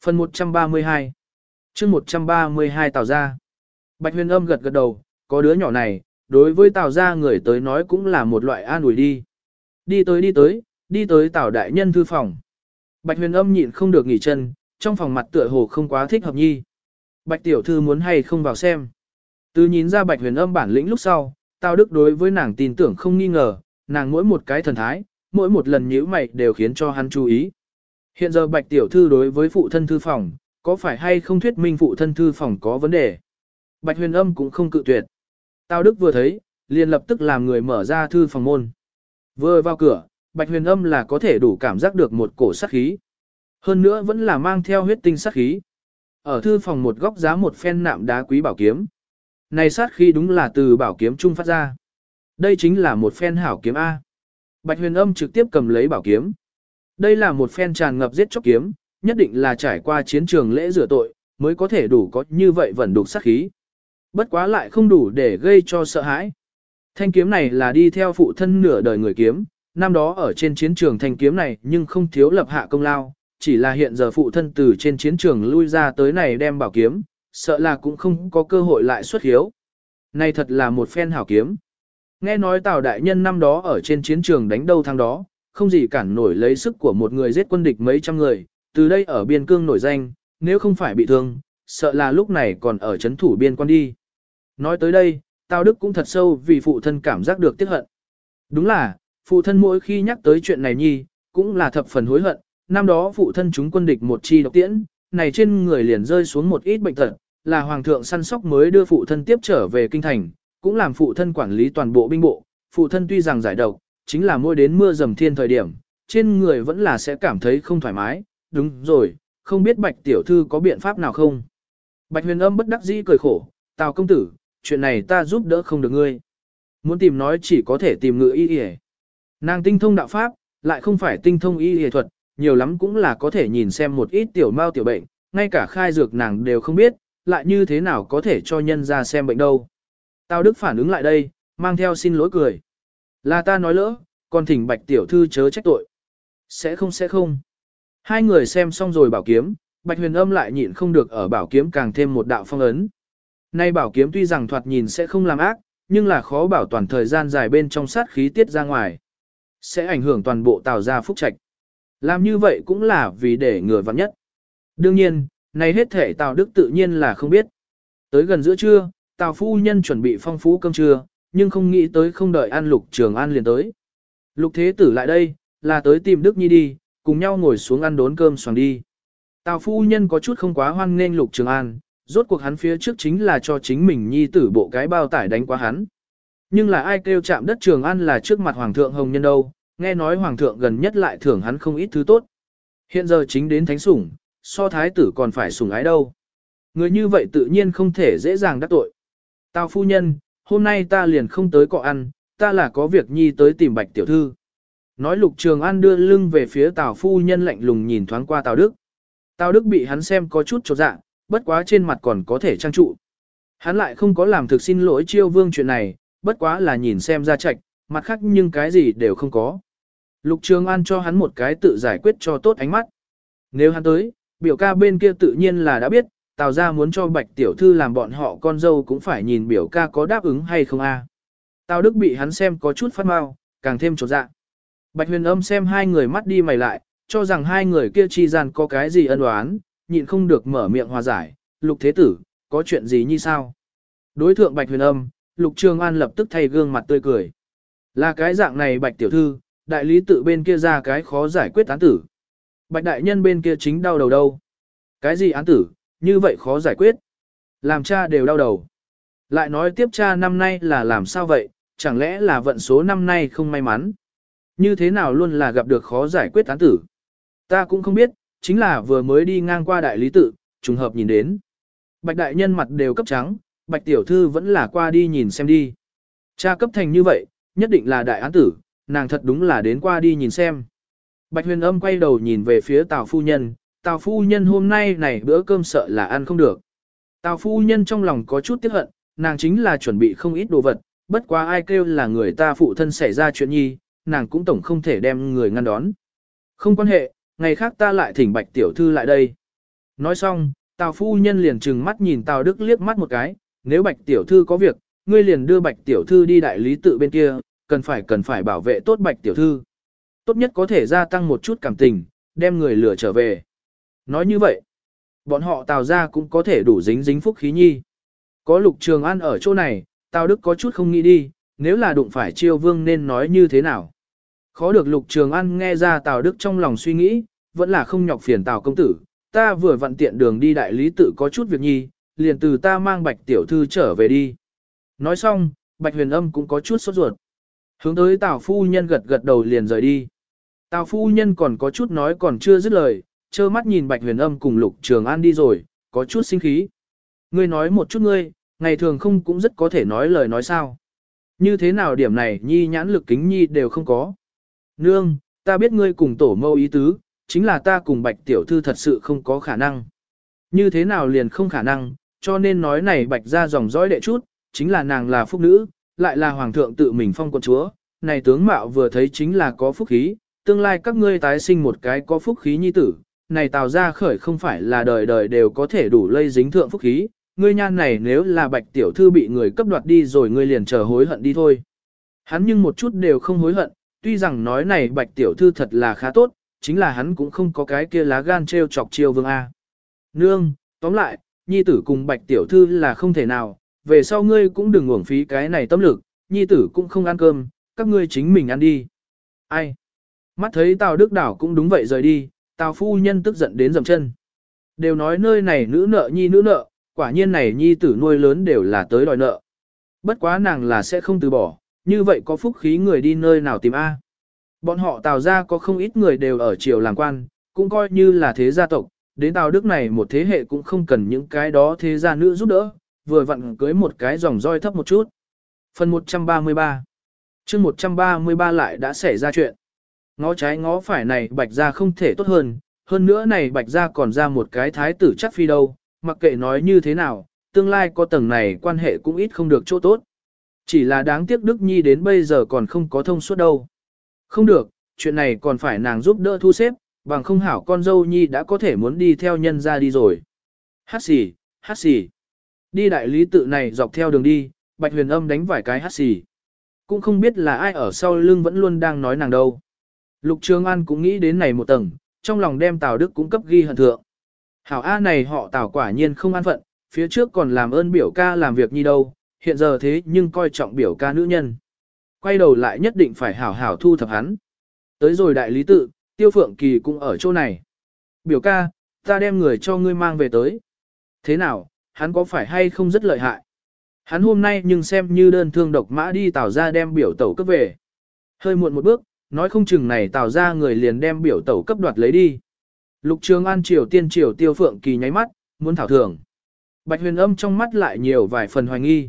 Phần 132 chương 132 Tào gia. Bạch huyền âm gật gật đầu, có đứa nhỏ này, đối với Tào gia người tới nói cũng là một loại an ủi đi. Đi tới đi tới, đi tới Tào đại nhân thư phòng. Bạch huyền âm nhịn không được nghỉ chân, trong phòng mặt tựa hồ không quá thích hợp nhi. Bạch tiểu thư muốn hay không vào xem. Từ nhìn ra bạch huyền âm bản lĩnh lúc sau, Tào Đức đối với nàng tin tưởng không nghi ngờ, nàng mỗi một cái thần thái, mỗi một lần nhíu mày đều khiến cho hắn chú ý. Hiện giờ bạch tiểu thư đối với phụ thân thư phòng, có phải hay không thuyết minh phụ thân thư phòng có vấn đề? Bạch huyền âm cũng không cự tuyệt. Tào Đức vừa thấy, liền lập tức làm người mở ra thư phòng môn. Vừa vào cửa, bạch huyền âm là có thể đủ cảm giác được một cổ sát khí. Hơn nữa vẫn là mang theo huyết tinh sát khí. Ở thư phòng một góc giá một phen nạm đá quý bảo kiếm. Này sát khí đúng là từ bảo kiếm trung phát ra. Đây chính là một phen hảo kiếm A. Bạch huyền âm trực tiếp cầm lấy bảo kiếm. Đây là một phen tràn ngập giết chóc kiếm, nhất định là trải qua chiến trường lễ rửa tội, mới có thể đủ có như vậy vẫn đục sát khí. Bất quá lại không đủ để gây cho sợ hãi. Thanh kiếm này là đi theo phụ thân nửa đời người kiếm, năm đó ở trên chiến trường thanh kiếm này nhưng không thiếu lập hạ công lao, chỉ là hiện giờ phụ thân từ trên chiến trường lui ra tới này đem bảo kiếm, sợ là cũng không có cơ hội lại xuất hiếu. Này thật là một phen hảo kiếm. Nghe nói Tào Đại Nhân năm đó ở trên chiến trường đánh đâu thắng đó, không gì cản nổi lấy sức của một người giết quân địch mấy trăm người, từ đây ở biên cương nổi danh, nếu không phải bị thương, sợ là lúc này còn ở chấn thủ biên quan đi. Nói tới đây, Tào Đức cũng thật sâu vì phụ thân cảm giác được tiếc hận. Đúng là, phụ thân mỗi khi nhắc tới chuyện này nhi, cũng là thập phần hối hận, năm đó phụ thân chúng quân địch một chi độc tiễn, này trên người liền rơi xuống một ít bệnh tật, là hoàng thượng săn sóc mới đưa phụ thân tiếp trở về kinh thành, cũng làm phụ thân quản lý toàn bộ binh bộ, phụ thân tuy rằng giải độc, chính là mỗi đến mưa dầm thiên thời điểm, trên người vẫn là sẽ cảm thấy không thoải mái, đúng rồi, không biết bạch tiểu thư có biện pháp nào không. Bạch huyền âm bất đắc dĩ cười khổ, tào công tử, chuyện này ta giúp đỡ không được ngươi. Muốn tìm nói chỉ có thể tìm ngựa y y Nàng tinh thông đạo pháp, lại không phải tinh thông y y thuật, nhiều lắm cũng là có thể nhìn xem một ít tiểu mao tiểu bệnh, ngay cả khai dược nàng đều không biết, lại như thế nào có thể cho nhân ra xem bệnh đâu. tao Đức phản ứng lại đây, mang theo xin lỗi cười. Là ta nói lỡ, còn thỉnh bạch tiểu thư chớ trách tội. Sẽ không sẽ không. Hai người xem xong rồi bảo kiếm, bạch huyền âm lại nhịn không được ở bảo kiếm càng thêm một đạo phong ấn. Nay bảo kiếm tuy rằng thoạt nhìn sẽ không làm ác, nhưng là khó bảo toàn thời gian dài bên trong sát khí tiết ra ngoài. Sẽ ảnh hưởng toàn bộ tàu gia phúc trạch. Làm như vậy cũng là vì để ngừa vặn nhất. Đương nhiên, này hết thể tào đức tự nhiên là không biết. Tới gần giữa trưa, tào phu nhân chuẩn bị phong phú cơm trưa, nhưng không nghĩ tới không đợi ăn lục trường ăn liền tới. Lục thế tử lại đây, là tới tìm Đức Nhi đi, cùng nhau ngồi xuống ăn đốn cơm xoàng đi. Tào phu nhân có chút không quá hoan nghênh lục trường an, rốt cuộc hắn phía trước chính là cho chính mình nhi tử bộ cái bao tải đánh qua hắn. Nhưng là ai kêu chạm đất trường an là trước mặt hoàng thượng hồng nhân đâu, nghe nói hoàng thượng gần nhất lại thưởng hắn không ít thứ tốt. Hiện giờ chính đến thánh sủng, so thái tử còn phải sủng ái đâu. Người như vậy tự nhiên không thể dễ dàng đắc tội. Tào phu nhân, hôm nay ta liền không tới cọ ăn, ta là có việc nhi tới tìm bạch tiểu thư. Nói lục trường an đưa lưng về phía tào phu nhân lạnh lùng nhìn thoáng qua tào đức. Tào đức bị hắn xem có chút trột dạ, bất quá trên mặt còn có thể trang trụ. Hắn lại không có làm thực xin lỗi chiêu vương chuyện này, bất quá là nhìn xem ra chạch, mặt khác nhưng cái gì đều không có. Lục Trường An cho hắn một cái tự giải quyết cho tốt ánh mắt. Nếu hắn tới, biểu ca bên kia tự nhiên là đã biết, Tào ra muốn cho Bạch Tiểu Thư làm bọn họ con dâu cũng phải nhìn biểu ca có đáp ứng hay không a. Tào Đức bị hắn xem có chút phát mau, càng thêm trột dạ. Bạch huyền âm xem hai người mắt đi mày lại, cho rằng hai người kia chi gian có cái gì ân oán, nhịn không được mở miệng hòa giải, lục thế tử, có chuyện gì như sao? Đối thượng Bạch huyền âm, lục trường an lập tức thay gương mặt tươi cười. Là cái dạng này Bạch tiểu thư, đại lý tự bên kia ra cái khó giải quyết án tử. Bạch đại nhân bên kia chính đau đầu đâu. Cái gì án tử, như vậy khó giải quyết. Làm cha đều đau đầu. Lại nói tiếp cha năm nay là làm sao vậy, chẳng lẽ là vận số năm nay không may mắn. Như thế nào luôn là gặp được khó giải quyết án tử. Ta cũng không biết, chính là vừa mới đi ngang qua đại lý tự, trùng hợp nhìn đến. Bạch đại nhân mặt đều cấp trắng, bạch tiểu thư vẫn là qua đi nhìn xem đi. Cha cấp thành như vậy, nhất định là đại án tử, nàng thật đúng là đến qua đi nhìn xem. Bạch huyền âm quay đầu nhìn về phía tào phu nhân, tào phu nhân hôm nay này bữa cơm sợ là ăn không được. Tào phu nhân trong lòng có chút tiếc hận, nàng chính là chuẩn bị không ít đồ vật, bất quá ai kêu là người ta phụ thân xảy ra chuyện nhi, nàng cũng tổng không thể đem người ngăn đón. Không quan hệ, ngày khác ta lại thỉnh bạch tiểu thư lại đây. Nói xong, Tào phu nhân liền trừng mắt nhìn Tào Đức liếc mắt một cái, nếu bạch tiểu thư có việc, ngươi liền đưa bạch tiểu thư đi đại lý tự bên kia, cần phải cần phải bảo vệ tốt bạch tiểu thư. Tốt nhất có thể gia tăng một chút cảm tình, đem người lừa trở về. Nói như vậy, bọn họ Tào ra cũng có thể đủ dính dính phúc khí nhi. Có lục trường an ở chỗ này, Tào Đức có chút không nghĩ đi, nếu là đụng phải chiêu vương nên nói như thế nào. Khó được lục trường an nghe ra Tào Đức trong lòng suy nghĩ, vẫn là không nhọc phiền Tào công tử, ta vừa vặn tiện đường đi đại lý tự có chút việc nhi, liền từ ta mang bạch tiểu thư trở về đi. Nói xong, bạch huyền âm cũng có chút sốt ruột. Hướng tới Tào phu nhân gật gật đầu liền rời đi. Tào phu nhân còn có chút nói còn chưa dứt lời, trơ mắt nhìn bạch huyền âm cùng lục trường an đi rồi, có chút sinh khí. Ngươi nói một chút ngươi, ngày thường không cũng rất có thể nói lời nói sao. Như thế nào điểm này nhi nhãn lực kính nhi đều không có. Nương, ta biết ngươi cùng tổ mâu ý tứ, chính là ta cùng bạch tiểu thư thật sự không có khả năng. Như thế nào liền không khả năng, cho nên nói này bạch ra dòng dõi đệ chút, chính là nàng là phúc nữ, lại là hoàng thượng tự mình phong quân chúa, này tướng mạo vừa thấy chính là có phúc khí, tương lai các ngươi tái sinh một cái có phúc khí nhi tử, này tào ra khởi không phải là đời đời đều có thể đủ lây dính thượng phúc khí, ngươi nhan này nếu là bạch tiểu thư bị người cấp đoạt đi rồi ngươi liền chờ hối hận đi thôi. Hắn nhưng một chút đều không hối hận, tuy rằng nói này bạch tiểu thư thật là khá tốt, chính là hắn cũng không có cái kia lá gan treo chọc chiêu vương A. Nương, tóm lại, nhi tử cùng bạch tiểu thư là không thể nào, về sau ngươi cũng đừng uổng phí cái này tâm lực, nhi tử cũng không ăn cơm, các ngươi chính mình ăn đi. Ai? Mắt thấy Tào Đức Đảo cũng đúng vậy rời đi, Tào phu nhân tức giận đến dầm chân. Đều nói nơi này nữ nợ nhi nữ nợ, quả nhiên này nhi tử nuôi lớn đều là tới đòi nợ. Bất quá nàng là sẽ không từ bỏ, như vậy có phúc khí người đi nơi nào tìm A. Bọn họ Tào ra có không ít người đều ở triều làm quan, cũng coi như là thế gia tộc, đến Tào Đức này một thế hệ cũng không cần những cái đó thế gia nữ giúp đỡ, vừa vặn cưới một cái dòng roi thấp một chút. Phần 133 chương 133 lại đã xảy ra chuyện. Ngó trái ngó phải này bạch ra không thể tốt hơn, hơn nữa này bạch ra còn ra một cái thái tử chắc phi đâu, mặc kệ nói như thế nào, tương lai có tầng này quan hệ cũng ít không được chỗ tốt. Chỉ là đáng tiếc Đức Nhi đến bây giờ còn không có thông suốt đâu. Không được, chuyện này còn phải nàng giúp đỡ thu xếp, bằng không hảo con dâu Nhi đã có thể muốn đi theo nhân ra đi rồi. Hát xì, hát xì. Đi đại lý tự này dọc theo đường đi, Bạch Huyền Âm đánh vài cái hát xì. Cũng không biết là ai ở sau lưng vẫn luôn đang nói nàng đâu. Lục Trường An cũng nghĩ đến này một tầng, trong lòng đem Tào Đức cũng cấp ghi hận thượng. Hảo A này họ Tào quả nhiên không an phận, phía trước còn làm ơn biểu ca làm việc Nhi đâu, hiện giờ thế nhưng coi trọng biểu ca nữ nhân. Quay đầu lại nhất định phải hảo hảo thu thập hắn. Tới rồi đại lý tự, Tiêu Phượng Kỳ cũng ở chỗ này. Biểu ca, ta đem người cho ngươi mang về tới. Thế nào, hắn có phải hay không rất lợi hại? Hắn hôm nay nhưng xem như đơn thương độc mã đi tào ra đem biểu tẩu cấp về. Hơi muộn một bước, nói không chừng này tào ra người liền đem biểu tẩu cấp đoạt lấy đi. Lục Trường An triều tiên triều tiêu phượng kỳ nháy mắt, muốn thảo thưởng. Bạch huyền âm trong mắt lại nhiều vài phần hoài nghi.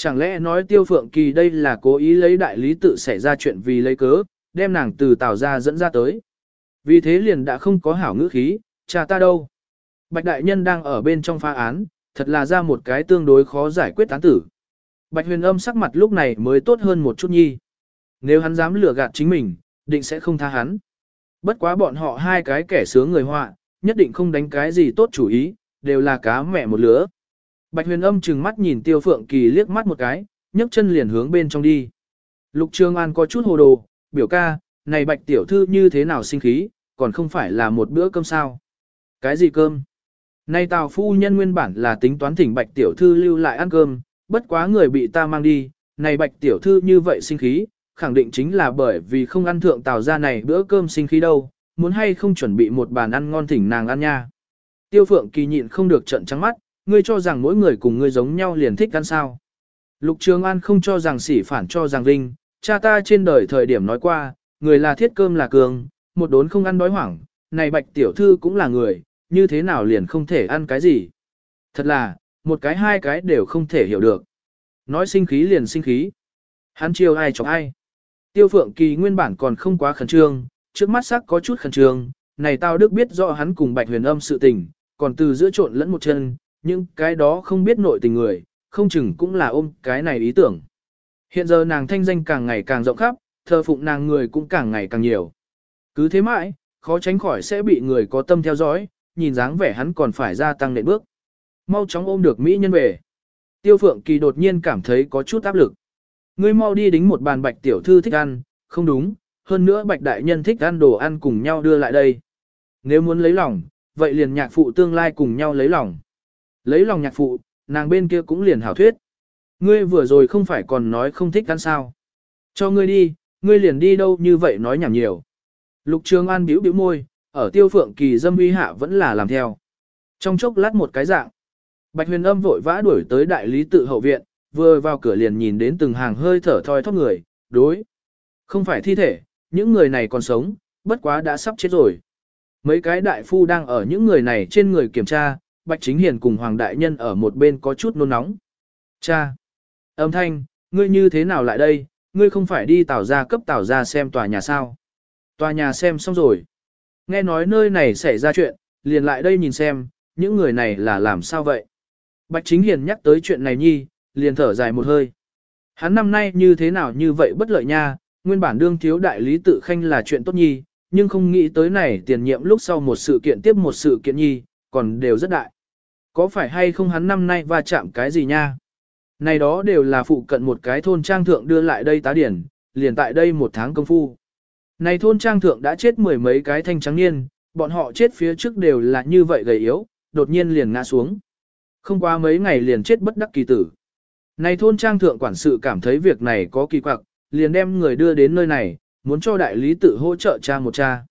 Chẳng lẽ nói tiêu phượng kỳ đây là cố ý lấy đại lý tự xảy ra chuyện vì lấy cớ, đem nàng từ tào ra dẫn ra tới. Vì thế liền đã không có hảo ngữ khí, cha ta đâu. Bạch đại nhân đang ở bên trong pha án, thật là ra một cái tương đối khó giải quyết tán tử. Bạch huyền âm sắc mặt lúc này mới tốt hơn một chút nhi. Nếu hắn dám lừa gạt chính mình, định sẽ không tha hắn. Bất quá bọn họ hai cái kẻ sướng người họa, nhất định không đánh cái gì tốt chủ ý, đều là cá mẹ một lứa. Bạch huyền âm chừng mắt nhìn tiêu phượng kỳ liếc mắt một cái, nhấc chân liền hướng bên trong đi. Lục Trường An có chút hồ đồ, biểu ca, này bạch tiểu thư như thế nào sinh khí, còn không phải là một bữa cơm sao. Cái gì cơm? Nay tào phu nhân nguyên bản là tính toán thỉnh bạch tiểu thư lưu lại ăn cơm, bất quá người bị ta mang đi, này bạch tiểu thư như vậy sinh khí, khẳng định chính là bởi vì không ăn thượng tào ra này bữa cơm sinh khí đâu, muốn hay không chuẩn bị một bàn ăn ngon thỉnh nàng ăn nha. Tiêu phượng kỳ nhịn không được trận trắng mắt, ngươi cho rằng mỗi người cùng ngươi giống nhau liền thích ăn sao. Lục Trường An không cho rằng sỉ phản cho rằng linh, cha ta trên đời thời điểm nói qua, người là thiết cơm là cường, một đốn không ăn đói hoảng, này bạch tiểu thư cũng là người, như thế nào liền không thể ăn cái gì. Thật là, một cái hai cái đều không thể hiểu được. Nói sinh khí liền sinh khí. Hắn chiêu ai chọc ai. Tiêu Phượng Kỳ nguyên bản còn không quá khẩn trương, trước mắt sắc có chút khẩn trương, này tao đức biết rõ hắn cùng Bạch Huyền Âm sự tình, còn từ giữa trộn lẫn một chân, nhưng cái đó không biết nội tình người, không chừng cũng là ôm cái này ý tưởng. Hiện giờ nàng thanh danh càng ngày càng rộng khắp, thờ phụng nàng người cũng càng ngày càng nhiều. Cứ thế mãi, khó tránh khỏi sẽ bị người có tâm theo dõi, nhìn dáng vẻ hắn còn phải gia tăng nệm bước. Mau chóng ôm được Mỹ nhân về. Tiêu Phượng Kỳ đột nhiên cảm thấy có chút áp lực. Ngươi mau đi đính một bàn bạch tiểu thư thích ăn, không đúng, hơn nữa bạch đại nhân thích ăn đồ ăn cùng nhau đưa lại đây. Nếu muốn lấy lòng, vậy liền nhạc phụ tương lai cùng nhau lấy lòng. Lấy lòng nhạc phụ, nàng bên kia cũng liền hảo thuyết. Ngươi vừa rồi không phải còn nói không thích ăn sao. Cho ngươi đi, ngươi liền đi đâu như vậy nói nhảm nhiều. Lục Trường An bĩu bĩu môi, ở tiêu phượng kỳ dâm uy hạ vẫn là làm theo. Trong chốc lát một cái dạng, Bạch huyền âm vội vã đuổi tới đại lý tự hậu viện, vừa vào cửa liền nhìn đến từng hàng hơi thở thoi thóp người, đối. Không phải thi thể, những người này còn sống, bất quá đã sắp chết rồi. Mấy cái đại phu đang ở những người này trên người kiểm tra, Bạch Chính Hiền cùng Hoàng Đại Nhân ở một bên có chút nôn nóng. Cha! Âm thanh, ngươi như thế nào lại đây, ngươi không phải đi tảo ra cấp tảo ra xem tòa nhà sao? Tòa nhà xem xong rồi. Nghe nói nơi này xảy ra chuyện, liền lại đây nhìn xem, những người này là làm sao vậy? Bạch Chính Hiền nhắc tới chuyện này nhi, liền thở dài một hơi. Hắn năm nay như thế nào như vậy bất lợi nha, nguyên bản đương thiếu đại lý tự khanh là chuyện tốt nhi, nhưng không nghĩ tới này tiền nhiệm lúc sau một sự kiện tiếp một sự kiện nhi, còn đều rất đại. Có phải hay không hắn năm nay va chạm cái gì nha? Này đó đều là phụ cận một cái thôn trang thượng đưa lại đây tá điển, liền tại đây một tháng công phu. Này thôn trang thượng đã chết mười mấy cái thanh trắng niên, bọn họ chết phía trước đều là như vậy gầy yếu, đột nhiên liền ngã xuống. Không qua mấy ngày liền chết bất đắc kỳ tử. Này thôn trang thượng quản sự cảm thấy việc này có kỳ quặc, liền đem người đưa đến nơi này, muốn cho đại lý tự hỗ trợ cha một cha.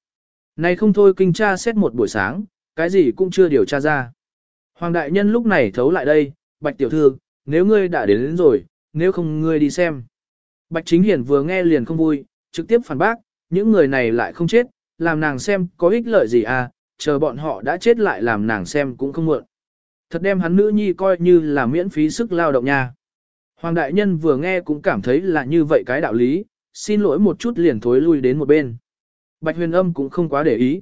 Này không thôi kinh tra xét một buổi sáng, cái gì cũng chưa điều tra ra. Hoàng đại nhân lúc này thấu lại đây, bạch tiểu thư, nếu ngươi đã đến, đến rồi, nếu không ngươi đi xem. Bạch chính hiển vừa nghe liền không vui, trực tiếp phản bác, những người này lại không chết, làm nàng xem có ích lợi gì à, chờ bọn họ đã chết lại làm nàng xem cũng không muộn. Thật đem hắn nữ nhi coi như là miễn phí sức lao động nha. Hoàng đại nhân vừa nghe cũng cảm thấy là như vậy cái đạo lý, xin lỗi một chút liền thối lui đến một bên. Bạch huyền âm cũng không quá để ý.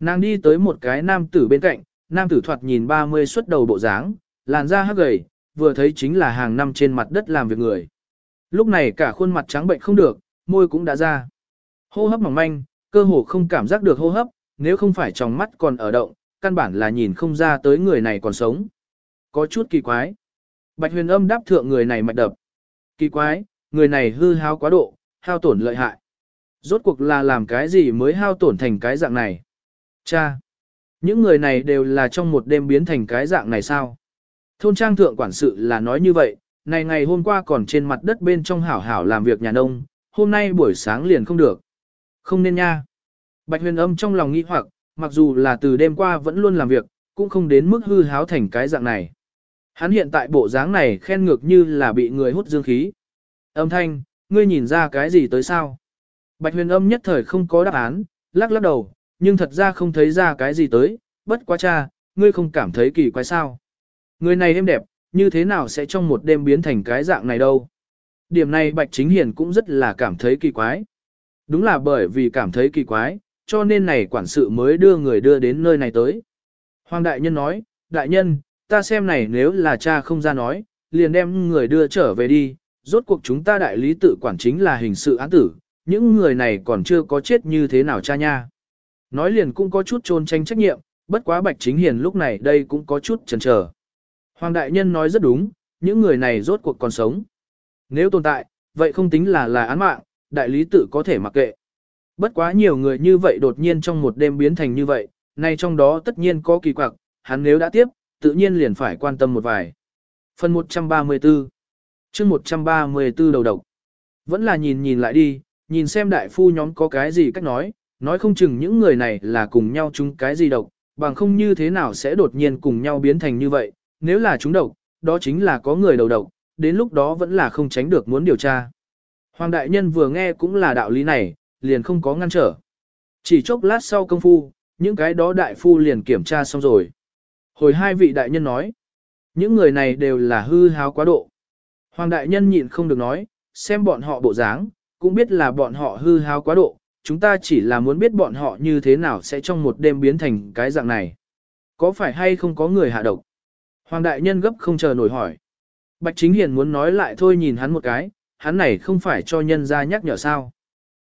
Nàng đi tới một cái nam tử bên cạnh, nam tử thoạt nhìn 30 xuất đầu bộ dáng, làn da hắc gầy, vừa thấy chính là hàng năm trên mặt đất làm việc người. Lúc này cả khuôn mặt trắng bệnh không được, môi cũng đã ra. Hô hấp mỏng manh, cơ hồ không cảm giác được hô hấp, nếu không phải trong mắt còn ở động, căn bản là nhìn không ra tới người này còn sống. Có chút kỳ quái. Bạch huyền âm đáp thượng người này mạch đập. Kỳ quái, người này hư hao quá độ, hao tổn lợi hại. Rốt cuộc là làm cái gì mới hao tổn thành cái dạng này? Cha! Những người này đều là trong một đêm biến thành cái dạng này sao? Thôn trang thượng quản sự là nói như vậy, này ngày hôm qua còn trên mặt đất bên trong hảo hảo làm việc nhà nông, hôm nay buổi sáng liền không được. Không nên nha. Bạch huyền âm trong lòng nghĩ hoặc, mặc dù là từ đêm qua vẫn luôn làm việc, cũng không đến mức hư háo thành cái dạng này. Hắn hiện tại bộ dáng này khen ngược như là bị người hút dương khí. Âm thanh, ngươi nhìn ra cái gì tới sao? Bạch huyền âm nhất thời không có đáp án, lắc lắc đầu, nhưng thật ra không thấy ra cái gì tới, bất quá cha, ngươi không cảm thấy kỳ quái sao? Người này êm đẹp, như thế nào sẽ trong một đêm biến thành cái dạng này đâu? Điểm này Bạch Chính Hiền cũng rất là cảm thấy kỳ quái. Đúng là bởi vì cảm thấy kỳ quái, cho nên này quản sự mới đưa người đưa đến nơi này tới. Hoàng đại nhân nói, đại nhân, ta xem này nếu là cha không ra nói, liền đem người đưa trở về đi, rốt cuộc chúng ta đại lý tự quản chính là hình sự án tử, những người này còn chưa có chết như thế nào cha nha. Nói liền cũng có chút trôn tranh trách nhiệm, bất quá bạch chính hiền lúc này đây cũng có chút chần chờ. Hoàng đại nhân nói rất đúng, những người này rốt cuộc còn sống. Nếu tồn tại, vậy không tính là là án mạng, đại lý tự có thể mặc kệ. Bất quá nhiều người như vậy đột nhiên trong một đêm biến thành như vậy, nay trong đó tất nhiên có kỳ quặc, hắn nếu đã tiếp, tự nhiên liền phải quan tâm một vài. Phần 134 chương 134 đầu độc. Vẫn là nhìn nhìn lại đi, nhìn xem đại phu nhóm có cái gì cách nói, nói không chừng những người này là cùng nhau chúng cái gì độc, bằng không như thế nào sẽ đột nhiên cùng nhau biến thành như vậy, nếu là chúng độc, đó chính là có người đầu độc, đến lúc đó vẫn là không tránh được muốn điều tra. Hoàng đại nhân vừa nghe cũng là đạo lý này, liền không có ngăn trở. Chỉ chốc lát sau công phu, những cái đó đại phu liền kiểm tra xong rồi. Hồi hai vị đại nhân nói, những người này đều là hư háo quá độ. Hoàng đại nhân nhịn không được nói, xem bọn họ bộ dáng, cũng biết là bọn họ hư háo quá độ, chúng ta chỉ là muốn biết bọn họ như thế nào sẽ trong một đêm biến thành cái dạng này. Có phải hay không có người hạ độc? Hoàng đại nhân gấp không chờ nổi hỏi. Bạch Chính Hiền muốn nói lại thôi nhìn hắn một cái, hắn này không phải cho nhân ra nhắc nhở sao.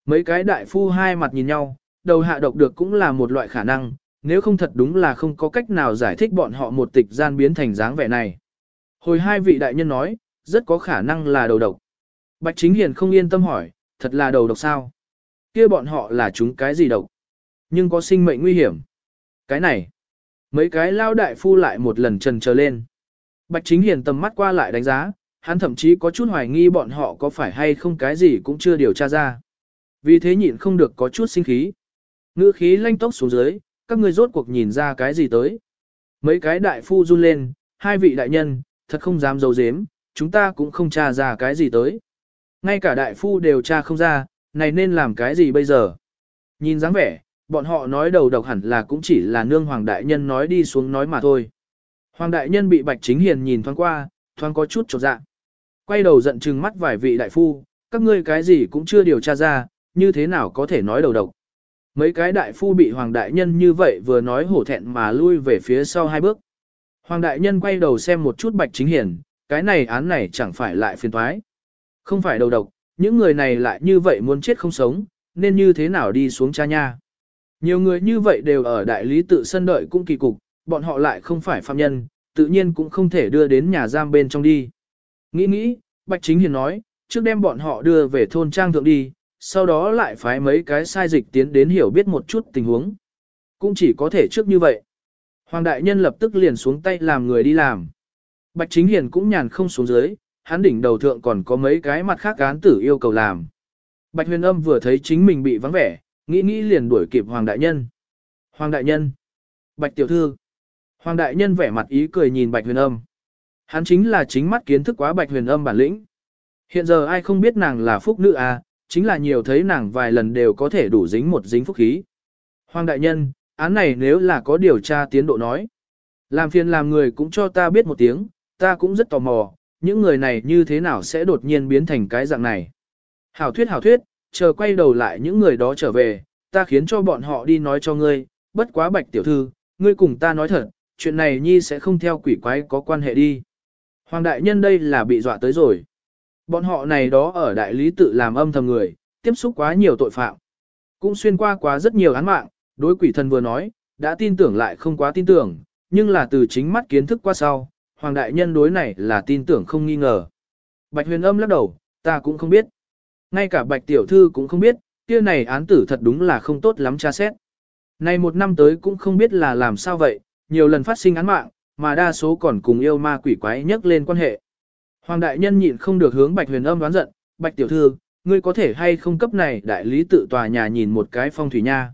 Mấy cái đại phu hai mặt nhìn nhau, đầu hạ độc được cũng là một loại khả năng, nếu không thật đúng là không có cách nào giải thích bọn họ một tịch gian biến thành dáng vẻ này. Hồi hai vị đại nhân nói, rất có khả năng là đầu độc. Bạch Chính Hiền không yên tâm hỏi, thật là đầu độc sao? Kia bọn họ là chúng cái gì độc? Nhưng có sinh mệnh nguy hiểm. Cái này, mấy cái lao đại phu lại một lần trần trở lên. Bạch Chính Hiền tầm mắt qua lại đánh giá, hắn thậm chí có chút hoài nghi bọn họ có phải hay không cái gì cũng chưa điều tra ra. Vì thế nhịn không được có chút sinh khí. Ngữ khí lanh tốc xuống dưới, các ngươi rốt cuộc nhìn ra cái gì tới. Mấy cái đại phu run lên, hai vị đại nhân, thật không dám giấu giếm, chúng ta cũng không tra ra cái gì tới. Ngay cả đại phu đều tra không ra, này nên làm cái gì bây giờ? Nhìn dáng vẻ, bọn họ nói đầu độc hẳn là cũng chỉ là nương hoàng đại nhân nói đi xuống nói mà thôi. Hoàng đại nhân bị bạch chính hiền nhìn thoáng qua, thoáng có chút chột dạ. Quay đầu giận trừng mắt vài vị đại phu, các ngươi cái gì cũng chưa điều tra ra, như thế nào có thể nói đầu độc. Mấy cái đại phu bị hoàng đại nhân như vậy vừa nói hổ thẹn mà lui về phía sau hai bước. Hoàng đại nhân quay đầu xem một chút bạch chính hiền, cái này án này chẳng phải lại phiền toái. Không phải đầu độc, những người này lại như vậy muốn chết không sống, nên như thế nào đi xuống cha nha. Nhiều người như vậy đều ở đại lý tự sân đợi cũng kỳ cục, bọn họ lại không phải phạm nhân, tự nhiên cũng không thể đưa đến nhà giam bên trong đi. Nghĩ nghĩ, Bạch Chính Hiền nói, trước đem bọn họ đưa về thôn trang thượng đi, sau đó lại phái mấy cái sai dịch tiến đến hiểu biết một chút tình huống. Cũng chỉ có thể trước như vậy. Hoàng đại nhân lập tức liền xuống tay làm người đi làm. Bạch Chính Hiền cũng nhàn không xuống dưới, hắn đỉnh đầu thượng còn có mấy cái mặt khác án tử yêu cầu làm. Bạch huyền âm vừa thấy chính mình bị vắng vẻ, nghĩ nghĩ liền đuổi kịp Hoàng Đại Nhân. Hoàng Đại Nhân. Bạch Tiểu Thư. Hoàng Đại Nhân vẻ mặt ý cười nhìn Bạch huyền âm. Hắn chính là chính mắt kiến thức quá Bạch huyền âm bản lĩnh. Hiện giờ ai không biết nàng là phúc nữ à, chính là nhiều thấy nàng vài lần đều có thể đủ dính một dính phúc khí. Hoàng Đại Nhân, án này nếu là có điều tra tiến độ nói. Làm phiền làm người cũng cho ta biết một tiếng, ta cũng rất tò mò, những người này như thế nào sẽ đột nhiên biến thành cái dạng này. Hảo thuyết hảo thuyết, chờ quay đầu lại những người đó trở về, ta khiến cho bọn họ đi nói cho ngươi, bất quá bạch tiểu thư, ngươi cùng ta nói thật, chuyện này nhi sẽ không theo quỷ quái có quan hệ đi. Hoàng đại nhân đây là bị dọa tới rồi. Bọn họ này đó ở đại lý tự làm âm thầm người, tiếp xúc quá nhiều tội phạm. Cũng xuyên qua quá rất nhiều án mạng, đối quỷ thần vừa nói, đã tin tưởng lại không quá tin tưởng, nhưng là từ chính mắt kiến thức qua sau, Hoàng đại nhân đối này là tin tưởng không nghi ngờ. Bạch huyền âm lắc đầu, ta cũng không biết. Ngay cả bạch tiểu thư cũng không biết, kia này án tử thật đúng là không tốt lắm tra xét. Này một năm tới cũng không biết là làm sao vậy, nhiều lần phát sinh án mạng, mà đa số còn cùng yêu ma quỷ quái nhắc lên quan hệ. Hoàng đại nhân nhịn không được hướng bạch huyền âm đoán giận, bạch tiểu thư, ngươi có thể hay không cấp này đại lý tự tòa nhà nhìn một cái phong thủy nha.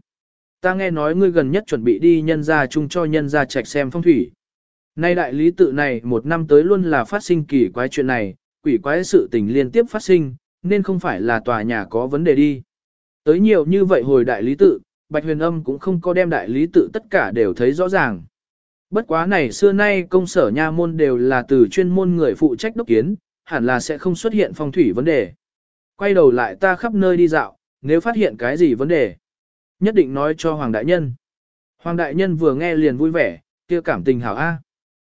Ta nghe nói ngươi gần nhất chuẩn bị đi nhân gia chung cho nhân gia trạch xem phong thủy. Nay đại lý tự này một năm tới luôn là phát sinh kỳ quái chuyện này, quỷ quái sự tình liên tiếp phát sinh, nên không phải là tòa nhà có vấn đề đi. Tới nhiều như vậy hồi đại lý tự, Bạch Huyền Âm cũng không có đem đại lý tự tất cả đều thấy rõ ràng. Bất quá này xưa nay công sở nha môn đều là từ chuyên môn người phụ trách đốc kiến, hẳn là sẽ không xuất hiện phong thủy vấn đề. Quay đầu lại ta khắp nơi đi dạo, nếu phát hiện cái gì vấn đề, nhất định nói cho Hoàng Đại Nhân. Hoàng Đại Nhân vừa nghe liền vui vẻ, kia cảm tình hảo A.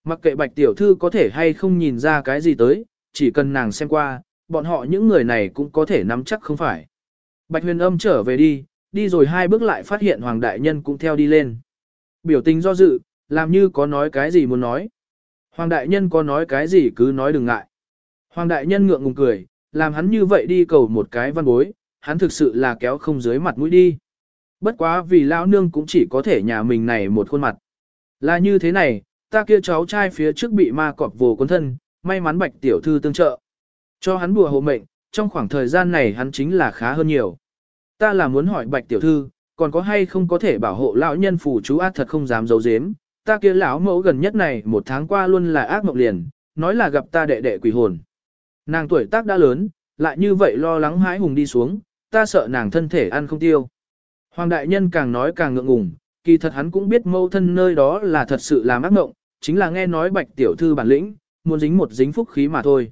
Mặc kệ bạch tiểu thư có thể hay không nhìn ra cái gì tới, chỉ cần nàng xem qua, bọn họ những người này cũng có thể nắm chắc không phải. Bạch huyền âm trở về đi, đi rồi hai bước lại phát hiện Hoàng Đại Nhân cũng theo đi lên. Biểu tình do dự, làm như có nói cái gì muốn nói. Hoàng Đại Nhân có nói cái gì cứ nói đừng ngại. Hoàng Đại Nhân ngượng ngùng cười, làm hắn như vậy đi cầu một cái văn bối, hắn thực sự là kéo không dưới mặt mũi đi. Bất quá vì lão nương cũng chỉ có thể nhà mình này một khuôn mặt. Là như thế này, ta kia cháu trai phía trước bị ma cọp vồ cuốn thân, may mắn bạch tiểu thư tương trợ. Cho hắn bùa hộ mệnh, trong khoảng thời gian này hắn chính là khá hơn nhiều. Ta là muốn hỏi bạch tiểu thư, còn có hay không có thể bảo hộ lão nhân phù chú ác thật không dám giấu giếm. Ta kia lão mẫu gần nhất này một tháng qua luôn là ác mộng liền, nói là gặp ta đệ đệ quỷ hồn. Nàng tuổi tác đã lớn, lại như vậy lo lắng hãi hùng đi xuống, ta sợ nàng thân thể ăn không tiêu. Hoàng đại nhân càng nói càng ngượng ngùng, kỳ thật hắn cũng biết mâu thân nơi đó là thật sự làm ác mộng, chính là nghe nói bạch tiểu thư bản lĩnh, muốn dính một dính phúc khí mà thôi.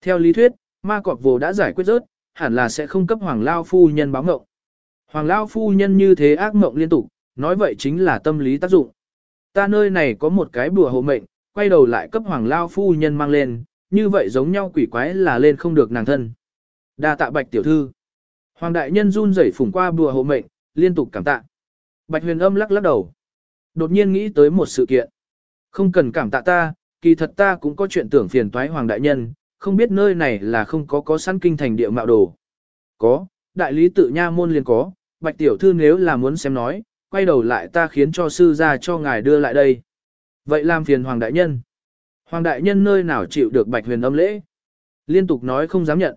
Theo lý thuyết, ma cọp vồ đã giải quyết rớt, hẳn là sẽ không cấp hoàng lao phu nhân báo ngộng. Hoàng lao phu nhân như thế ác mộng liên tục, nói vậy chính là tâm lý tác dụng. Ta nơi này có một cái bùa hộ mệnh, quay đầu lại cấp hoàng lao phu nhân mang lên, như vậy giống nhau quỷ quái là lên không được nàng thân. Đa tạ bạch tiểu thư. Hoàng đại nhân run rẩy phủng qua bùa hộ mệnh, liên tục cảm tạ. Bạch huyền âm lắc lắc đầu. Đột nhiên nghĩ tới một sự kiện. Không cần cảm tạ ta, kỳ thật ta cũng có chuyện tưởng phiền toái hoàng đại nhân, không biết nơi này là không có có sẵn kinh thành địa mạo đồ. Có, đại lý tự nha môn liền có, bạch tiểu thư nếu là muốn xem nói, quay đầu lại ta khiến cho sư ra cho ngài đưa lại đây. Vậy làm phiền hoàng đại nhân. Hoàng đại nhân nơi nào chịu được bạch huyền âm lễ? Liên tục nói không dám nhận.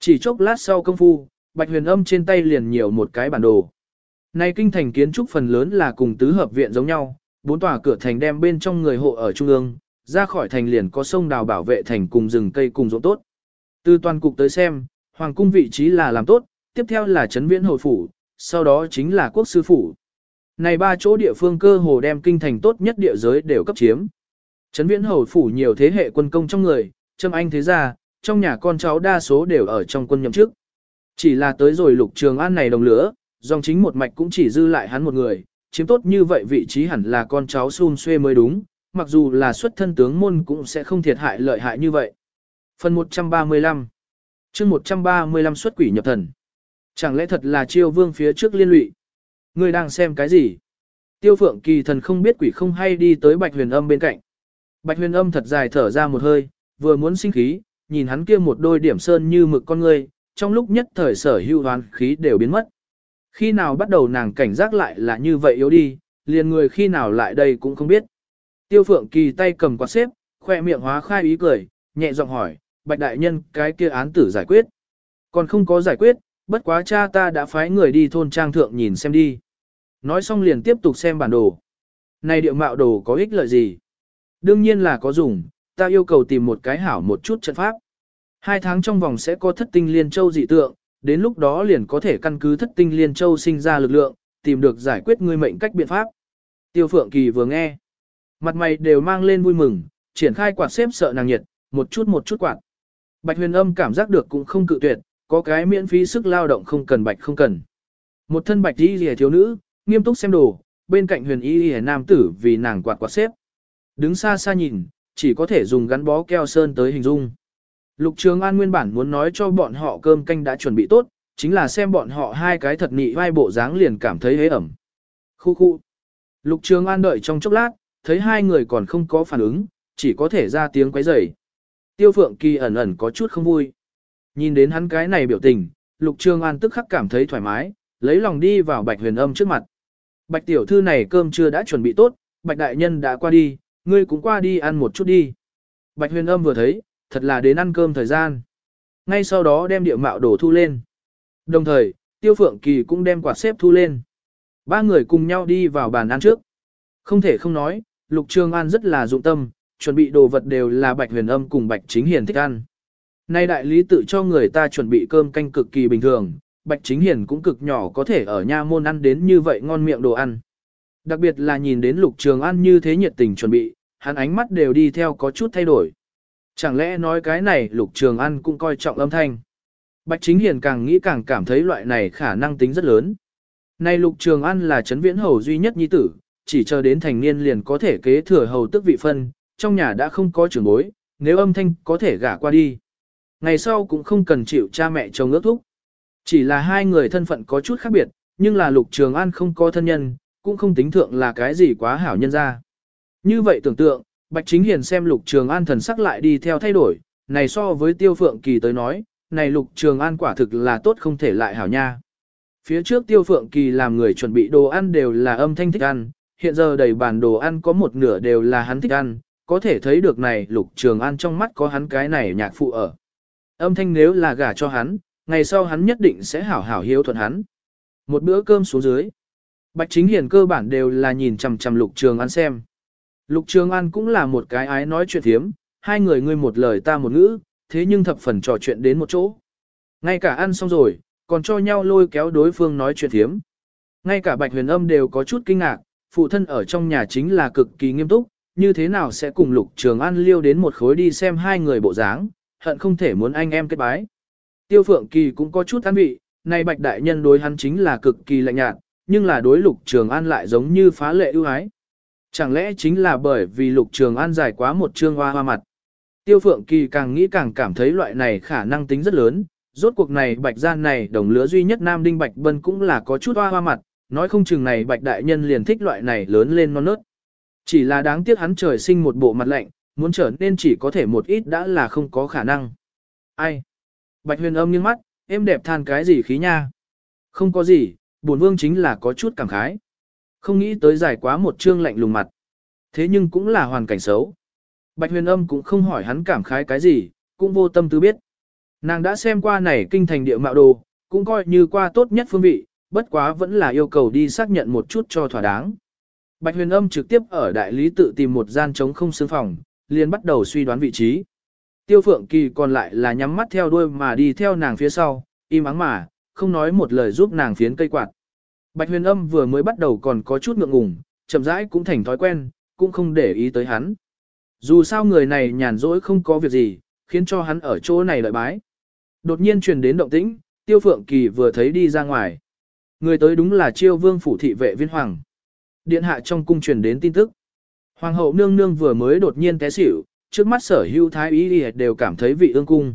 Chỉ chốc lát sau công phu, bạch huyền âm trên tay liền nhiều một cái bản đồ. Nay kinh thành kiến trúc phần lớn là cùng tứ hợp viện giống nhau, bốn tòa cửa thành đem bên trong người hộ ở trung ương, ra khỏi thành liền có sông đào bảo vệ thành cùng rừng cây cùng rộng tốt. Từ toàn cục tới xem, hoàng cung vị trí là làm tốt, tiếp theo là trấn viễn hồi phủ, sau đó chính là quốc sư phủ. Này ba chỗ địa phương cơ hồ đem kinh thành tốt nhất địa giới đều cấp chiếm. Trấn viễn hầu phủ nhiều thế hệ quân công trong người, châm anh thế gia, trong nhà con cháu đa số đều ở trong quân nhậm chức. Chỉ là tới rồi lục trường an này đồng lửa, dòng chính một mạch cũng chỉ dư lại hắn một người, chiếm tốt như vậy vị trí hẳn là con cháu xun xuê mới đúng, mặc dù là xuất thân tướng môn cũng sẽ không thiệt hại lợi hại như vậy. Phần 135 chương 135 xuất quỷ nhập thần. Chẳng lẽ thật là chiêu vương phía trước liên lụy? Người đang xem cái gì? Tiêu phượng kỳ thần không biết quỷ không hay đi tới bạch huyền âm bên cạnh. Bạch huyền âm thật dài thở ra một hơi, vừa muốn sinh khí, nhìn hắn kia một đôi điểm sơn như mực con ngươi, trong lúc nhất thời sở hưu hoán khí đều biến mất. Khi nào bắt đầu nàng cảnh giác lại là như vậy yếu đi, liền người khi nào lại đây cũng không biết. Tiêu phượng kỳ tay cầm quạt xếp, khoe miệng hóa khai ý cười, nhẹ giọng hỏi, bạch đại nhân cái kia án tử giải quyết. Còn không có giải quyết, bất quá cha ta đã phái người đi thôn trang thượng nhìn xem đi. Nói xong liền tiếp tục xem bản đồ. Này điệu mạo đồ có ích lợi gì? Đương nhiên là có dùng, ta yêu cầu tìm một cái hảo một chút trận pháp. Hai tháng trong vòng sẽ có thất tinh liên châu dị tượng, đến lúc đó liền có thể căn cứ thất tinh liên châu sinh ra lực lượng, tìm được giải quyết ngươi mệnh cách biện pháp. Tiêu Phượng Kỳ vừa nghe, mặt mày đều mang lên vui mừng, triển khai quạt xếp sợ nàng nhiệt, một chút một chút quạt. Bạch huyền âm cảm giác được cũng không cự tuyệt, có cái miễn phí sức lao động không cần bạch không cần. Một thân bạch y lìa thiếu nữ, nghiêm túc xem đồ, bên cạnh huyền y lìa nam tử vì nàng quạt quạt xếp. Đứng xa xa nhìn, chỉ có thể dùng gắn bó keo sơn tới hình dung. Lục Trường An nguyên bản muốn nói cho bọn họ cơm canh đã chuẩn bị tốt, chính là xem bọn họ hai cái thật nị vai bộ dáng liền cảm thấy hế ẩm. Khu khu. Lục Trường An đợi trong chốc lát, thấy hai người còn không có phản ứng, chỉ có thể ra tiếng quấy rầy. Tiêu Phượng Kỳ ẩn ẩn có chút không vui. Nhìn đến hắn cái này biểu tình, Lục Trường An tức khắc cảm thấy thoải mái, lấy lòng đi vào Bạch Huyền Âm trước mặt. Bạch tiểu thư này cơm chưa đã chuẩn bị tốt, Bạch đại nhân đã qua đi, ngươi cũng qua đi ăn một chút đi. Bạch Huyền Âm vừa thấy, thật là đến ăn cơm thời gian. Ngay sau đó đem địa mạo đổ thu lên. Đồng thời, Tiêu Phượng Kỳ cũng đem quạt xếp thu lên. Ba người cùng nhau đi vào bàn ăn trước. Không thể không nói, Lục Trường An rất là dụng tâm, chuẩn bị đồ vật đều là Bạch Huyền Âm cùng Bạch Chính Hiền thích ăn. Nay đại lý tự cho người ta chuẩn bị cơm canh cực kỳ bình thường, Bạch Chính Hiền cũng cực nhỏ có thể ở nha môn ăn đến như vậy ngon miệng đồ ăn. Đặc biệt là nhìn đến Lục Trường An như thế nhiệt tình chuẩn bị, hắn ánh mắt đều đi theo có chút thay đổi. Chẳng lẽ nói cái này Lục Trường An cũng coi trọng âm thanh. Bạch Chính Hiền càng nghĩ càng cảm thấy loại này khả năng tính rất lớn. Này Lục Trường An là chấn viễn hầu duy nhất nhi tử, chỉ chờ đến thành niên liền có thể kế thừa hầu tức vị phân, trong nhà đã không có trưởng bối, nếu âm thanh có thể gả qua đi. Ngày sau cũng không cần chịu cha mẹ chồng ước thúc. Chỉ là hai người thân phận có chút khác biệt, nhưng là Lục Trường An không có thân nhân, cũng không tính thượng là cái gì quá hảo nhân ra. Như vậy tưởng tượng, Bạch Chính Hiền xem Lục Trường An thần sắc lại đi theo thay đổi, này so với Tiêu Phượng Kỳ tới nói, này Lục Trường An quả thực là tốt không thể lại hảo nha. Phía trước Tiêu Phượng Kỳ làm người chuẩn bị đồ ăn đều là âm thanh thích ăn, hiện giờ đầy bàn đồ ăn có một nửa đều là hắn thích ăn, có thể thấy được này Lục Trường An trong mắt có hắn cái này nhạc phụ ở. Âm thanh nếu là gả cho hắn, ngày sau hắn nhất định sẽ hảo hảo hiếu thuận hắn. Một bữa cơm xuống dưới. Bạch Chính Hiền cơ bản đều là nhìn chằm chằm Lục Trường An xem. Lục Trường An cũng là một cái ái nói chuyện thiếm, hai người ngươi một lời ta một ngữ, thế nhưng thập phần trò chuyện đến một chỗ. Ngay cả ăn xong rồi, còn cho nhau lôi kéo đối phương nói chuyện thiếm. Ngay cả Bạch Huyền Âm đều có chút kinh ngạc, phụ thân ở trong nhà chính là cực kỳ nghiêm túc, như thế nào sẽ cùng Lục Trường An liêu đến một khối đi xem hai người bộ dáng, hận không thể muốn anh em kết bái. Tiêu Phượng Kỳ cũng có chút an vị, này Bạch Đại Nhân đối hắn chính là cực kỳ lạnh nhạt, nhưng là đối Lục Trường An lại giống như phá lệ ưu ái. Chẳng lẽ chính là bởi vì lục trường an dài quá một chương hoa hoa mặt. Tiêu phượng kỳ càng nghĩ càng cảm thấy loại này khả năng tính rất lớn, rốt cuộc này bạch gian này đồng lứa duy nhất nam đinh bạch bân cũng là có chút hoa hoa mặt, nói không chừng này bạch đại nhân liền thích loại này lớn lên non nớt. Chỉ là đáng tiếc hắn trời sinh một bộ mặt lạnh, muốn trở nên chỉ có thể một ít đã là không có khả năng. Ai? Bạch huyền âm nghiêng mắt, em đẹp than cái gì khí nha? Không có gì, bổn vương chính là có chút cảm khái. Không nghĩ tới giải quá một chương lạnh lùng mặt. Thế nhưng cũng là hoàn cảnh xấu. Bạch huyền âm cũng không hỏi hắn cảm khái cái gì, cũng vô tâm tư biết. Nàng đã xem qua này kinh thành địa mạo đồ, cũng coi như qua tốt nhất phương vị, bất quá vẫn là yêu cầu đi xác nhận một chút cho thỏa đáng. Bạch huyền âm trực tiếp ở đại lý tự tìm một gian trống không xương phòng, liền bắt đầu suy đoán vị trí. Tiêu phượng kỳ còn lại là nhắm mắt theo đuôi mà đi theo nàng phía sau, im ắng mà, không nói một lời giúp nàng phiến cây quạt. Bạch huyền âm vừa mới bắt đầu còn có chút ngượng ngùng, chậm rãi cũng thành thói quen, cũng không để ý tới hắn. Dù sao người này nhàn rỗi không có việc gì, khiến cho hắn ở chỗ này lợi bái. Đột nhiên truyền đến động tĩnh, tiêu phượng kỳ vừa thấy đi ra ngoài. Người tới đúng là chiêu vương phủ thị vệ viên hoàng. Điện hạ trong cung truyền đến tin tức. Hoàng hậu nương nương vừa mới đột nhiên té xỉu, trước mắt sở hưu thái ý đều cảm thấy vị ương cung.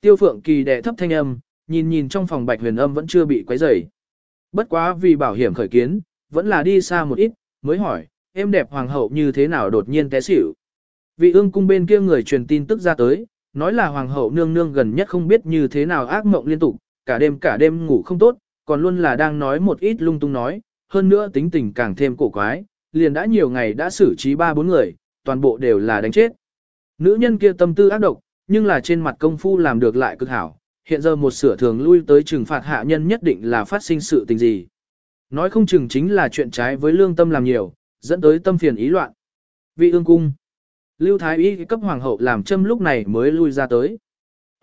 Tiêu phượng kỳ đệ thấp thanh âm, nhìn nhìn trong phòng bạch huyền âm vẫn chưa bị quấy rầy. Bất quá vì bảo hiểm khởi kiến, vẫn là đi xa một ít, mới hỏi, em đẹp hoàng hậu như thế nào đột nhiên té xỉu. Vị ương cung bên kia người truyền tin tức ra tới, nói là hoàng hậu nương nương gần nhất không biết như thế nào ác mộng liên tục, cả đêm cả đêm ngủ không tốt, còn luôn là đang nói một ít lung tung nói, hơn nữa tính tình càng thêm cổ quái, liền đã nhiều ngày đã xử trí ba bốn người, toàn bộ đều là đánh chết. Nữ nhân kia tâm tư ác độc, nhưng là trên mặt công phu làm được lại cực hảo, hiện giờ một sửa thường lui tới trừng phạt hạ nhân nhất định là phát sinh sự tình gì. Nói không chừng chính là chuyện trái với lương tâm làm nhiều, dẫn tới tâm phiền ý loạn. Vị ương cung. Lưu Thái Y cấp hoàng hậu làm châm lúc này mới lui ra tới.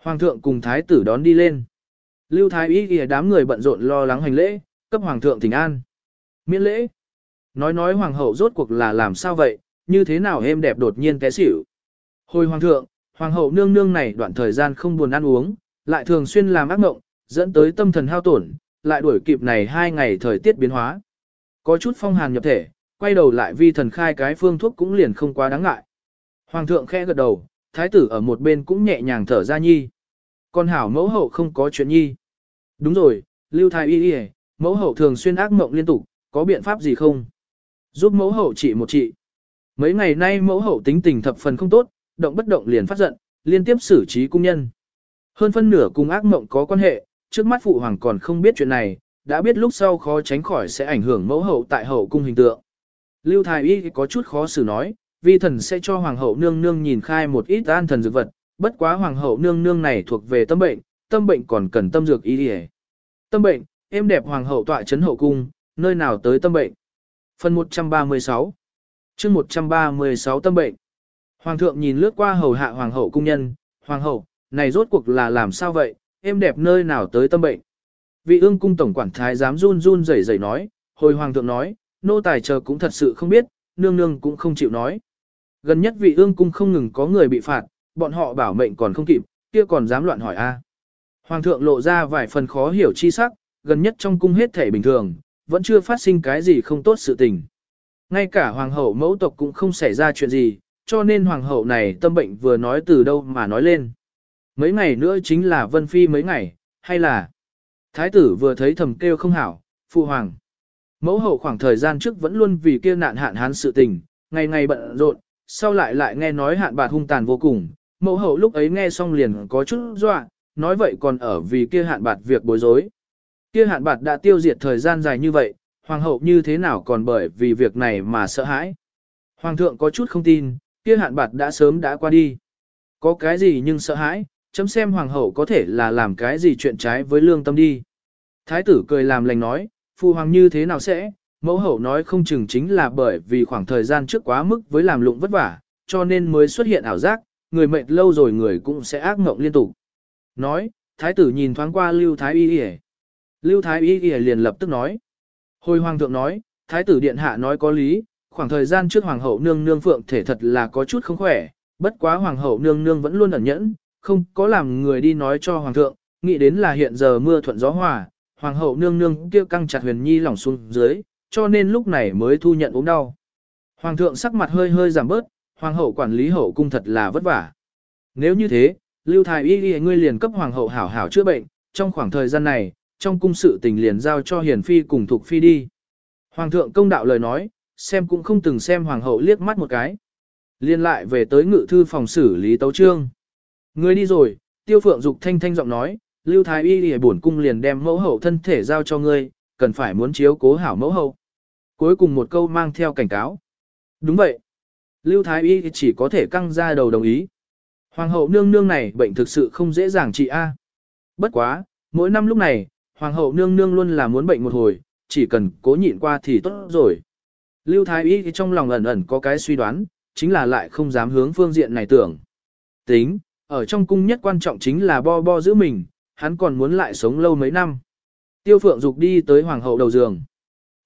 Hoàng thượng cùng thái tử đón đi lên. Lưu Thái Y kìa đám người bận rộn lo lắng hành lễ, cấp hoàng thượng thỉnh an. Miễn lễ. Nói nói hoàng hậu rốt cuộc là làm sao vậy, như thế nào êm đẹp đột nhiên té xỉu. Hồi hoàng thượng, hoàng hậu nương nương này đoạn thời gian không buồn ăn uống, lại thường xuyên làm ác mộng, dẫn tới tâm thần hao tổn, lại đuổi kịp này hai ngày thời tiết biến hóa. Có chút phong hàn nhập thể, quay đầu lại vi thần khai cái phương thuốc cũng liền không quá đáng ngại. Hoàng thượng khẽ gật đầu, thái tử ở một bên cũng nhẹ nhàng thở ra nhi. Con hảo mẫu hậu không có chuyện nhi. Đúng rồi, lưu thái y y mẫu hậu thường xuyên ác mộng liên tục, có biện pháp gì không? Giúp mẫu hậu trị một trị. Mấy ngày nay mẫu hậu tính tình thập phần không tốt, động bất động liền phát giận, liên tiếp xử trí cung nhân. Hơn phân nửa cùng ác mộng có quan hệ, trước mắt phụ hoàng còn không biết chuyện này, đã biết lúc sau khó tránh khỏi sẽ ảnh hưởng mẫu hậu tại hậu cung hình tượng. Lưu Thái Y có chút khó xử nói, vi thần sẽ cho hoàng hậu nương nương nhìn khai một ít an thần dược vật, bất quá hoàng hậu nương nương này thuộc về tâm bệnh, tâm bệnh còn cần tâm dược y đi Tâm bệnh, em đẹp hoàng hậu tọa chấn hậu cung, nơi nào tới tâm bệnh. Phần 136 chương 136 tâm bệnh Hoàng thượng nhìn lướt qua hầu hạ hoàng hậu cung nhân, hoàng hậu, này rốt cuộc là làm sao vậy, em đẹp nơi nào tới tâm bệnh. Vị ương cung tổng quản thái dám run run rẩy rẩy nói, hồi hoàng thượng nói, nô tài chờ cũng thật sự không biết, nương nương cũng không chịu nói. Gần nhất vị ương cung không ngừng có người bị phạt, bọn họ bảo mệnh còn không kịp, kia còn dám loạn hỏi a. À. Hoàng thượng lộ ra vài phần khó hiểu chi sắc, gần nhất trong cung hết thể bình thường, vẫn chưa phát sinh cái gì không tốt sự tình. Ngay cả hoàng hậu mẫu tộc cũng không xảy ra chuyện gì, cho nên hoàng hậu này tâm bệnh vừa nói từ đâu mà nói lên. Mấy ngày nữa chính là vân phi mấy ngày, hay là thái tử vừa thấy thầm kêu không hảo, phụ hoàng. Mẫu hậu khoảng thời gian trước vẫn luôn vì kia nạn hạn hán sự tình, ngày ngày bận rộn, sau lại lại nghe nói hạn bạc hung tàn vô cùng, mẫu hậu lúc ấy nghe xong liền có chút dọa, nói vậy còn ở vì kia hạn bạc việc bối rối. Kia hạn bạc đã tiêu diệt thời gian dài như vậy, hoàng hậu như thế nào còn bởi vì việc này mà sợ hãi. Hoàng thượng có chút không tin, kia hạn bạc đã sớm đã qua đi. Có cái gì nhưng sợ hãi, chấm xem hoàng hậu có thể là làm cái gì chuyện trái với lương tâm đi. Thái tử cười làm lành nói, phụ hoàng như thế nào sẽ, mẫu hậu nói không chừng chính là bởi vì khoảng thời gian trước quá mức với làm lụng vất vả, cho nên mới xuất hiện ảo giác, người mệt lâu rồi người cũng sẽ ác mộng liên tục. Nói, thái tử nhìn thoáng qua Lưu Thái Y Y Lưu Thái Y Y liền lập tức nói. Hồi hoàng thượng nói, thái tử điện hạ nói có lý, khoảng thời gian trước hoàng hậu nương nương phượng thể thật là có chút không khỏe, bất quá hoàng hậu nương nương vẫn luôn ẩn nhẫn, không có làm người đi nói cho hoàng thượng, nghĩ đến là hiện giờ mưa thuận gió hòa, hoàng hậu nương nương kia căng chặt huyền nhi lỏng xuống dưới, cho nên lúc này mới thu nhận ốm đau. Hoàng thượng sắc mặt hơi hơi giảm bớt, hoàng hậu quản lý hậu cung thật là vất vả. Nếu như thế, lưu thái y y ngươi liền cấp hoàng hậu hảo hảo chữa bệnh, trong khoảng thời gian này, trong cung sự tình liền giao cho hiền phi cùng thuộc phi đi. Hoàng thượng công đạo lời nói, xem cũng không từng xem hoàng hậu liếc mắt một cái. Liên lại về tới ngự thư phòng xử lý tấu trương. Người đi rồi, tiêu phượng dục thanh thanh giọng nói, lưu thái y lìa bổn cung liền đem mẫu hậu thân thể giao cho ngươi, cần phải muốn chiếu cố hảo mẫu hậu. Cuối cùng một câu mang theo cảnh cáo. Đúng vậy. Lưu thái y chỉ có thể căng ra đầu đồng ý. Hoàng hậu nương nương này bệnh thực sự không dễ dàng trị A. Bất quá, mỗi năm lúc này, hoàng hậu nương nương luôn là muốn bệnh một hồi, chỉ cần cố nhịn qua thì tốt rồi. Lưu Thái Y trong lòng ẩn ẩn có cái suy đoán, chính là lại không dám hướng phương diện này tưởng. Tính, ở trong cung nhất quan trọng chính là bo bo giữ mình, hắn còn muốn lại sống lâu mấy năm. Tiêu Phượng Dục đi tới hoàng hậu đầu giường.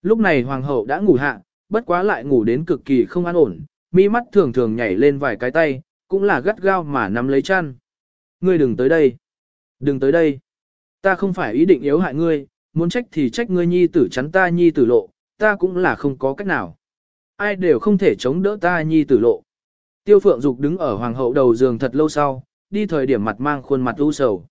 Lúc này hoàng hậu đã ngủ hạ, bất quá lại ngủ đến cực kỳ không an ổn, mi mắt thường thường nhảy lên vài cái tay, cũng là gắt gao mà nắm lấy chăn. Ngươi đừng tới đây. Đừng tới đây. Ta không phải ý định yếu hại ngươi, muốn trách thì trách ngươi nhi tử chắn ta nhi tử lộ, ta cũng là không có cách nào. Ai đều không thể chống đỡ ta nhi tử lộ. Tiêu Phượng Dục đứng ở hoàng hậu đầu giường thật lâu sau, đi thời điểm mặt mang khuôn mặt u sầu.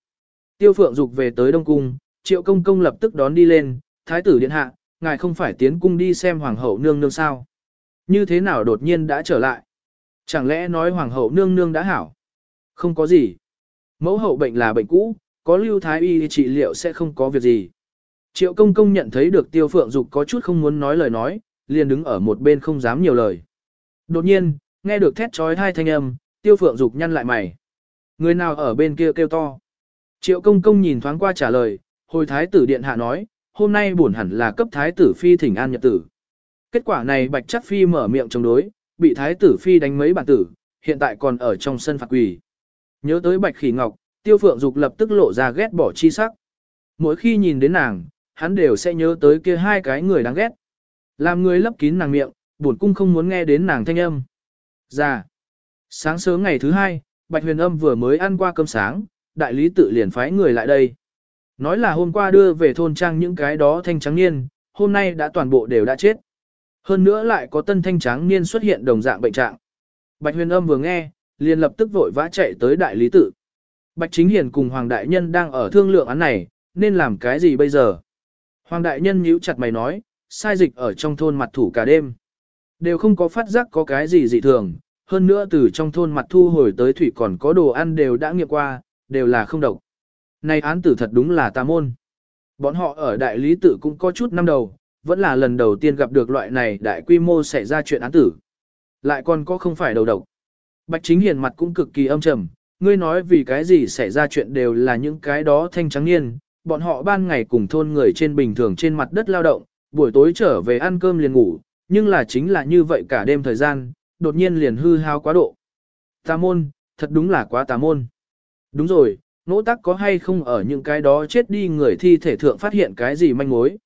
Tiêu Phượng Dục về tới Đông Cung, Triệu Công Công lập tức đón đi lên, Thái tử điện hạ, ngài không phải tiến cung đi xem hoàng hậu nương nương sao? Như thế nào đột nhiên đã trở lại? Chẳng lẽ nói hoàng hậu nương nương đã hảo? Không có gì. Mẫu hậu bệnh là bệnh cũ, có lưu thái y trị liệu sẽ không có việc gì. Triệu công công nhận thấy được tiêu phượng dục có chút không muốn nói lời nói, liền đứng ở một bên không dám nhiều lời. Đột nhiên, nghe được thét trói hai thanh âm, tiêu phượng dục nhăn lại mày. Người nào ở bên kia kêu to? Triệu công công nhìn thoáng qua trả lời, hồi thái tử điện hạ nói, hôm nay buồn hẳn là cấp thái tử phi thỉnh an nhật tử. Kết quả này bạch chắc phi mở miệng chống đối, bị thái tử phi đánh mấy bản tử, hiện tại còn ở trong sân phạt quỳ. Nhớ tới bạch khỉ ngọc, tiêu phượng dục lập tức lộ ra ghét bỏ chi sắc. Mỗi khi nhìn đến nàng, hắn đều sẽ nhớ tới kia hai cái người đáng ghét. Làm người lấp kín nàng miệng, buồn cung không muốn nghe đến nàng thanh âm. Già! Sáng sớm ngày thứ hai, Bạch Huyền Âm vừa mới ăn qua cơm sáng, đại lý tự liền phái người lại đây. Nói là hôm qua đưa về thôn trang những cái đó thanh trắng niên, hôm nay đã toàn bộ đều đã chết. Hơn nữa lại có tân thanh trắng niên xuất hiện đồng dạng bệnh trạng. Bạch Huyền Âm vừa nghe, liền lập tức vội vã chạy tới đại lý tự. Bạch Chính Hiền cùng Hoàng Đại Nhân đang ở thương lượng án này, nên làm cái gì bây giờ? Hoàng Đại Nhân nhíu chặt mày nói, sai dịch ở trong thôn mặt thủ cả đêm. Đều không có phát giác có cái gì dị thường, hơn nữa từ trong thôn mặt thu hồi tới thủy còn có đồ ăn đều đã nghiệm qua, đều là không độc. Này án tử thật đúng là tà môn. Bọn họ ở đại lý tự cũng có chút năm đầu, vẫn là lần đầu tiên gặp được loại này đại quy mô xảy ra chuyện án tử. Lại còn có không phải đầu độc. Bạch Chính Hiền mặt cũng cực kỳ âm trầm, ngươi nói vì cái gì xảy ra chuyện đều là những cái đó thanh trắng niên, bọn họ ban ngày cùng thôn người trên bình thường trên mặt đất lao động, buổi tối trở về ăn cơm liền ngủ, nhưng là chính là như vậy cả đêm thời gian, đột nhiên liền hư hao quá độ. Tà môn, thật đúng là quá tà môn. Đúng rồi, nỗ tắc có hay không ở những cái đó chết đi người thi thể thượng phát hiện cái gì manh mối.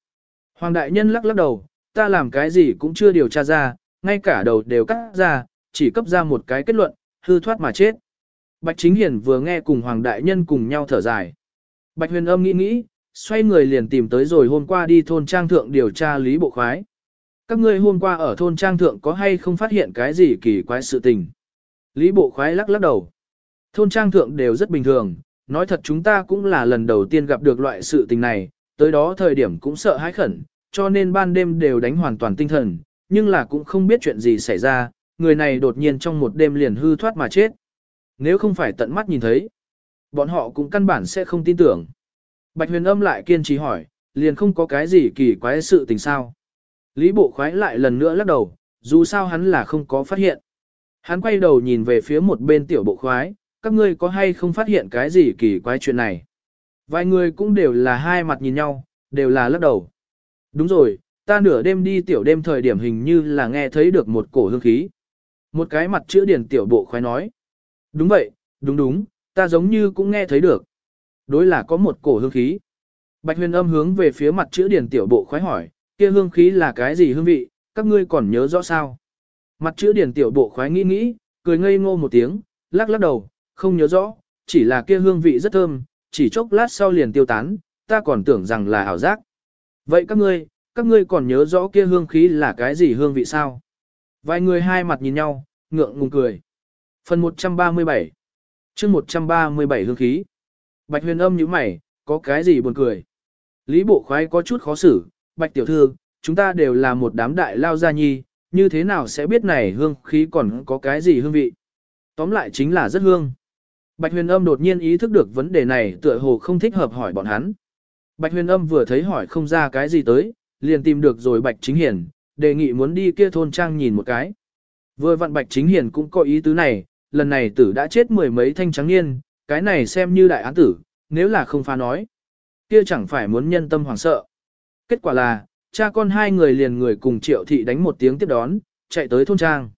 Hoàng đại nhân lắc lắc đầu, ta làm cái gì cũng chưa điều tra ra, ngay cả đầu đều cắt ra, chỉ cấp ra một cái kết luận, hư thoát mà chết. Bạch Chính Hiển vừa nghe cùng Hoàng đại nhân cùng nhau thở dài. Bạch Huyền Âm nghĩ nghĩ, xoay người liền tìm tới rồi hôm qua đi thôn trang thượng điều tra Lý Bộ Khoái. Các ngươi hôm qua ở thôn trang thượng có hay không phát hiện cái gì kỳ quái sự tình? Lý Bộ Khoái lắc lắc đầu. Thôn trang thượng đều rất bình thường, nói thật chúng ta cũng là lần đầu tiên gặp được loại sự tình này, tới đó thời điểm cũng sợ hãi khẩn, cho nên ban đêm đều đánh hoàn toàn tinh thần, nhưng là cũng không biết chuyện gì xảy ra, người này đột nhiên trong một đêm liền hư thoát mà chết. Nếu không phải tận mắt nhìn thấy, bọn họ cũng căn bản sẽ không tin tưởng. Bạch huyền âm lại kiên trì hỏi, liền không có cái gì kỳ quái sự tình sao. Lý bộ khoái lại lần nữa lắc đầu, dù sao hắn là không có phát hiện. Hắn quay đầu nhìn về phía một bên tiểu bộ khoái, các ngươi có hay không phát hiện cái gì kỳ quái chuyện này. Vài người cũng đều là hai mặt nhìn nhau, đều là lắc đầu. Đúng rồi, ta nửa đêm đi tiểu đêm thời điểm hình như là nghe thấy được một cổ hương khí. Một cái mặt chữ điển tiểu bộ khoái nói. Đúng vậy, đúng đúng, ta giống như cũng nghe thấy được. Đối là có một cổ hương khí. Bạch huyền âm hướng về phía mặt chữ điển tiểu bộ khoái hỏi, kia hương khí là cái gì hương vị, các ngươi còn nhớ rõ sao? Mặt chữ điển tiểu bộ khoái nghĩ nghĩ, cười ngây ngô một tiếng, lắc lắc đầu, không nhớ rõ, chỉ là kia hương vị rất thơm, chỉ chốc lát sau liền tiêu tán, ta còn tưởng rằng là ảo giác. Vậy các ngươi, các ngươi còn nhớ rõ kia hương khí là cái gì hương vị sao? Vài người hai mặt nhìn nhau, ngượng ngùng cười. Phần 137 chương 137 hương khí. Bạch huyền âm như mày, có cái gì buồn cười. Lý bộ khoái có chút khó xử, bạch tiểu thư, chúng ta đều là một đám đại lao gia nhi, như thế nào sẽ biết này hương khí còn có cái gì hương vị. Tóm lại chính là rất hương. Bạch huyền âm đột nhiên ý thức được vấn đề này tựa hồ không thích hợp hỏi bọn hắn. Bạch huyền âm vừa thấy hỏi không ra cái gì tới, liền tìm được rồi Bạch Chính Hiền, đề nghị muốn đi kia thôn trang nhìn một cái. Vừa vặn Bạch Chính Hiền cũng có ý tứ này, lần này tử đã chết mười mấy thanh trắng niên, cái này xem như đại án tử, nếu là không phá nói. Kia chẳng phải muốn nhân tâm hoảng sợ. Kết quả là, cha con hai người liền người cùng triệu thị đánh một tiếng tiếp đón, chạy tới thôn trang.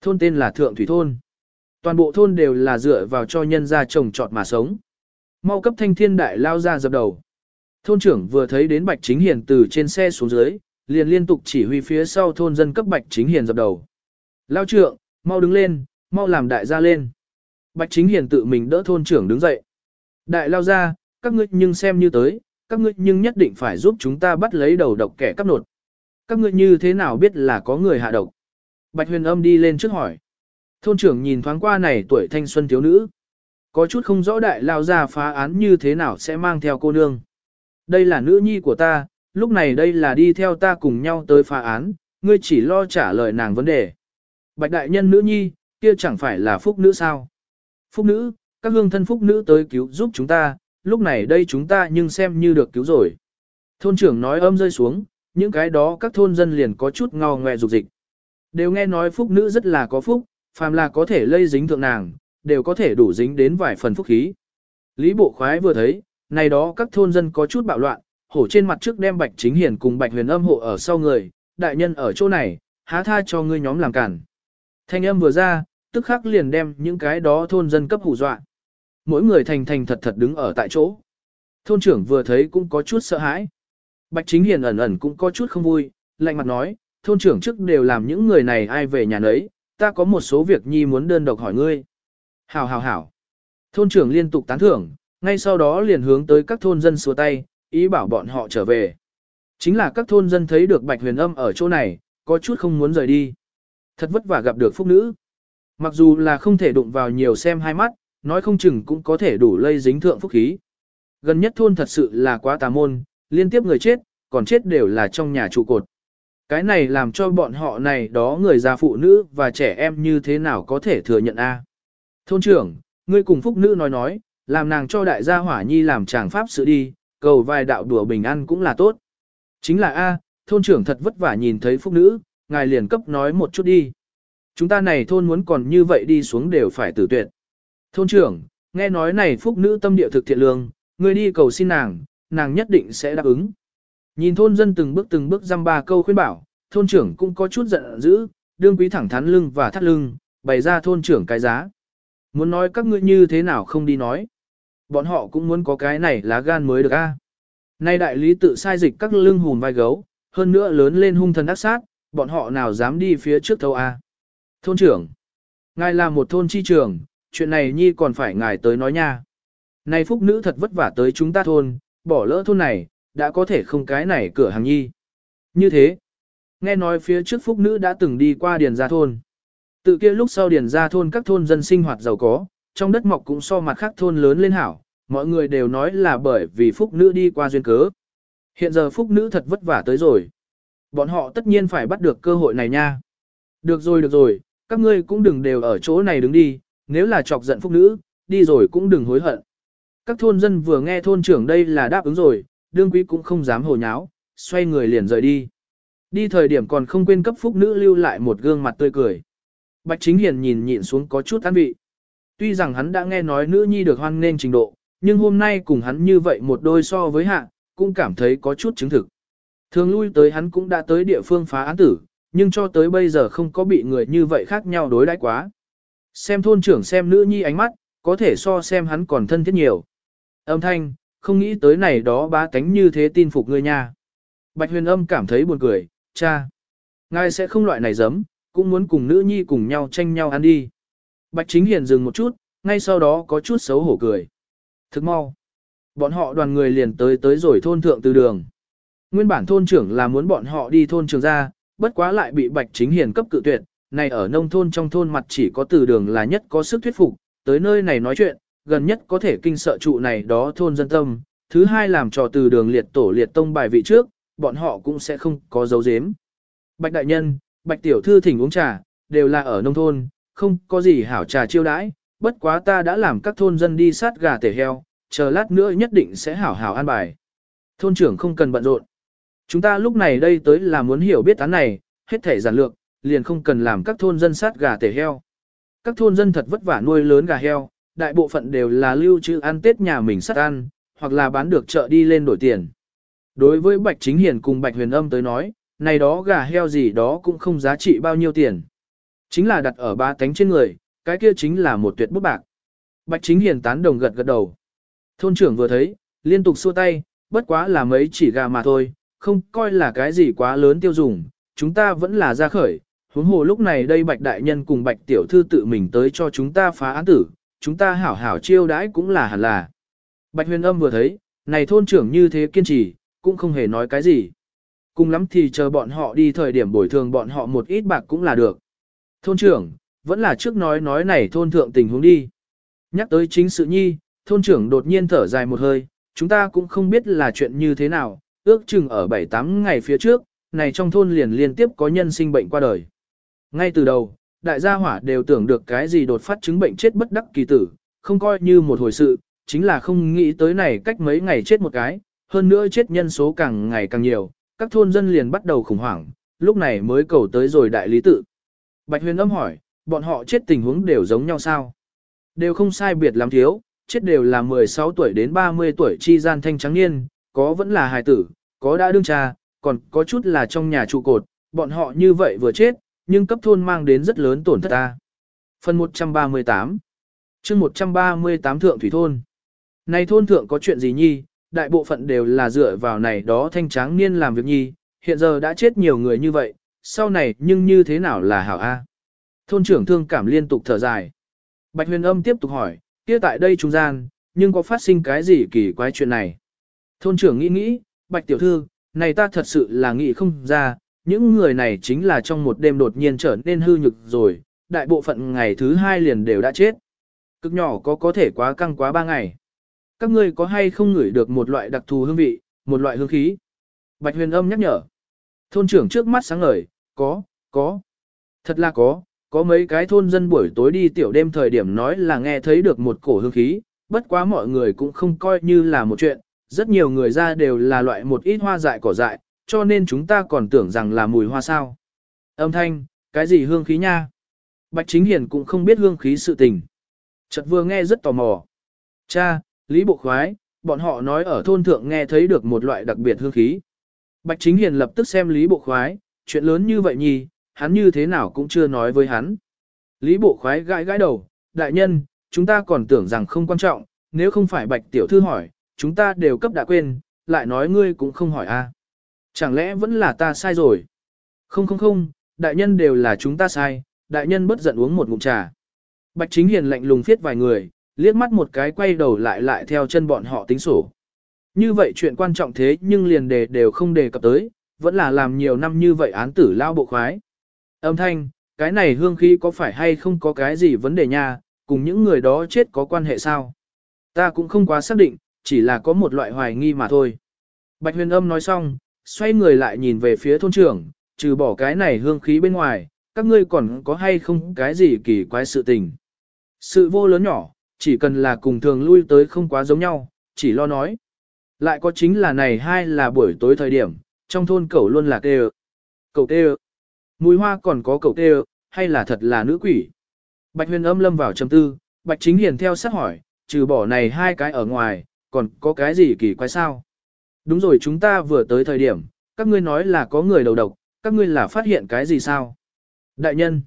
Thôn tên là Thượng Thủy Thôn. Toàn bộ thôn đều là dựa vào cho nhân gia trồng trọt mà sống. Mau cấp thanh thiên đại lao ra dập đầu. Thôn trưởng vừa thấy đến Bạch Chính Hiền từ trên xe xuống dưới, liền liên tục chỉ huy phía sau thôn dân cấp Bạch Chính Hiền dập đầu. Lao trượng, mau đứng lên, mau làm đại gia lên. Bạch Chính Hiền tự mình đỡ thôn trưởng đứng dậy. Đại lao ra, các ngươi nhưng xem như tới, các ngươi nhưng nhất định phải giúp chúng ta bắt lấy đầu độc kẻ cắp nột. Các ngươi như thế nào biết là có người hạ độc? Bạch huyền âm đi lên trước hỏi. Thôn trưởng nhìn thoáng qua này tuổi thanh xuân thiếu nữ. Có chút không rõ đại lao ra phá án như thế nào sẽ mang theo cô nương. Đây là nữ nhi của ta, lúc này đây là đi theo ta cùng nhau tới phá án, ngươi chỉ lo trả lời nàng vấn đề. Bạch đại nhân nữ nhi, kia chẳng phải là phúc nữ sao? Phúc nữ, các hương thân phúc nữ tới cứu giúp chúng ta, lúc này đây chúng ta nhưng xem như được cứu rồi. Thôn trưởng nói âm rơi xuống, những cái đó các thôn dân liền có chút ngò ngoe dục dịch. Đều nghe nói phúc nữ rất là có phúc, phàm là có thể lây dính thượng nàng, đều có thể đủ dính đến vài phần phúc khí. Lý bộ khoái vừa thấy, này đó các thôn dân có chút bạo loạn, hổ trên mặt trước đem bạch chính hiền cùng bạch huyền âm hộ ở sau người, đại nhân ở chỗ này, há tha cho ngươi nhóm làm cản. Thanh âm vừa ra, tức khắc liền đem những cái đó thôn dân cấp hủ dọa. Mỗi người thành thành thật thật đứng ở tại chỗ. Thôn trưởng vừa thấy cũng có chút sợ hãi. Bạch chính hiền ẩn ẩn cũng có chút không vui, lạnh mặt nói, thôn trưởng trước đều làm những người này ai về nhà nấy, ta có một số việc nhi muốn đơn độc hỏi ngươi. Hảo hảo hảo. Thôn trưởng liên tục tán thưởng, ngay sau đó liền hướng tới các thôn dân xua tay, ý bảo bọn họ trở về. Chính là các thôn dân thấy được bạch huyền âm ở chỗ này, có chút không muốn rời đi. Thật vất vả gặp được phúc nữ. Mặc dù là không thể đụng vào nhiều xem hai mắt, nói không chừng cũng có thể đủ lây dính thượng phúc khí. Gần nhất thôn thật sự là quá tà môn, liên tiếp người chết, còn chết đều là trong nhà trụ cột. Cái này làm cho bọn họ này đó người già phụ nữ và trẻ em như thế nào có thể thừa nhận a? À? Thôn trưởng, ngươi cùng phúc nữ nói nói, làm nàng cho đại gia hỏa nhi làm chàng pháp sự đi, cầu vài đạo đùa bình an cũng là tốt. Chính là A, thôn trưởng thật vất vả nhìn thấy phúc nữ, ngài liền cấp nói một chút đi. Chúng ta này thôn muốn còn như vậy đi xuống đều phải tử tuyệt. Thôn trưởng, nghe nói này phúc nữ tâm địa thực thiện lương, ngươi đi cầu xin nàng, nàng nhất định sẽ đáp ứng. Nhìn thôn dân từng bước từng bước dăm ba câu khuyên bảo, thôn trưởng cũng có chút giận dữ, đương quý thẳng thắn lưng và thắt lưng, bày ra thôn trưởng cái giá. Muốn nói các ngươi như thế nào không đi nói. Bọn họ cũng muốn có cái này lá gan mới được a. Nay đại lý tự sai dịch các lưng hùn vai gấu, hơn nữa lớn lên hung thần ác sát, bọn họ nào dám đi phía trước thâu a. Thôn trưởng, ngài là một thôn chi trưởng, chuyện này nhi còn phải ngài tới nói nha. Này phúc nữ thật vất vả tới chúng ta thôn, bỏ lỡ thôn này, đã có thể không cái này cửa hàng nhi. Như thế, nghe nói phía trước phúc nữ đã từng đi qua điền gia thôn. Tự kia lúc sau điền gia thôn các thôn dân sinh hoạt giàu có, trong đất mọc cũng so mặt khác thôn lớn lên hảo, mọi người đều nói là bởi vì phúc nữ đi qua duyên cớ. Hiện giờ phúc nữ thật vất vả tới rồi. Bọn họ tất nhiên phải bắt được cơ hội này nha. Được rồi được rồi, các ngươi cũng đừng đều ở chỗ này đứng đi, nếu là chọc giận phúc nữ, đi rồi cũng đừng hối hận. Các thôn dân vừa nghe thôn trưởng đây là đáp ứng rồi, đương quý cũng không dám hồ nháo, xoay người liền rời đi. Đi thời điểm còn không quên cấp phúc nữ lưu lại một gương mặt tươi cười. Bạch Chính Hiền nhìn nhịn xuống có chút an vị. Tuy rằng hắn đã nghe nói nữ nhi được hoan nên trình độ, nhưng hôm nay cùng hắn như vậy một đôi so với hạ, cũng cảm thấy có chút chứng thực. Thường lui tới hắn cũng đã tới địa phương phá án tử, nhưng cho tới bây giờ không có bị người như vậy khác nhau đối đãi quá. Xem thôn trưởng xem nữ nhi ánh mắt, có thể so xem hắn còn thân thiết nhiều. Âm thanh, không nghĩ tới này đó bá tánh như thế tin phục ngươi nha. Bạch huyền âm cảm thấy buồn cười, cha. Ngài sẽ không loại này giấm, cũng muốn cùng nữ nhi cùng nhau tranh nhau ăn đi. Bạch chính hiền dừng một chút, ngay sau đó có chút xấu hổ cười. Thức mau. Bọn họ đoàn người liền tới tới rồi thôn thượng từ đường. Nguyên bản thôn trưởng là muốn bọn họ đi thôn trường ra, bất quá lại bị bạch chính hiền cấp cự tuyệt. Này ở nông thôn trong thôn mặt chỉ có từ đường là nhất có sức thuyết phục, tới nơi này nói chuyện, gần nhất có thể kinh sợ trụ này đó thôn dân tâm. Thứ hai làm trò từ đường liệt tổ liệt tông bài vị trước, bọn họ cũng sẽ không có dấu dếm. Bạch đại nhân, bạch tiểu thư thỉnh uống trà, đều là ở nông thôn, không có gì hảo trà chiêu đãi, bất quá ta đã làm các thôn dân đi sát gà tể heo, chờ lát nữa nhất định sẽ hảo hảo an bài. Thôn trưởng không cần bận rộn. Chúng ta lúc này đây tới là muốn hiểu biết án này, hết thể giản lược, liền không cần làm các thôn dân sát gà tể heo. Các thôn dân thật vất vả nuôi lớn gà heo, đại bộ phận đều là lưu trữ ăn tết nhà mình sát ăn, hoặc là bán được chợ đi lên đổi tiền. Đối với Bạch Chính Hiền cùng Bạch Huyền Âm tới nói, này đó gà heo gì đó cũng không giá trị bao nhiêu tiền. Chính là đặt ở ba tánh trên người, cái kia chính là một tuyệt bút bạc. Bạch Chính Hiền tán đồng gật gật đầu. Thôn trưởng vừa thấy, liên tục xua tay, bất quá là mấy chỉ gà mà thôi, không coi là cái gì quá lớn tiêu dùng, chúng ta vẫn là ra khởi. Huống hồ lúc này đây Bạch Đại Nhân cùng Bạch Tiểu Thư tự mình tới cho chúng ta phá án tử, chúng ta hảo hảo chiêu đãi cũng là hẳn là. Bạch huyền âm vừa thấy, này thôn trưởng như thế kiên trì, cũng không hề nói cái gì. Cùng lắm thì chờ bọn họ đi thời điểm bồi thường bọn họ một ít bạc cũng là được. Thôn trưởng, vẫn là trước nói nói này thôn thượng tình huống đi. Nhắc tới chính sự nhi, thôn trưởng đột nhiên thở dài một hơi, chúng ta cũng không biết là chuyện như thế nào, ước chừng ở 7-8 ngày phía trước, này trong thôn liền liên tiếp có nhân sinh bệnh qua đời. Ngay từ đầu, đại gia hỏa đều tưởng được cái gì đột phát chứng bệnh chết bất đắc kỳ tử, không coi như một hồi sự, chính là không nghĩ tới này cách mấy ngày chết một cái, hơn nữa chết nhân số càng ngày càng nhiều, các thôn dân liền bắt đầu khủng hoảng, lúc này mới cầu tới rồi đại lý tự. Bạch huyền âm hỏi, bọn họ chết tình huống đều giống nhau sao? Đều không sai biệt lắm thiếu, chết đều là 16 tuổi đến 30 tuổi chi gian thanh trắng niên, có vẫn là hài tử, có đã đương cha, còn có chút là trong nhà trụ cột, bọn họ như vậy vừa chết, nhưng cấp thôn mang đến rất lớn tổn thất ta. Phần 138 chương 138 Thượng Thủy Thôn Này thôn thượng có chuyện gì nhi, đại bộ phận đều là dựa vào này đó thanh tráng niên làm việc nhi, hiện giờ đã chết nhiều người như vậy, sau này nhưng như thế nào là hảo A. Thôn trưởng thương cảm liên tục thở dài. Bạch huyền âm tiếp tục hỏi, kia tại đây trung gian, nhưng có phát sinh cái gì kỳ quái chuyện này? Thôn trưởng nghĩ nghĩ, bạch tiểu thư, này ta thật sự là nghĩ không ra, những người này chính là trong một đêm đột nhiên trở nên hư nhực rồi, đại bộ phận ngày thứ hai liền đều đã chết. Cực nhỏ có có thể quá căng quá ba ngày. Các ngươi có hay không ngửi được một loại đặc thù hương vị, một loại hương khí? Bạch huyền âm nhắc nhở. Thôn trưởng trước mắt sáng ngời, có, có. Thật là có, có mấy cái thôn dân buổi tối đi tiểu đêm thời điểm nói là nghe thấy được một cổ hương khí, bất quá mọi người cũng không coi như là một chuyện, rất nhiều người ra đều là loại một ít hoa dại cỏ dại, cho nên chúng ta còn tưởng rằng là mùi hoa sao. Âm thanh, cái gì hương khí nha? Bạch Chính Hiền cũng không biết hương khí sự tình. Chợt vừa nghe rất tò mò. Cha, Lý Bộ Khoái, bọn họ nói ở thôn thượng nghe thấy được một loại đặc biệt hương khí. Bạch Chính Hiền lập tức xem Lý Bộ Khoái, chuyện lớn như vậy nhì, hắn như thế nào cũng chưa nói với hắn. Lý Bộ Khoái gãi gãi đầu, đại nhân, chúng ta còn tưởng rằng không quan trọng, nếu không phải Bạch Tiểu Thư hỏi, chúng ta đều cấp đã quên, lại nói ngươi cũng không hỏi a. Chẳng lẽ vẫn là ta sai rồi? Không không không, đại nhân đều là chúng ta sai, đại nhân bất giận uống một ngụm trà. Bạch Chính Hiền lạnh lùng phiết vài người, liếc mắt một cái quay đầu lại lại theo chân bọn họ tính sổ. Như vậy chuyện quan trọng thế nhưng liền đề đều không đề cập tới, vẫn là làm nhiều năm như vậy án tử lao bộ khoái. Âm thanh, cái này hương khí có phải hay không có cái gì vấn đề nha, cùng những người đó chết có quan hệ sao? Ta cũng không quá xác định, chỉ là có một loại hoài nghi mà thôi. Bạch huyền âm nói xong, xoay người lại nhìn về phía thôn trưởng, trừ bỏ cái này hương khí bên ngoài, các ngươi còn có hay không cái gì kỳ quái sự tình. Sự vô lớn nhỏ, chỉ cần là cùng thường lui tới không quá giống nhau, chỉ lo nói. Lại có chính là này hai là buổi tối thời điểm, trong thôn cẩu luôn là kêu. Cậu kêu. Mùi hoa còn có cậu kêu, hay là thật là nữ quỷ. Bạch huyền âm lâm vào trầm tư, bạch chính hiền theo sát hỏi, trừ bỏ này hai cái ở ngoài, còn có cái gì kỳ quái sao? Đúng rồi chúng ta vừa tới thời điểm, các ngươi nói là có người đầu độc, các ngươi là phát hiện cái gì sao? Đại nhân,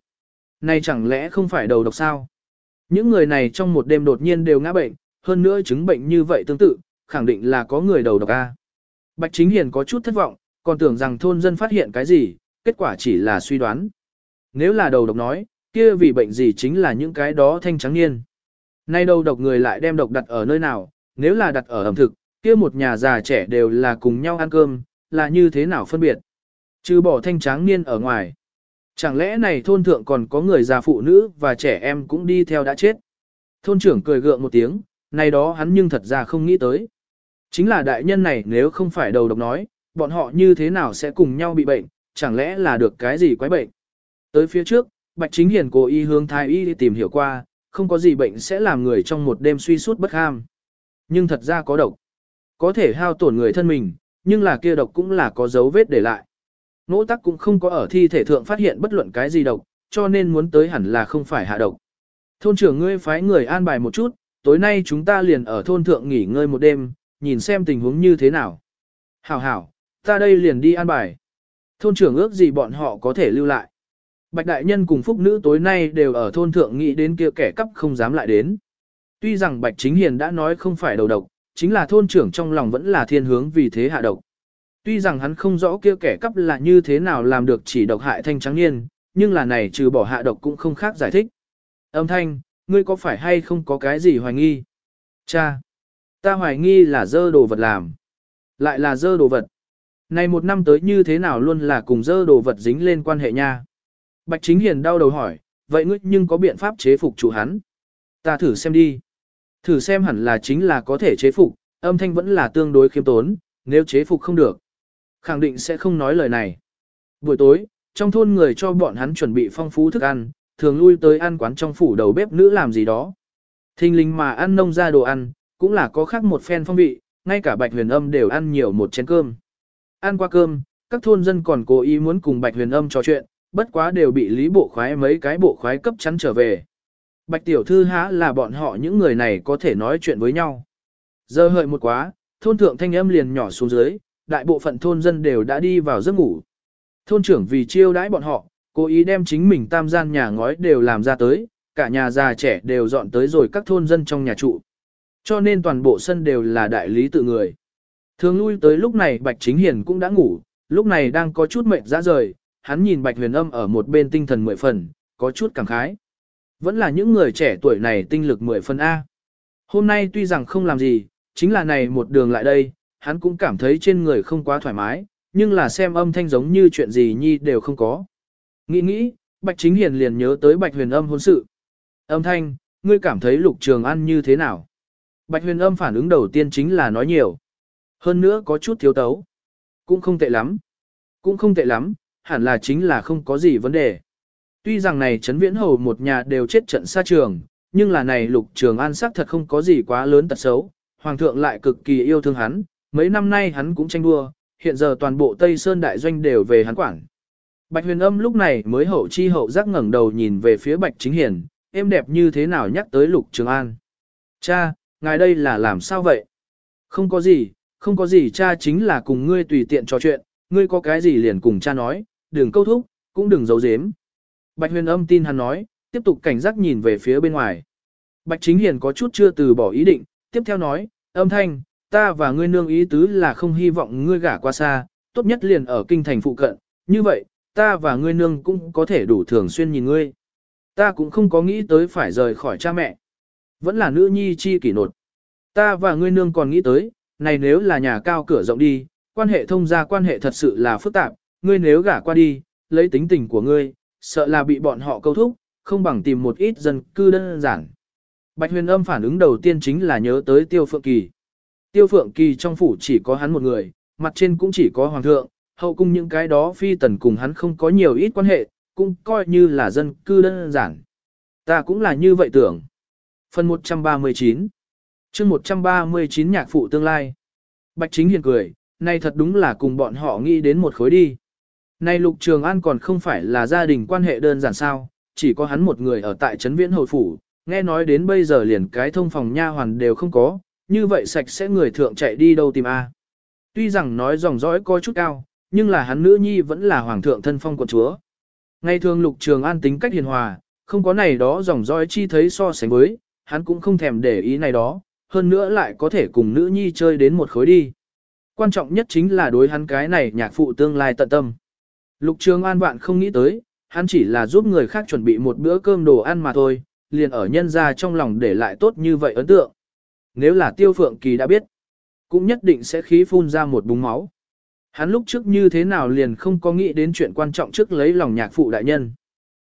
này chẳng lẽ không phải đầu độc sao? Những người này trong một đêm đột nhiên đều ngã bệnh, hơn nữa chứng bệnh như vậy tương tự, khẳng định là có người đầu độc A. Bạch Chính Hiền có chút thất vọng, còn tưởng rằng thôn dân phát hiện cái gì, kết quả chỉ là suy đoán. Nếu là đầu độc nói, kia vì bệnh gì chính là những cái đó thanh trắng niên. Nay đầu độc người lại đem độc đặt ở nơi nào, nếu là đặt ở ẩm thực, kia một nhà già trẻ đều là cùng nhau ăn cơm, là như thế nào phân biệt. Trừ bỏ thanh tráng niên ở ngoài. Chẳng lẽ này thôn thượng còn có người già phụ nữ và trẻ em cũng đi theo đã chết. Thôn trưởng cười gượng một tiếng, này đó hắn nhưng thật ra không nghĩ tới. Chính là đại nhân này nếu không phải đầu độc nói, bọn họ như thế nào sẽ cùng nhau bị bệnh, chẳng lẽ là được cái gì quái bệnh. Tới phía trước, Bạch Chính Hiền cố ý hướng thái y đi tìm hiểu qua, không có gì bệnh sẽ làm người trong một đêm suy suốt bất ham. Nhưng thật ra có độc. Có thể hao tổn người thân mình, nhưng là kia độc cũng là có dấu vết để lại. Nỗ tắc cũng không có ở thi thể thượng phát hiện bất luận cái gì độc, cho nên muốn tới hẳn là không phải hạ độc. Thôn trưởng ngươi phái người an bài một chút, tối nay chúng ta liền ở thôn thượng nghỉ ngơi một đêm, nhìn xem tình huống như thế nào. Hảo hảo, ta đây liền đi an bài. Thôn trưởng ước gì bọn họ có thể lưu lại. Bạch đại nhân cùng phúc nữ tối nay đều ở thôn thượng nghĩ đến kia kẻ cắp không dám lại đến. Tuy rằng Bạch Chính Hiền đã nói không phải đầu độc, chính là thôn trưởng trong lòng vẫn là thiên hướng vì thế hạ độc. Tuy rằng hắn không rõ kia kẻ cắp là như thế nào làm được chỉ độc hại thanh trắng niên, nhưng là này trừ bỏ hạ độc cũng không khác giải thích. Âm thanh, ngươi có phải hay không có cái gì hoài nghi? Cha, ta hoài nghi là dơ đồ vật làm. Lại là dơ đồ vật. Này một năm tới như thế nào luôn là cùng dơ đồ vật dính lên quan hệ nha. Bạch Chính Hiền đau đầu hỏi, vậy ngươi nhưng có biện pháp chế phục chủ hắn? Ta thử xem đi. Thử xem hẳn là chính là có thể chế phục, âm thanh vẫn là tương đối khiêm tốn, nếu chế phục không được. Khẳng định sẽ không nói lời này. Buổi tối, trong thôn người cho bọn hắn chuẩn bị phong phú thức ăn, thường lui tới ăn quán trong phủ đầu bếp nữ làm gì đó. Thình lình mà ăn nông ra đồ ăn, cũng là có khác một phen phong vị, ngay cả bạch huyền âm đều ăn nhiều một chén cơm. Ăn qua cơm, các thôn dân còn cố ý muốn cùng bạch huyền âm trò chuyện, bất quá đều bị lý bộ khoái mấy cái bộ khoái cấp chắn trở về. Bạch tiểu thư há là bọn họ những người này có thể nói chuyện với nhau. Giờ hợi một quá, thôn thượng thanh âm liền nhỏ xuống dưới, đại bộ phận thôn dân đều đã đi vào giấc ngủ. Thôn trưởng vì chiêu đãi bọn họ, cố ý đem chính mình tam gian nhà ngói đều làm ra tới, cả nhà già trẻ đều dọn tới rồi các thôn dân trong nhà trụ. Cho nên toàn bộ sân đều là đại lý tự người. Thường lui tới lúc này Bạch Chính Hiền cũng đã ngủ, lúc này đang có chút mệt ra rời, hắn nhìn Bạch Huyền Âm ở một bên tinh thần mười phần, có chút cảm khái. Vẫn là những người trẻ tuổi này tinh lực mười phần A. Hôm nay tuy rằng không làm gì, chính là này một đường lại đây, hắn cũng cảm thấy trên người không quá thoải mái, nhưng là xem âm thanh giống như chuyện gì nhi đều không có. Nghĩ nghĩ, Bạch Chính Hiền liền nhớ tới Bạch Huyền Âm hôn sự. Âm thanh, ngươi cảm thấy Lục Trường An như thế nào? Bạch Huyền Âm phản ứng đầu tiên chính là nói nhiều. Hơn nữa có chút thiếu tấu. Cũng không tệ lắm. Cũng không tệ lắm, hẳn là chính là không có gì vấn đề. Tuy rằng này Trấn Viễn Hầu một nhà đều chết trận xa trường, nhưng là này Lục Trường An sắc thật không có gì quá lớn tật xấu. Hoàng thượng lại cực kỳ yêu thương hắn, mấy năm nay hắn cũng tranh đua, hiện giờ toàn bộ Tây Sơn đại doanh đều về hắn quản. Bạch huyền âm lúc này mới hậu chi hậu giác ngẩng đầu nhìn về phía Bạch Chính Hiền, em đẹp như thế nào nhắc tới Lục Trường An. Cha, ngài đây là làm sao vậy? Không có gì, không có gì cha chính là cùng ngươi tùy tiện trò chuyện, ngươi có cái gì liền cùng cha nói, đừng câu thúc, cũng đừng giấu giếm. Bạch huyền âm tin hắn nói, tiếp tục cảnh giác nhìn về phía bên ngoài. Bạch Chính Hiền có chút chưa từ bỏ ý định, tiếp theo nói, âm thanh, ta và ngươi nương ý tứ là không hy vọng ngươi gả qua xa, tốt nhất liền ở kinh thành phụ cận, như vậy, ta và ngươi nương cũng có thể đủ thường xuyên nhìn ngươi. Ta cũng không có nghĩ tới phải rời khỏi cha mẹ. Vẫn là nữ nhi chi kỷ nột. Ta và ngươi nương còn nghĩ tới, này nếu là nhà cao cửa rộng đi, quan hệ thông gia quan hệ thật sự là phức tạp, ngươi nếu gả qua đi, lấy tính tình của ngươi, sợ là bị bọn họ câu thúc, không bằng tìm một ít dân cư đơn giản. Bạch huyền âm phản ứng đầu tiên chính là nhớ tới tiêu phượng kỳ. Tiêu phượng kỳ trong phủ chỉ có hắn một người, mặt trên cũng chỉ có hoàng thượng, hậu cung những cái đó phi tần cùng hắn không có nhiều ít quan hệ, cũng coi như là dân cư đơn giản. Ta cũng là như vậy tưởng. Phần 139 chương 139 nhạc phụ tương lai. Bạch chính hiền cười, này thật đúng là cùng bọn họ nghĩ đến một khối đi. Này Lục Trường An còn không phải là gia đình quan hệ đơn giản sao, chỉ có hắn một người ở tại Trấn Viễn Hồi Phủ, nghe nói đến bây giờ liền cái thông phòng nha hoàn đều không có, như vậy sạch sẽ người thượng chạy đi đâu tìm A. Tuy rằng nói dòng dõi có chút cao, nhưng là hắn nữ nhi vẫn là hoàng thượng thân phong quận chúa. Ngày thường Lục Trường An tính cách hiền hòa, không có này đó dòng dõi chi thấy so sánh với, hắn cũng không thèm để ý này đó, hơn nữa lại có thể cùng nữ nhi chơi đến một khối đi. Quan trọng nhất chính là đối hắn cái này nhạc phụ tương lai tận tâm. Lục Trường An bạn không nghĩ tới, hắn chỉ là giúp người khác chuẩn bị một bữa cơm đồ ăn mà thôi, liền ở nhân ra trong lòng để lại tốt như vậy ấn tượng. Nếu là Tiêu Phượng Kỳ đã biết, cũng nhất định sẽ khí phun ra một búng máu. Hắn lúc trước như thế nào liền không có nghĩ đến chuyện quan trọng trước lấy lòng nhạc phụ đại nhân.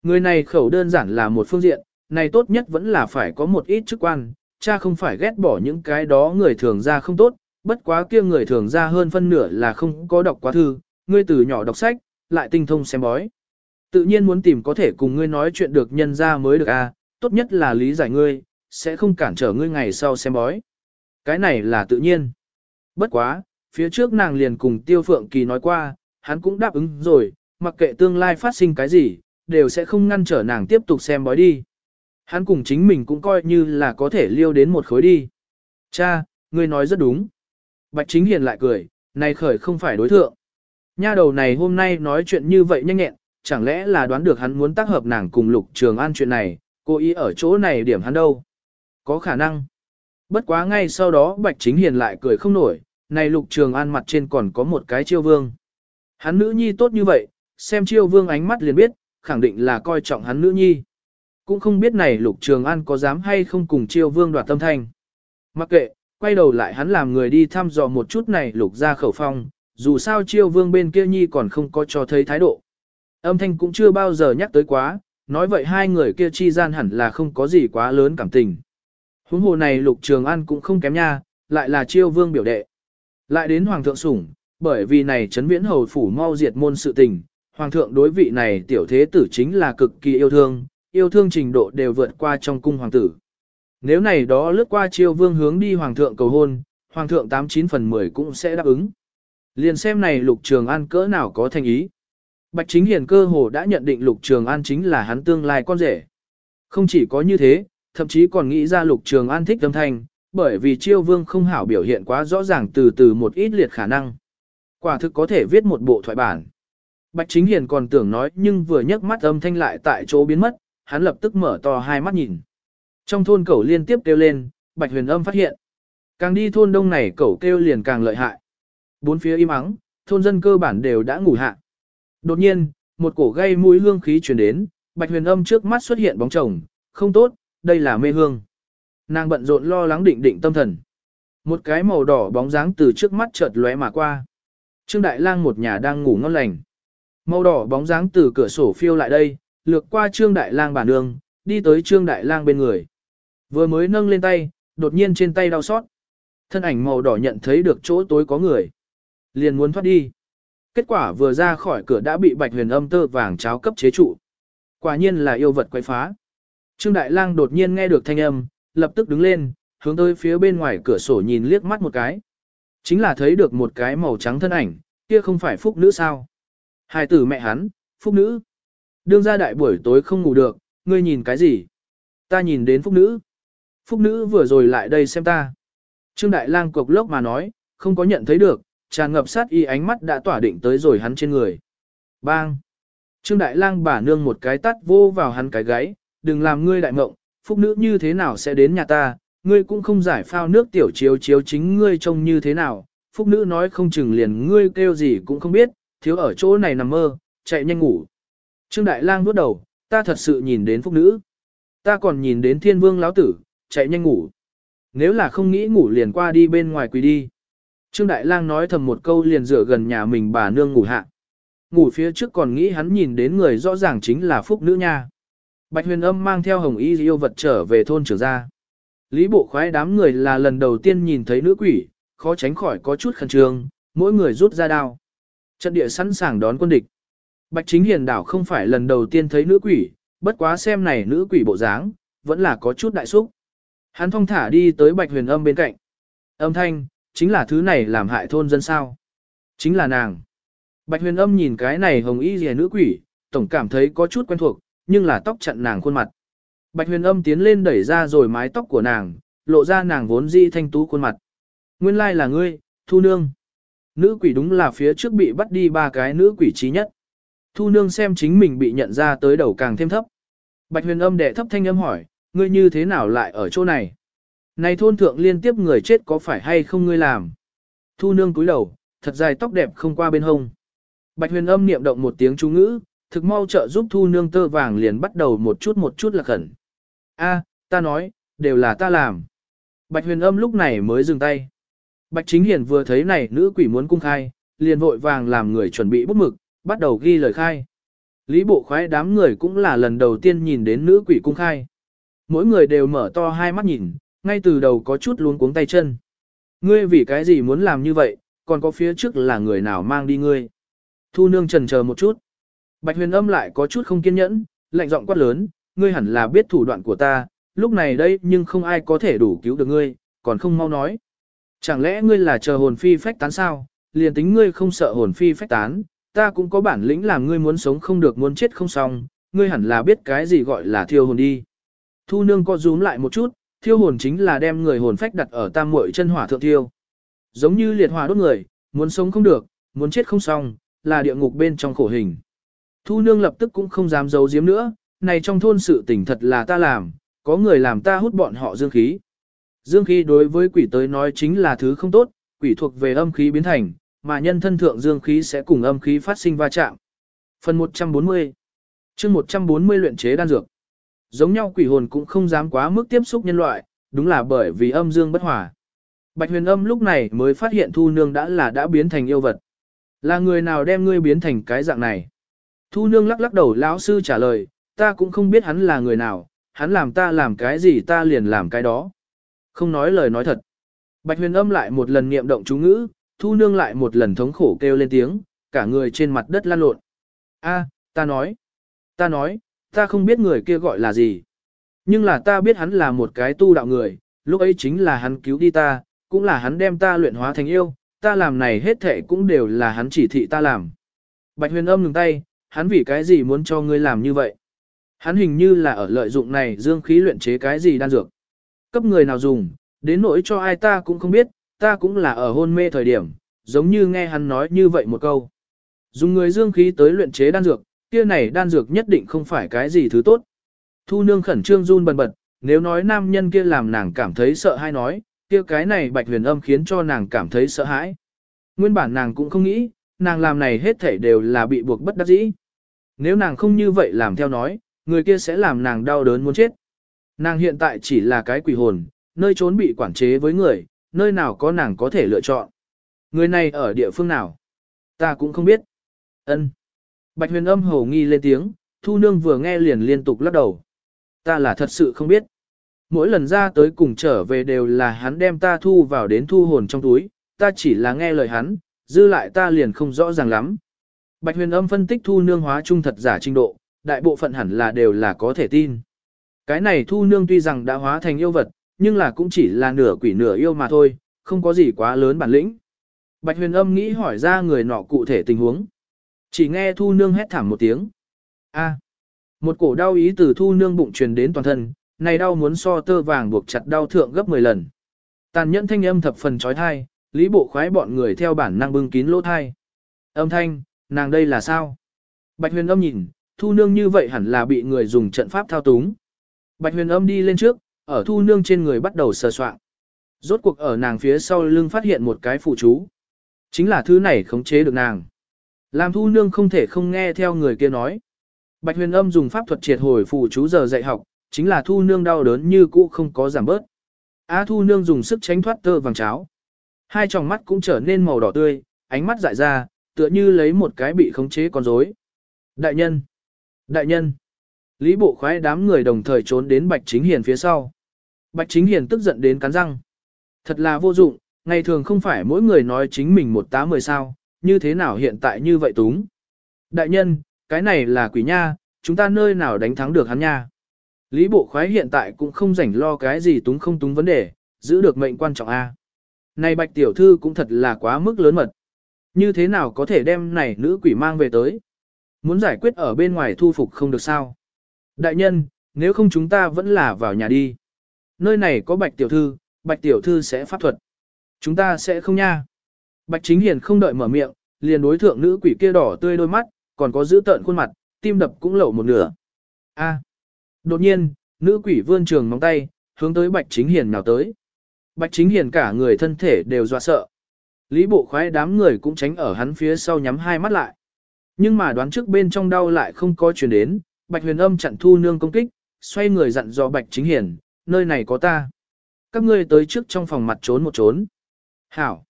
Người này khẩu đơn giản là một phương diện, này tốt nhất vẫn là phải có một ít chức quan, cha không phải ghét bỏ những cái đó người thường ra không tốt, bất quá kia người thường ra hơn phân nửa là không có đọc quá thư, ngươi từ nhỏ đọc sách, lại tinh thông xem bói. Tự nhiên muốn tìm có thể cùng ngươi nói chuyện được nhân ra mới được a, à, tốt nhất là lý giải ngươi, sẽ không cản trở ngươi ngày sau xem bói. Cái này là tự nhiên. Bất quá, phía trước nàng liền cùng Tiêu Phượng Kỳ nói qua, hắn cũng đáp ứng rồi, mặc kệ tương lai phát sinh cái gì, đều sẽ không ngăn trở nàng tiếp tục xem bói đi. Hắn cùng chính mình cũng coi như là có thể liêu đến một khối đi. Cha, ngươi nói rất đúng. Bạch Chính Hiền lại cười, này khởi không phải đối thượng. Nha đầu này hôm nay nói chuyện như vậy nhanh nhẹn, chẳng lẽ là đoán được hắn muốn tác hợp nàng cùng Lục Trường An chuyện này, Cô ý ở chỗ này điểm hắn đâu. Có khả năng. Bất quá ngay sau đó Bạch Chính Hiền lại cười không nổi, này Lục Trường An mặt trên còn có một cái chiêu vương. Hắn nữ nhi tốt như vậy, xem chiêu vương ánh mắt liền biết, khẳng định là coi trọng hắn nữ nhi. Cũng không biết này Lục Trường An có dám hay không cùng chiêu vương đoạt tâm thanh. Mặc kệ, quay đầu lại hắn làm người đi thăm dò một chút này Lục ra khẩu phong, dù sao chiêu vương bên kia nhi còn không có cho thấy thái độ. Âm thanh cũng chưa bao giờ nhắc tới quá, nói vậy hai người kia chi gian hẳn là không có gì quá lớn cảm tình. Huống hồ này Lục Trường An cũng không kém nha, lại là chiêu vương biểu đệ. Lại đến Hoàng thượng sủng, bởi vì này chấn viễn hầu phủ mau diệt môn sự tình, Hoàng thượng đối vị này tiểu thế tử chính là cực kỳ yêu thương, yêu thương trình độ đều vượt qua trong cung hoàng tử. Nếu này đó lướt qua chiêu vương hướng đi Hoàng thượng cầu hôn, Hoàng thượng 89 phần 10 cũng sẽ đáp ứng. Liền xem này Lục Trường An cỡ nào có thành ý. Bạch Chính Hiền cơ hồ đã nhận định Lục Trường An chính là hắn tương lai con rể. Không chỉ có như thế, thậm chí còn nghĩ ra Lục Trường An thích âm thanh, bởi vì chiêu vương không hảo biểu hiện quá rõ ràng từ từ một ít liệt khả năng. Quả thực có thể viết một bộ thoại bản. Bạch Chính Hiền còn tưởng nói nhưng vừa nhấc mắt âm thanh lại tại chỗ biến mất, hắn lập tức mở to hai mắt nhìn. Trong thôn cẩu liên tiếp kêu lên, Bạch Huyền âm phát hiện. Càng đi thôn đông này cẩu kêu liền càng lợi hại. Bốn phía im ắng, thôn dân cơ bản đều đã ngủ hạ. Đột nhiên, một cổ gây mũi hương khí truyền đến, Bạch Huyền âm trước mắt xuất hiện bóng chồng, không tốt, đây là mê hương. Nàng bận rộn lo lắng định định tâm thần. Một cái màu đỏ bóng dáng từ trước mắt chợt lóe mà qua. Trương Đại Lang một nhà đang ngủ ngon lành. Màu đỏ bóng dáng từ cửa sổ phiêu lại đây, lược qua Trương Đại Lang bản đường, đi tới Trương Đại Lang bên người. Vừa mới nâng lên tay, đột nhiên trên tay đau xót. Thân ảnh màu đỏ nhận thấy được chỗ tối có người. Liền muốn thoát đi. Kết quả vừa ra khỏi cửa đã bị bạch huyền âm tơ vàng cháo cấp chế trụ. Quả nhiên là yêu vật quay phá. Trương Đại Lang đột nhiên nghe được thanh âm, lập tức đứng lên, hướng tới phía bên ngoài cửa sổ nhìn liếc mắt một cái. Chính là thấy được một cái màu trắng thân ảnh, kia không phải phúc nữ sao. Hai tử mẹ hắn, phúc nữ. Đương ra đại buổi tối không ngủ được, ngươi nhìn cái gì? Ta nhìn đến phúc nữ. Phúc nữ vừa rồi lại đây xem ta. Trương Đại Lang cục lốc mà nói, không có nhận thấy được, tràn ngập sát y ánh mắt đã tỏa định tới rồi hắn trên người. Bang! Trương Đại Lang bả nương một cái tát vô vào hắn cái gáy, đừng làm ngươi đại mộng. phúc nữ như thế nào sẽ đến nhà ta, ngươi cũng không giải phao nước tiểu chiếu chiếu chính ngươi trông như thế nào, phúc nữ nói không chừng liền ngươi kêu gì cũng không biết, thiếu ở chỗ này nằm mơ, chạy nhanh ngủ. Trương Đại Lang bước đầu, ta thật sự nhìn đến phúc nữ. Ta còn nhìn đến thiên vương lão tử, chạy nhanh ngủ. Nếu là không nghĩ ngủ liền qua đi bên ngoài quỳ đi. Trương Đại Lang nói thầm một câu liền rửa gần nhà mình bà nương ngủ hạ. Ngủ phía trước còn nghĩ hắn nhìn đến người rõ ràng chính là phúc nữ nha. Bạch huyền âm mang theo hồng y yêu vật trở về thôn trưởng gia. Lý bộ khoái đám người là lần đầu tiên nhìn thấy nữ quỷ, khó tránh khỏi có chút khẩn trương, mỗi người rút ra đao. Trận địa sẵn sàng đón quân địch. Bạch chính hiền đảo không phải lần đầu tiên thấy nữ quỷ, bất quá xem này nữ quỷ bộ dáng, vẫn là có chút đại xúc. Hắn thong thả đi tới bạch huyền âm bên cạnh. Âm thanh, chính là thứ này làm hại thôn dân sao. Chính là nàng. Bạch huyền âm nhìn cái này hồng y rìa nữ quỷ, tổng cảm thấy có chút quen thuộc, nhưng là tóc chặn nàng khuôn mặt. Bạch huyền âm tiến lên đẩy ra rồi mái tóc của nàng, lộ ra nàng vốn di thanh tú khuôn mặt. Nguyên lai là ngươi, thu nương. Nữ quỷ đúng là phía trước bị bắt đi ba cái nữ quỷ trí nhất. Thu nương xem chính mình bị nhận ra tới đầu càng thêm thấp. Bạch huyền âm đệ thấp thanh âm hỏi, ngươi như thế nào lại ở chỗ này? Này thôn thượng liên tiếp người chết có phải hay không ngươi làm? Thu nương cúi đầu, thật dài tóc đẹp không qua bên hông. Bạch huyền âm niệm động một tiếng chú ngữ, thực mau trợ giúp thu nương tơ vàng liền bắt đầu một chút một chút là khẩn. A, ta nói, đều là ta làm. Bạch huyền âm lúc này mới dừng tay. Bạch chính hiển vừa thấy này nữ quỷ muốn cung khai, liền vội vàng làm người chuẩn bị bút mực, bắt đầu ghi lời khai. Lý bộ khoái đám người cũng là lần đầu tiên nhìn đến nữ quỷ cung khai. Mỗi người đều mở to hai mắt nhìn, ngay từ đầu có chút luống cuống tay chân. Ngươi vì cái gì muốn làm như vậy, còn có phía trước là người nào mang đi ngươi. Thu nương trần chờ một chút. Bạch huyền âm lại có chút không kiên nhẫn, lạnh giọng quát lớn, ngươi hẳn là biết thủ đoạn của ta, lúc này đây nhưng không ai có thể đủ cứu được ngươi, còn không mau nói. Chẳng lẽ ngươi là chờ hồn phi phách tán sao, liền tính ngươi không sợ hồn phi phách tán, ta cũng có bản lĩnh làm ngươi muốn sống không được muốn chết không xong, ngươi hẳn là biết cái gì gọi là thiêu hồn đi. Thu nương co rúm lại một chút, thiêu hồn chính là đem người hồn phách đặt ở tam muội chân hỏa thượng thiêu. Giống như liệt hỏa đốt người, muốn sống không được, muốn chết không xong, là địa ngục bên trong khổ hình. Thu nương lập tức cũng không dám giấu giếm nữa, này trong thôn sự tình thật là ta làm, có người làm ta hút bọn họ dương khí. Dương khí đối với quỷ tới nói chính là thứ không tốt, quỷ thuộc về âm khí biến thành, mà nhân thân thượng dương khí sẽ cùng âm khí phát sinh va chạm. Phần 140 chương 140 luyện chế đan dược. Giống nhau quỷ hồn cũng không dám quá mức tiếp xúc nhân loại, đúng là bởi vì âm dương bất hòa. Bạch huyền âm lúc này mới phát hiện thu nương đã là đã biến thành yêu vật. Là người nào đem ngươi biến thành cái dạng này? Thu nương lắc lắc đầu lão sư trả lời, ta cũng không biết hắn là người nào, hắn làm ta làm cái gì ta liền làm cái đó. Không nói lời nói thật. Bạch huyền âm lại một lần niệm động chú ngữ, thu nương lại một lần thống khổ kêu lên tiếng, cả người trên mặt đất lan lộn. A, ta nói, ta nói, ta không biết người kia gọi là gì. Nhưng là ta biết hắn là một cái tu đạo người, lúc ấy chính là hắn cứu đi ta, cũng là hắn đem ta luyện hóa thành yêu, ta làm này hết thệ cũng đều là hắn chỉ thị ta làm. Bạch huyền âm ngừng tay, hắn vì cái gì muốn cho ngươi làm như vậy? Hắn hình như là ở lợi dụng này dương khí luyện chế cái gì đan dược. Cấp người nào dùng, đến nỗi cho ai ta cũng không biết, ta cũng là ở hôn mê thời điểm, giống như nghe hắn nói như vậy một câu. Dùng người dương khí tới luyện chế đan dược, kia này đan dược nhất định không phải cái gì thứ tốt. Thu nương khẩn trương run bần bật, nếu nói nam nhân kia làm nàng cảm thấy sợ hay nói, kia cái này bạch huyền âm khiến cho nàng cảm thấy sợ hãi. Nguyên bản nàng cũng không nghĩ, nàng làm này hết thảy đều là bị buộc bất đắc dĩ. Nếu nàng không như vậy làm theo nói, người kia sẽ làm nàng đau đớn muốn chết. Nàng hiện tại chỉ là cái quỷ hồn, nơi trốn bị quản chế với người, nơi nào có nàng có thể lựa chọn. Người này ở địa phương nào? Ta cũng không biết. Ân. Bạch huyền âm hầu nghi lên tiếng, thu nương vừa nghe liền liên tục lắc đầu. Ta là thật sự không biết. Mỗi lần ra tới cùng trở về đều là hắn đem ta thu vào đến thu hồn trong túi, ta chỉ là nghe lời hắn, dư lại ta liền không rõ ràng lắm. Bạch huyền âm phân tích thu nương hóa trung thật giả trình độ, đại bộ phận hẳn là đều là có thể tin. Cái này thu nương tuy rằng đã hóa thành yêu vật, nhưng là cũng chỉ là nửa quỷ nửa yêu mà thôi, không có gì quá lớn bản lĩnh. Bạch huyền âm nghĩ hỏi ra người nọ cụ thể tình huống. Chỉ nghe thu nương hét thảm một tiếng. A. một cổ đau ý từ thu nương bụng truyền đến toàn thân, này đau muốn so tơ vàng buộc chặt đau thượng gấp 10 lần. Tàn nhẫn thanh âm thập phần trói thai, lý bộ khoái bọn người theo bản năng bưng kín lỗ thai. Âm thanh, nàng đây là sao? Bạch huyền âm nhìn, thu nương như vậy hẳn là bị người dùng trận pháp thao túng. Bạch huyền âm đi lên trước, ở thu nương trên người bắt đầu sờ soạn. Rốt cuộc ở nàng phía sau lưng phát hiện một cái phụ chú. Chính là thứ này khống chế được nàng. Làm thu nương không thể không nghe theo người kia nói. Bạch huyền âm dùng pháp thuật triệt hồi phụ chú giờ dạy học, chính là thu nương đau đớn như cũ không có giảm bớt. Á à, thu nương dùng sức tránh thoát tơ vàng cháo. Hai tròng mắt cũng trở nên màu đỏ tươi, ánh mắt dại ra, tựa như lấy một cái bị khống chế con rối. Đại nhân! Đại nhân! Lý bộ khoái đám người đồng thời trốn đến Bạch Chính Hiền phía sau. Bạch Chính Hiền tức giận đến cắn răng. Thật là vô dụng, ngày thường không phải mỗi người nói chính mình một tá mười sao, như thế nào hiện tại như vậy túng. Đại nhân, cái này là quỷ nha, chúng ta nơi nào đánh thắng được hắn nha. Lý bộ khoái hiện tại cũng không rảnh lo cái gì túng không túng vấn đề, giữ được mệnh quan trọng A. Này bạch tiểu thư cũng thật là quá mức lớn mật. Như thế nào có thể đem này nữ quỷ mang về tới? Muốn giải quyết ở bên ngoài thu phục không được sao? Đại nhân, nếu không chúng ta vẫn là vào nhà đi. Nơi này có bạch tiểu thư, bạch tiểu thư sẽ pháp thuật. Chúng ta sẽ không nha. Bạch chính hiền không đợi mở miệng, liền đối thượng nữ quỷ kia đỏ tươi đôi mắt, còn có giữ tợn khuôn mặt, tim đập cũng lậu một nửa. A. Đột nhiên, nữ quỷ vươn trường móng tay, hướng tới bạch chính hiền nào tới. Bạch chính hiền cả người thân thể đều dọa sợ. Lý bộ khoái đám người cũng tránh ở hắn phía sau nhắm hai mắt lại. Nhưng mà đoán trước bên trong đau lại không có chuyển đến, bạch huyền âm chặn thu nương công kích, xoay người dặn dò bạch chính hiền, nơi này có ta. Các ngươi tới trước trong phòng mặt trốn một trốn. Hảo.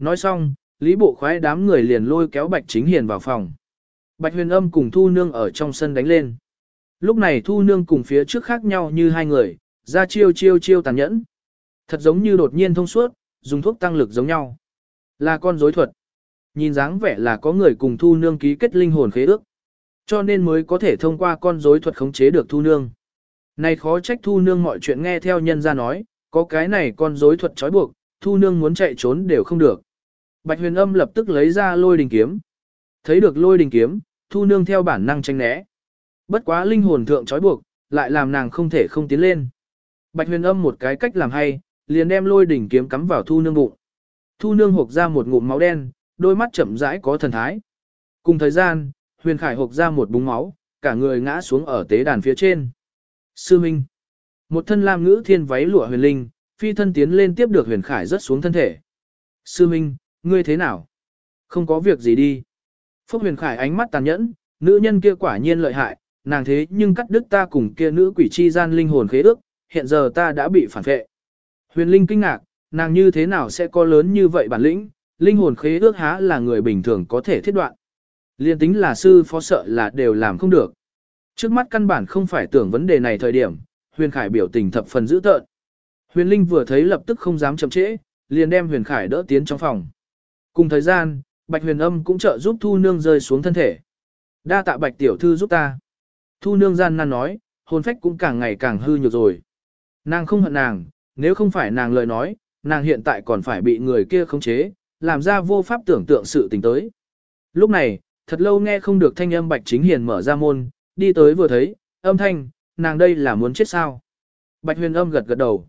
Nói xong, lý bộ khoái đám người liền lôi kéo bạch chính hiền vào phòng. Bạch huyền âm cùng thu nương ở trong sân đánh lên. Lúc này thu nương cùng phía trước khác nhau như hai người, ra chiêu chiêu chiêu tàn nhẫn. Thật giống như đột nhiên thông suốt, dùng thuốc tăng lực giống nhau. Là con rối thuật. Nhìn dáng vẻ là có người cùng thu nương ký kết linh hồn khế ước. Cho nên mới có thể thông qua con rối thuật khống chế được thu nương. Này khó trách thu nương mọi chuyện nghe theo nhân ra nói, có cái này con rối thuật trói buộc, thu nương muốn chạy trốn đều không được. Bạch huyền âm lập tức lấy ra lôi đình kiếm. Thấy được lôi đình kiếm, thu nương theo bản năng tránh né. Bất quá linh hồn thượng trói buộc, lại làm nàng không thể không tiến lên. Bạch huyền âm một cái cách làm hay, liền đem lôi đỉnh kiếm cắm vào thu nương bụng. Thu nương hộc ra một ngụm máu đen, đôi mắt chậm rãi có thần thái. Cùng thời gian, huyền khải hộc ra một búng máu, cả người ngã xuống ở tế đàn phía trên. Sư Minh. Một thân lam ngữ thiên váy lụa huyền linh, phi thân tiến lên tiếp được huyền khải rất xuống thân thể. Sư Minh, ngươi thế nào? Không có việc gì đi. Phúc huyền khải ánh mắt tàn nhẫn, nữ nhân kia quả nhiên lợi hại, nàng thế nhưng cắt đứt ta cùng kia nữ quỷ chi gian linh hồn khế ước, hiện giờ ta đã bị phản vệ. Huyền linh kinh ngạc, nàng như thế nào sẽ có lớn như vậy bản lĩnh, linh hồn khế ước há là người bình thường có thể thiết đoạn. Liên tính là sư phó sợ là đều làm không được. Trước mắt căn bản không phải tưởng vấn đề này thời điểm, huyền khải biểu tình thập phần dữ tợn. Huyền linh vừa thấy lập tức không dám chậm trễ, liền đem huyền khải đỡ tiến trong phòng. Cùng thời gian, bạch huyền âm cũng trợ giúp thu nương rơi xuống thân thể. Đa tạ bạch tiểu thư giúp ta. Thu nương gian nan nói, hồn phách cũng càng ngày càng hư nhược rồi. Nàng không hận nàng, nếu không phải nàng lời nói, nàng hiện tại còn phải bị người kia khống chế, làm ra vô pháp tưởng tượng sự tình tới. Lúc này, thật lâu nghe không được thanh âm Bạch Chính Hiền mở ra môn, đi tới vừa thấy, âm thanh, nàng đây là muốn chết sao. Bạch huyền âm gật gật đầu.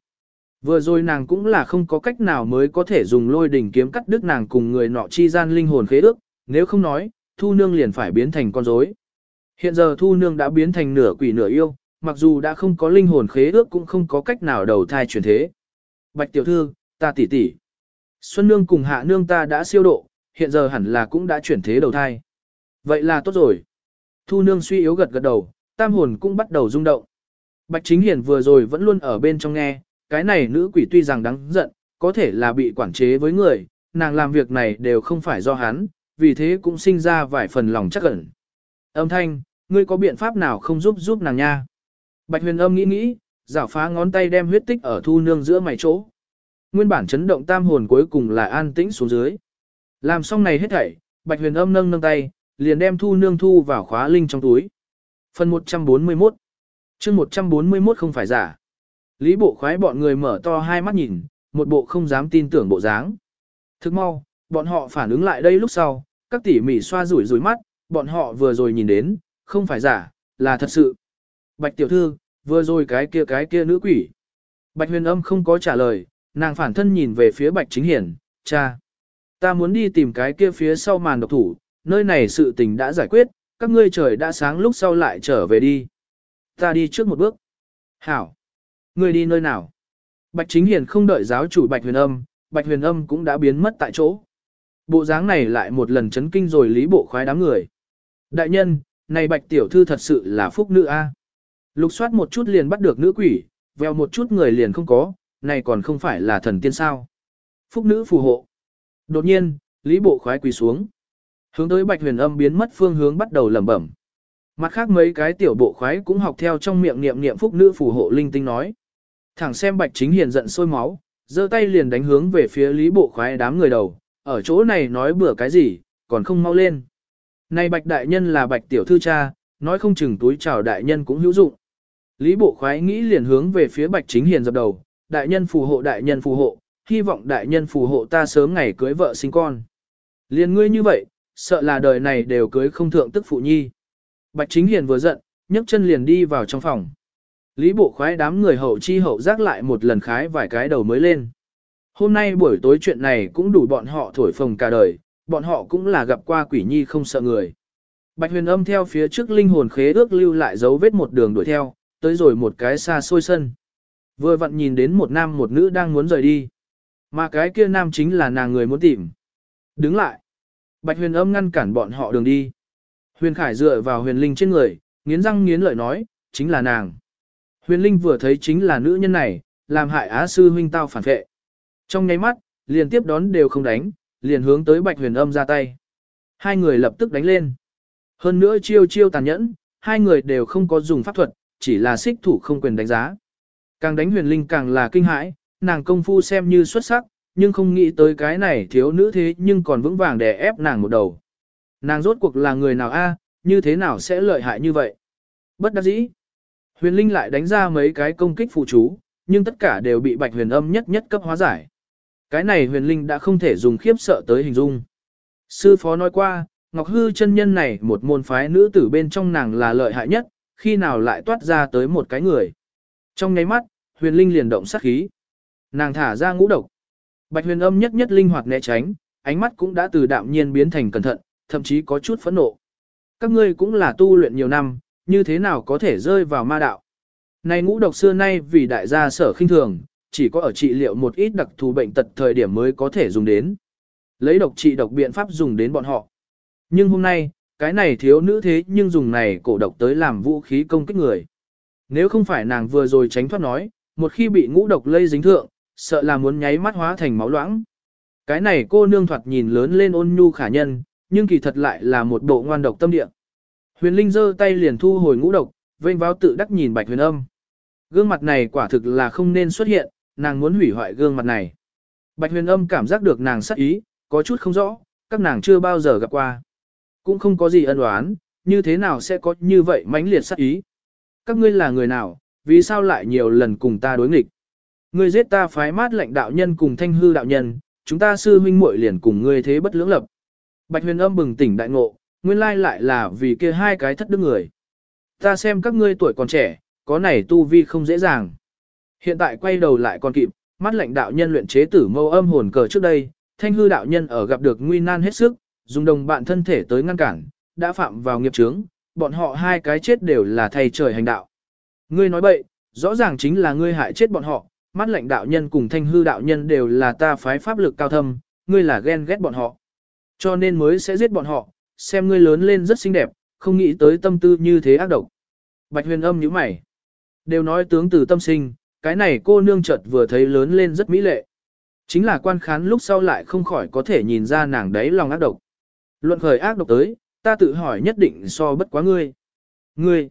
Vừa rồi nàng cũng là không có cách nào mới có thể dùng lôi đỉnh kiếm cắt đứt nàng cùng người nọ chi gian linh hồn khế ước, nếu không nói, thu nương liền phải biến thành con rối. Hiện giờ thu nương đã biến thành nửa quỷ nửa yêu, mặc dù đã không có linh hồn khế ước cũng không có cách nào đầu thai chuyển thế. Bạch tiểu thư, ta tỷ tỷ. Xuân nương cùng hạ nương ta đã siêu độ, hiện giờ hẳn là cũng đã chuyển thế đầu thai. Vậy là tốt rồi. Thu nương suy yếu gật gật đầu, tam hồn cũng bắt đầu rung động. Bạch chính hiển vừa rồi vẫn luôn ở bên trong nghe, cái này nữ quỷ tuy rằng đáng giận, có thể là bị quản chế với người, nàng làm việc này đều không phải do hắn, vì thế cũng sinh ra vài phần lòng chắc ẩn. Âm thanh, ngươi có biện pháp nào không giúp giúp nàng nha? Bạch huyền âm nghĩ nghĩ, giảo phá ngón tay đem huyết tích ở thu nương giữa mày chỗ. Nguyên bản chấn động tam hồn cuối cùng là an tĩnh xuống dưới. Làm xong này hết thảy, bạch huyền âm nâng nâng tay, liền đem thu nương thu vào khóa linh trong túi. Phần 141 chương 141 không phải giả. Lý bộ khoái bọn người mở to hai mắt nhìn, một bộ không dám tin tưởng bộ dáng. Thức mau, bọn họ phản ứng lại đây lúc sau, các tỉ mỉ xoa rủi rủi mắt, bọn họ vừa rồi nhìn đến, không phải giả, là thật sự. Bạch tiểu thư, vừa rồi cái kia cái kia nữ quỷ. Bạch huyền âm không có trả lời, nàng phản thân nhìn về phía bạch chính hiển, cha. Ta muốn đi tìm cái kia phía sau màn độc thủ, nơi này sự tình đã giải quyết, các ngươi trời đã sáng lúc sau lại trở về đi. Ta đi trước một bước. Hảo. Ngươi đi nơi nào? Bạch chính Hiền không đợi giáo chủ bạch huyền âm, bạch huyền âm cũng đã biến mất tại chỗ. Bộ dáng này lại một lần chấn kinh rồi lý bộ khoái đám người. Đại nhân, này bạch tiểu thư thật sự là phúc nữ a. Lục soát một chút liền bắt được nữ quỷ, veo một chút người liền không có, này còn không phải là thần tiên sao. Phúc nữ phù hộ. Đột nhiên, lý bộ khoái quỳ xuống. Hướng tới bạch huyền âm biến mất phương hướng bắt đầu lẩm bẩm. Mặt khác mấy cái tiểu bộ khoái cũng học theo trong miệng niệm niệm phúc nữ phù hộ linh tinh nói. Thẳng xem bạch chính hiền giận sôi máu, giơ tay liền đánh hướng về phía lý bộ khoái đám người đầu, ở chỗ này nói bừa cái gì, còn không mau lên. Này bạch đại nhân là bạch tiểu thư cha, nói không chừng túi chào đại nhân cũng hữu dụng. Lý bộ khoái nghĩ liền hướng về phía bạch chính hiền dập đầu, đại nhân phù hộ đại nhân phù hộ, hy vọng đại nhân phù hộ ta sớm ngày cưới vợ sinh con. Liền ngươi như vậy, sợ là đời này đều cưới không thượng tức phụ nhi. Bạch chính hiền vừa giận, nhấc chân liền đi vào trong phòng. Lý bộ khoái đám người hậu chi hậu giác lại một lần khái vài cái đầu mới lên. Hôm nay buổi tối chuyện này cũng đủ bọn họ thổi phồng cả đời, bọn họ cũng là gặp qua quỷ nhi không sợ người. Bạch huyền âm theo phía trước linh hồn khế ước lưu lại dấu vết một đường đuổi theo, tới rồi một cái xa xôi sân. Vừa vặn nhìn đến một nam một nữ đang muốn rời đi. Mà cái kia nam chính là nàng người muốn tìm. Đứng lại. Bạch huyền âm ngăn cản bọn họ đường đi. Huyền khải dựa vào huyền linh trên người, nghiến răng nghiến lợi nói, chính là nàng. Huyền linh vừa thấy chính là nữ nhân này, làm hại á sư huynh tao phản vệ. Trong nháy mắt, liền tiếp đón đều không đánh, liền hướng tới bạch huyền âm ra tay. Hai người lập tức đánh lên. Hơn nữa chiêu chiêu tàn nhẫn, hai người đều không có dùng pháp thuật, chỉ là xích thủ không quyền đánh giá. Càng đánh huyền linh càng là kinh hãi, nàng công phu xem như xuất sắc, nhưng không nghĩ tới cái này thiếu nữ thế nhưng còn vững vàng để ép nàng một đầu. Nàng rốt cuộc là người nào a, như thế nào sẽ lợi hại như vậy? Bất đắc dĩ. Huyền Linh lại đánh ra mấy cái công kích phụ chú, nhưng tất cả đều bị bạch huyền âm nhất nhất cấp hóa giải. Cái này huyền linh đã không thể dùng khiếp sợ tới hình dung. Sư phó nói qua, Ngọc Hư chân nhân này một môn phái nữ tử bên trong nàng là lợi hại nhất, khi nào lại toát ra tới một cái người. Trong nháy mắt, huyền linh liền động sát khí. Nàng thả ra ngũ độc. Bạch huyền âm nhất nhất linh hoạt né tránh, ánh mắt cũng đã từ đạm nhiên biến thành cẩn thận, thậm chí có chút phẫn nộ. Các ngươi cũng là tu luyện nhiều năm, như thế nào có thể rơi vào ma đạo. Này ngũ độc xưa nay vì đại gia sở khinh thường, chỉ có ở trị liệu một ít đặc thù bệnh tật thời điểm mới có thể dùng đến. Lấy độc trị độc biện pháp dùng đến bọn họ. Nhưng hôm nay, cái này thiếu nữ thế nhưng dùng này cổ độc tới làm vũ khí công kích người. Nếu không phải nàng vừa rồi tránh thoát nói, một khi bị ngũ độc lây dính thượng, sợ là muốn nháy mắt hóa thành máu loãng. Cái này cô nương thoạt nhìn lớn lên ôn nhu khả nhân, nhưng kỳ thật lại là một bộ ngoan độc tâm địa. Huyền Linh giơ tay liền thu hồi ngũ độc, vênh váo tự đắc nhìn Bạch Huyền Âm. Gương mặt này quả thực là không nên xuất hiện, nàng muốn hủy hoại gương mặt này. Bạch huyền âm cảm giác được nàng sắc ý, có chút không rõ, các nàng chưa bao giờ gặp qua. Cũng không có gì ân oán, như thế nào sẽ có như vậy mãnh liệt sắc ý. Các ngươi là người nào, vì sao lại nhiều lần cùng ta đối nghịch. Ngươi giết ta phái mát lệnh đạo nhân cùng thanh hư đạo nhân, chúng ta sư huynh muội liền cùng ngươi thế bất lưỡng lập. Bạch huyền âm bừng tỉnh đại ngộ, nguyên lai lại là vì kia hai cái thất đức người. Ta xem các ngươi tuổi còn trẻ, có này tu vi không dễ dàng. Hiện tại quay đầu lại còn kịp, mắt lệnh đạo nhân luyện chế tử mâu âm hồn cờ trước đây, thanh hư đạo nhân ở gặp được nguy nan hết sức, dùng đồng bạn thân thể tới ngăn cản, đã phạm vào nghiệp chướng, bọn họ hai cái chết đều là thầy trời hành đạo. Ngươi nói bậy, rõ ràng chính là ngươi hại chết bọn họ, mắt lệnh đạo nhân cùng thanh hư đạo nhân đều là ta phái pháp lực cao thâm, ngươi là ghen ghét bọn họ. Cho nên mới sẽ giết bọn họ, xem ngươi lớn lên rất xinh đẹp, không nghĩ tới tâm tư như thế ác độc. Bạch huyền âm nhíu mày. Đều nói tướng từ tâm sinh, cái này cô nương chợt vừa thấy lớn lên rất mỹ lệ. Chính là quan khán lúc sau lại không khỏi có thể nhìn ra nàng đấy lòng ác độc. Luận khởi ác độc tới, ta tự hỏi nhất định so bất quá ngươi. Ngươi!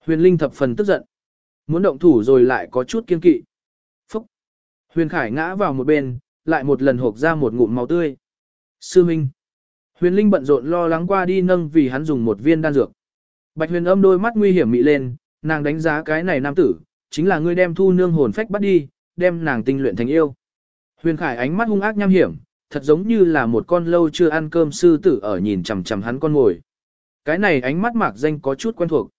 Huyền Linh thập phần tức giận. Muốn động thủ rồi lại có chút kiên kỵ. Phúc! Huyền Khải ngã vào một bên, lại một lần hộp ra một ngụm máu tươi. Sư Minh! Huyền Linh bận rộn lo lắng qua đi nâng vì hắn dùng một viên đan dược. Bạch huyền âm đôi mắt nguy hiểm mị lên, nàng đánh giá cái này nam tử, chính là ngươi đem thu nương hồn phách bắt đi, đem nàng tinh luyện thành yêu. Huyền Khải ánh mắt hung ác nham hiểm, thật giống như là một con lâu chưa ăn cơm sư tử ở nhìn chằm chằm hắn con ngồi. Cái này ánh mắt mạc danh có chút quen thuộc.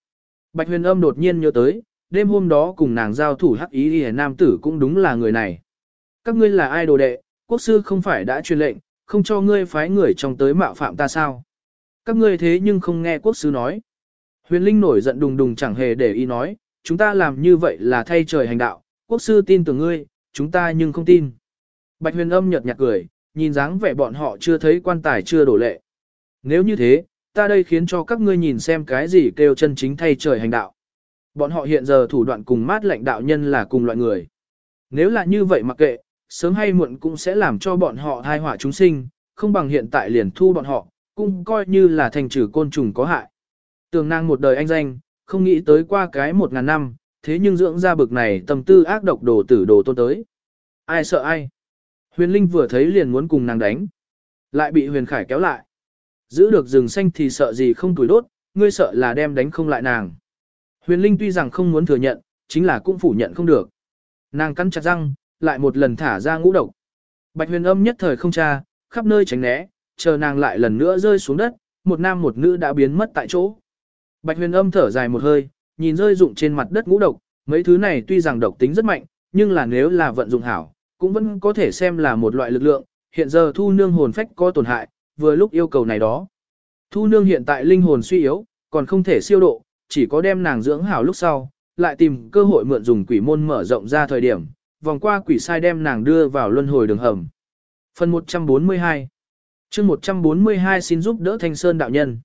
Bạch huyền âm đột nhiên nhớ tới, đêm hôm đó cùng nàng giao thủ hắc ý hề nam tử cũng đúng là người này. Các ngươi là ai đồ đệ, quốc sư không phải đã truyền lệnh, không cho ngươi phái người trong tới mạo phạm ta sao? Các ngươi thế nhưng không nghe quốc sư nói. Huyền Linh nổi giận đùng đùng chẳng hề để ý nói, chúng ta làm như vậy là thay trời hành đạo, quốc sư tin tưởng ngươi, chúng ta nhưng không tin. Bạch huyền âm nhợt nhạt cười, nhìn dáng vẻ bọn họ chưa thấy quan tài chưa đổ lệ. Nếu như thế, ta đây khiến cho các ngươi nhìn xem cái gì kêu chân chính thay trời hành đạo. Bọn họ hiện giờ thủ đoạn cùng mát lệnh đạo nhân là cùng loại người. Nếu là như vậy mặc kệ, sớm hay muộn cũng sẽ làm cho bọn họ thai họa chúng sinh, không bằng hiện tại liền thu bọn họ, cũng coi như là thành trừ côn trùng có hại. Tường nàng một đời anh danh, không nghĩ tới qua cái một ngàn năm, thế nhưng dưỡng ra bực này tâm tư ác độc đồ tử đồ tôn tới. Ai sợ ai? Huyền Linh vừa thấy liền muốn cùng nàng đánh. Lại bị Huyền Khải kéo lại. Giữ được rừng xanh thì sợ gì không tuổi đốt, ngươi sợ là đem đánh không lại nàng. Huyền Linh tuy rằng không muốn thừa nhận, chính là cũng phủ nhận không được. Nàng cắn chặt răng, lại một lần thả ra ngũ độc. Bạch huyền âm nhất thời không tra, khắp nơi tránh né, chờ nàng lại lần nữa rơi xuống đất, một nam một nữ đã biến mất tại chỗ. Bạch huyền âm thở dài một hơi, nhìn rơi dụng trên mặt đất ngũ độc, mấy thứ này tuy rằng độc tính rất mạnh, nhưng là nếu là vận dụng hảo, cũng vẫn có thể xem là một loại lực lượng, hiện giờ thu nương hồn phách có tổn hại, vừa lúc yêu cầu này đó. Thu nương hiện tại linh hồn suy yếu, còn không thể siêu độ, chỉ có đem nàng dưỡng hảo lúc sau, lại tìm cơ hội mượn dùng quỷ môn mở rộng ra thời điểm, vòng qua quỷ sai đem nàng đưa vào luân hồi đường hầm. Phần 142 chương 142 xin giúp đỡ Thanh Sơn đạo nhân.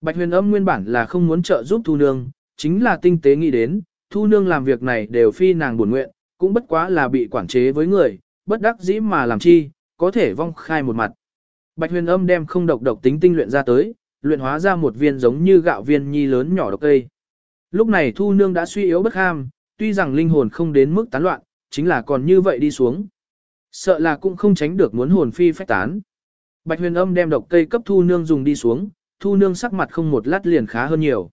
Bạch huyền âm nguyên bản là không muốn trợ giúp thu nương, chính là tinh tế nghĩ đến, thu nương làm việc này đều phi nàng buồn nguyện, cũng bất quá là bị quản chế với người, bất đắc dĩ mà làm chi, có thể vong khai một mặt. Bạch huyền âm đem không độc độc tính tinh luyện ra tới, luyện hóa ra một viên giống như gạo viên nhi lớn nhỏ độc cây. Lúc này thu nương đã suy yếu bất ham, tuy rằng linh hồn không đến mức tán loạn, chính là còn như vậy đi xuống. Sợ là cũng không tránh được muốn hồn phi phách tán. Bạch huyền âm đem độc cây cấp thu nương dùng đi xuống, thu nương sắc mặt không một lát liền khá hơn nhiều.